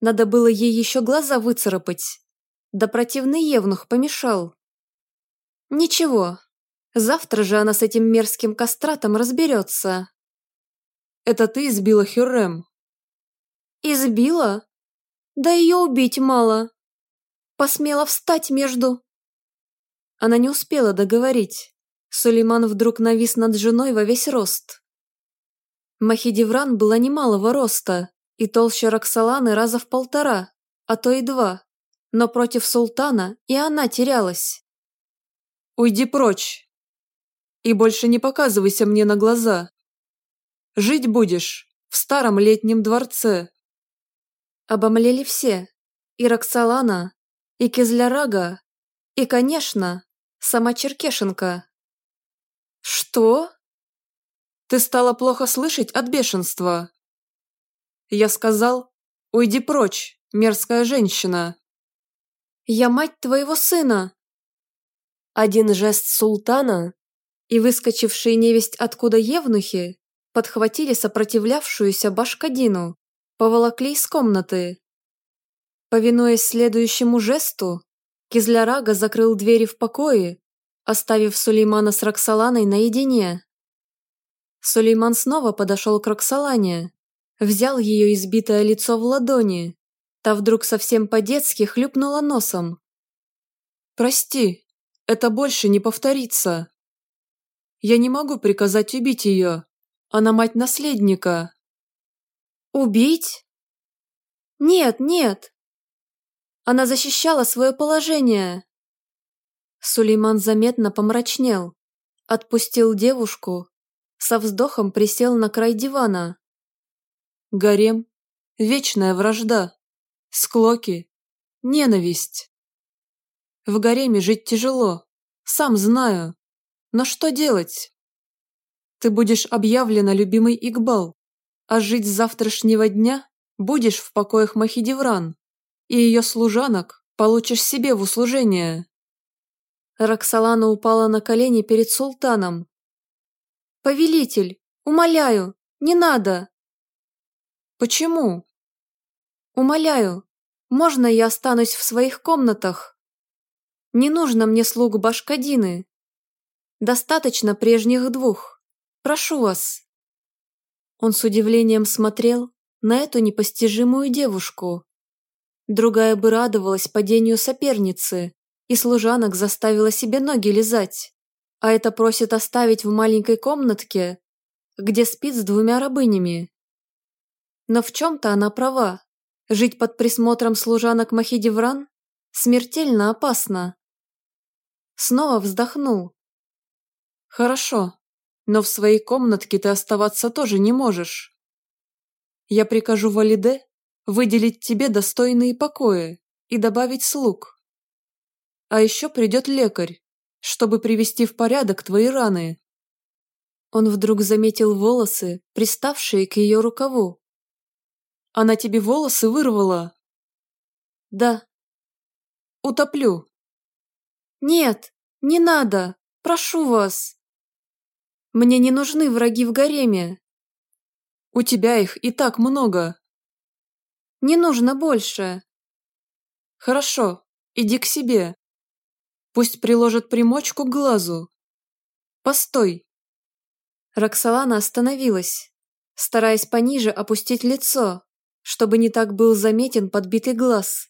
Надо было ей еще глаза выцарапать, да противный евнух помешал. Ничего, завтра же она с этим мерзким кастратом разберется. Это ты избила Хюррем? Избила? Да ее убить мало. Посмела встать между... Она не успела договорить. Сулейман вдруг навис над женой во весь рост. Махидевран была немалого роста и толще Роксоланы раза в полтора, а то и два. Но против султана и она терялась. «Уйди прочь! И больше не показывайся мне на глаза! Жить будешь в старом летнем дворце!» Обомлели все. И Роксолана, и Кизлярага, и, конечно, сама Черкешенко. «Что?» «Ты стала плохо слышать от бешенства». Я сказал, «Уйди прочь, мерзкая женщина». «Я мать твоего сына!» Один жест султана, и выскочившие невесть откуда евнухи подхватили сопротивлявшуюся башкадину, поволокли из комнаты. Повинуясь следующему жесту, Кизлярага закрыл двери в покое, оставив Сулеймана с Роксоланой наедине. Сулейман снова подошел к Роксолане, взял ее избитое лицо в ладони, та вдруг совсем по-детски хлюпнула носом. «Прости, это больше не повторится. Я не могу приказать убить ее, она мать наследника». «Убить? Нет, нет. Она защищала свое положение». Сулейман заметно помрачнел, отпустил девушку, со вздохом присел на край дивана. Гарем, вечная вражда, склоки, ненависть. В гареме жить тяжело, сам знаю, но что делать? Ты будешь объявлена любимый Игбал, а жить с завтрашнего дня будешь в покоях Махидевран, и ее служанок получишь себе в услужение. Роксолана упала на колени перед султаном. «Повелитель, умоляю, не надо!» «Почему?» «Умоляю, можно я останусь в своих комнатах? Не нужно мне слуг Башкадины. Достаточно прежних двух. Прошу вас». Он с удивлением смотрел на эту непостижимую девушку. Другая бы радовалась падению соперницы, и служанок заставила себе ноги лизать, а это просит оставить в маленькой комнатке, где спит с двумя рабынями. Но в чем-то она права. Жить под присмотром служанок Махидевран смертельно опасно. Снова вздохнул. Хорошо, но в своей комнатке ты оставаться тоже не можешь. Я прикажу Валиде выделить тебе достойные покои и добавить слуг. А еще придет лекарь, чтобы привести в порядок твои раны. Он вдруг заметил волосы, приставшие к ее рукаву. Она тебе волосы вырвала? Да. Утоплю. Нет, не надо, прошу вас. Мне не нужны враги в гареме. У тебя их и так много. Не нужно больше. Хорошо, иди к себе. Пусть приложат примочку к глазу. Постой. Роксолана остановилась, стараясь пониже опустить лицо, чтобы не так был заметен подбитый глаз.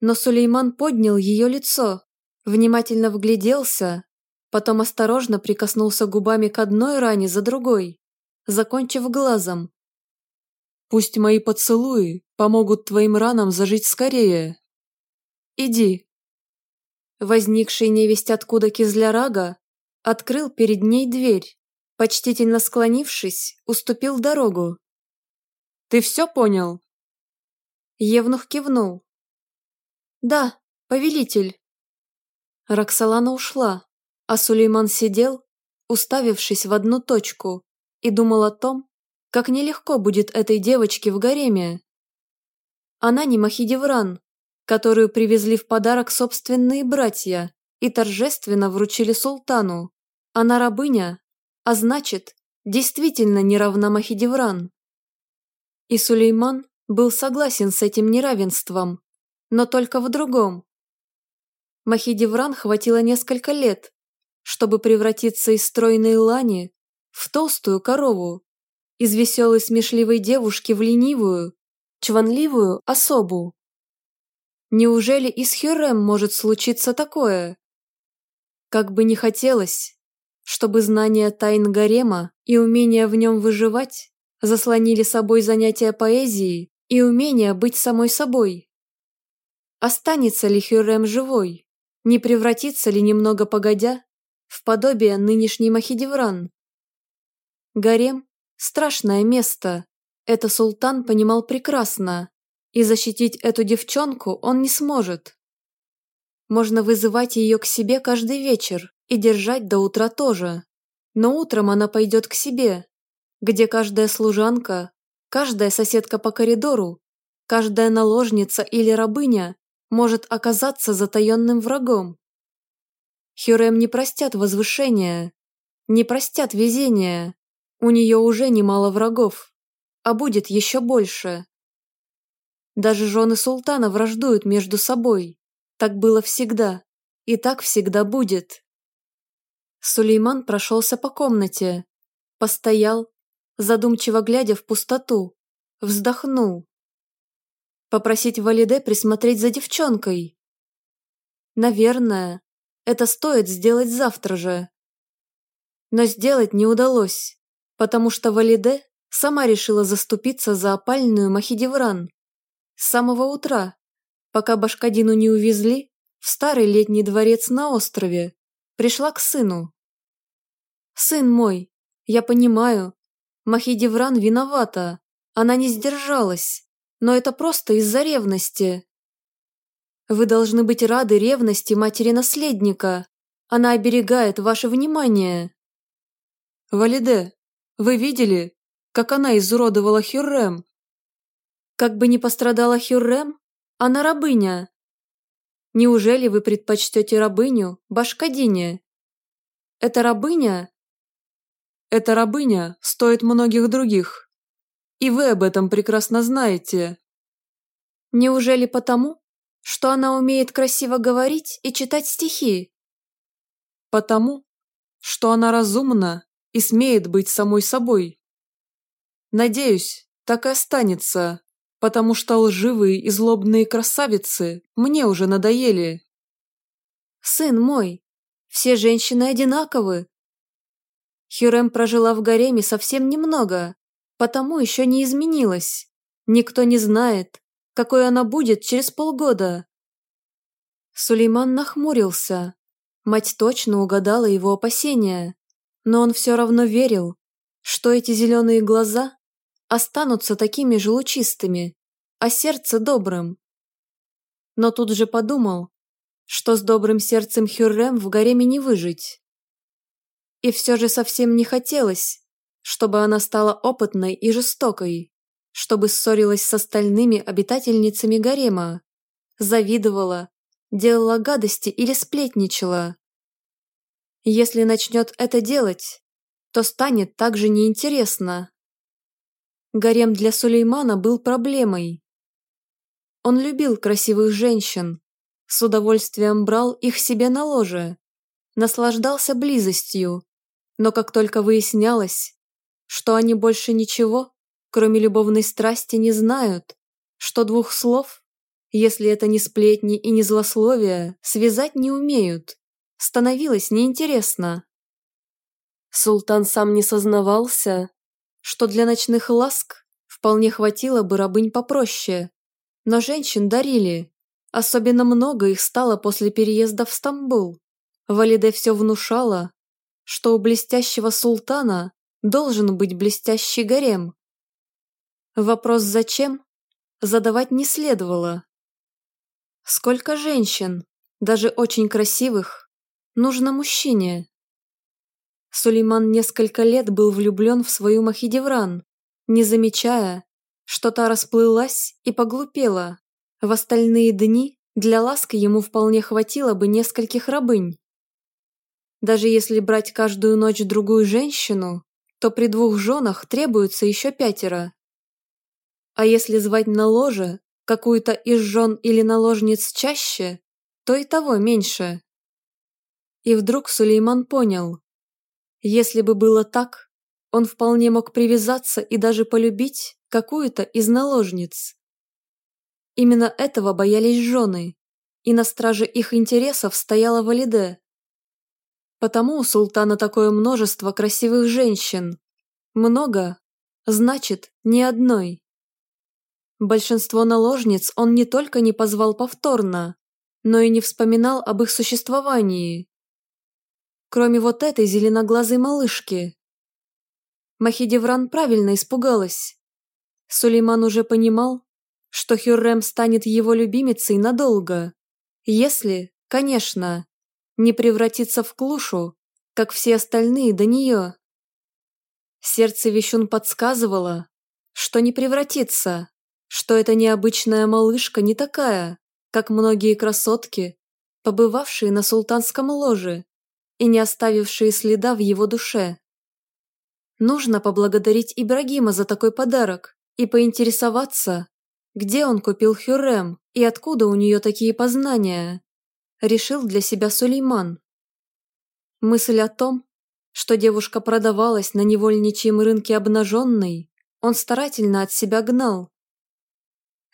Но Сулейман поднял ее лицо, внимательно вгляделся, потом осторожно прикоснулся губами к одной ране за другой, закончив глазом. «Пусть мои поцелуи помогут твоим ранам зажить скорее. Иди, возникший невесть откуда Кизлярага, открыл перед ней дверь, почтительно склонившись, уступил дорогу. «Ты все понял?» Евнух кивнул. «Да, повелитель». Роксолана ушла, а Сулейман сидел, уставившись в одну точку, и думал о том, как нелегко будет этой девочке в гареме. Она не Махидевран, которую привезли в подарок собственные братья и торжественно вручили султану. Она рабыня, а значит, действительно не равна Махидевран. И Сулейман был согласен с этим неравенством, но только в другом. Махидевран хватило несколько лет, чтобы превратиться из стройной лани в толстую корову, из веселой смешливой девушки в ленивую, чванливую особу. Неужели и с Хюррем может случиться такое? Как бы не хотелось, чтобы знания тайн гарема и умение в нем выживать заслонили собой занятия поэзией и умение быть самой собой. Останется ли Хюррем живой? Не превратится ли немного погодя в подобие нынешней Махидевран? Гарем – страшное место, это султан понимал прекрасно, и защитить эту девчонку он не сможет. Можно вызывать ее к себе каждый вечер и держать до утра тоже. Но утром она пойдет к себе, где каждая служанка, каждая соседка по коридору, каждая наложница или рабыня может оказаться затаенным врагом. Хюрем не простят возвышения, не простят везения. У нее уже немало врагов, а будет еще больше. Даже жены султана враждуют между собой. Так было всегда. И так всегда будет. Сулейман прошелся по комнате. Постоял, задумчиво глядя в пустоту. Вздохнул. Попросить Валиде присмотреть за девчонкой. Наверное, это стоит сделать завтра же. Но сделать не удалось, потому что Валиде сама решила заступиться за опальную Махидевран. С самого утра, пока Башкадину не увезли, в старый летний дворец на острове, пришла к сыну. «Сын мой, я понимаю, Махидевран виновата, она не сдержалась, но это просто из-за ревности. Вы должны быть рады ревности матери-наследника, она оберегает ваше внимание». «Валиде, вы видели, как она изуродовала Хюррем?» Как бы ни пострадала Хюррем, она рабыня. Неужели вы предпочтете рабыню Башкадине? Это рабыня? Эта рабыня стоит многих других. И вы об этом прекрасно знаете. Неужели потому, что она умеет красиво говорить и читать стихи? Потому, что она разумна и смеет быть самой собой. Надеюсь, так и останется потому что лживые и злобные красавицы мне уже надоели. Сын мой, все женщины одинаковы. Хюрем прожила в гареме совсем немного, потому еще не изменилась. Никто не знает, какой она будет через полгода. Сулейман нахмурился. Мать точно угадала его опасения, но он все равно верил, что эти зеленые глаза останутся такими же лучистыми, а сердце добрым. Но тут же подумал, что с добрым сердцем Хюррем в гареме не выжить. И все же совсем не хотелось, чтобы она стала опытной и жестокой, чтобы ссорилась с остальными обитательницами гарема, завидовала, делала гадости или сплетничала. Если начнет это делать, то станет также неинтересно. Гарем для Сулеймана был проблемой. Он любил красивых женщин, с удовольствием брал их себе на ложе, наслаждался близостью, но как только выяснялось, что они больше ничего, кроме любовной страсти, не знают, что двух слов, если это не сплетни и не злословия, связать не умеют, становилось неинтересно. Султан сам не сознавался, что для ночных ласк вполне хватило бы рабынь попроще. Но женщин дарили. Особенно много их стало после переезда в Стамбул. Валиде все внушало, что у блестящего султана должен быть блестящий гарем. Вопрос «зачем?» задавать не следовало. Сколько женщин, даже очень красивых, нужно мужчине? Сулейман несколько лет был влюблен в свою Махидевран, не замечая, что та расплылась и поглупела. В остальные дни для ласки ему вполне хватило бы нескольких рабынь. Даже если брать каждую ночь другую женщину, то при двух женах требуется еще пятеро. А если звать на ложе какую-то из жен или наложниц чаще, то и того меньше. И вдруг Сулейман понял, если бы было так, он вполне мог привязаться и даже полюбить какую-то из наложниц. Именно этого боялись жены, и на страже их интересов стояла Валиде. Потому у султана такое множество красивых женщин. Много, значит, ни одной. Большинство наложниц он не только не позвал повторно, но и не вспоминал об их существовании кроме вот этой зеленоглазой малышки. Махидевран правильно испугалась. Сулейман уже понимал, что Хюррем станет его любимицей надолго, если, конечно, не превратится в клушу, как все остальные до нее. Сердце Вещун подсказывало, что не превратится, что эта необычная малышка не такая, как многие красотки, побывавшие на султанском ложе и не оставившие следа в его душе. Нужно поблагодарить Ибрагима за такой подарок и поинтересоваться, где он купил Хюррем и откуда у нее такие познания, решил для себя Сулейман. Мысль о том, что девушка продавалась на невольничьем рынке обнаженной, он старательно от себя гнал.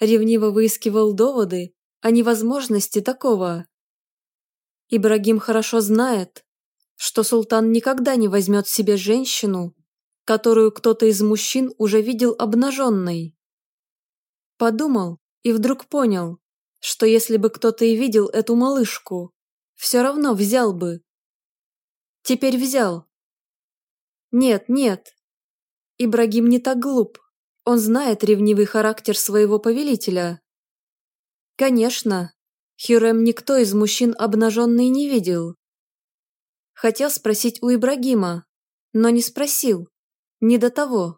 Ревниво выискивал доводы о невозможности такого. Ибрагим хорошо знает, что султан никогда не возьмет себе женщину, которую кто-то из мужчин уже видел обнаженной. Подумал и вдруг понял, что если бы кто-то и видел эту малышку, все равно взял бы. Теперь взял. Нет, нет. Ибрагим не так глуп. Он знает ревнивый характер своего повелителя. Конечно, Хюрем никто из мужчин обнаженный не видел. Хотел спросить у Ибрагима, но не спросил. Не до того.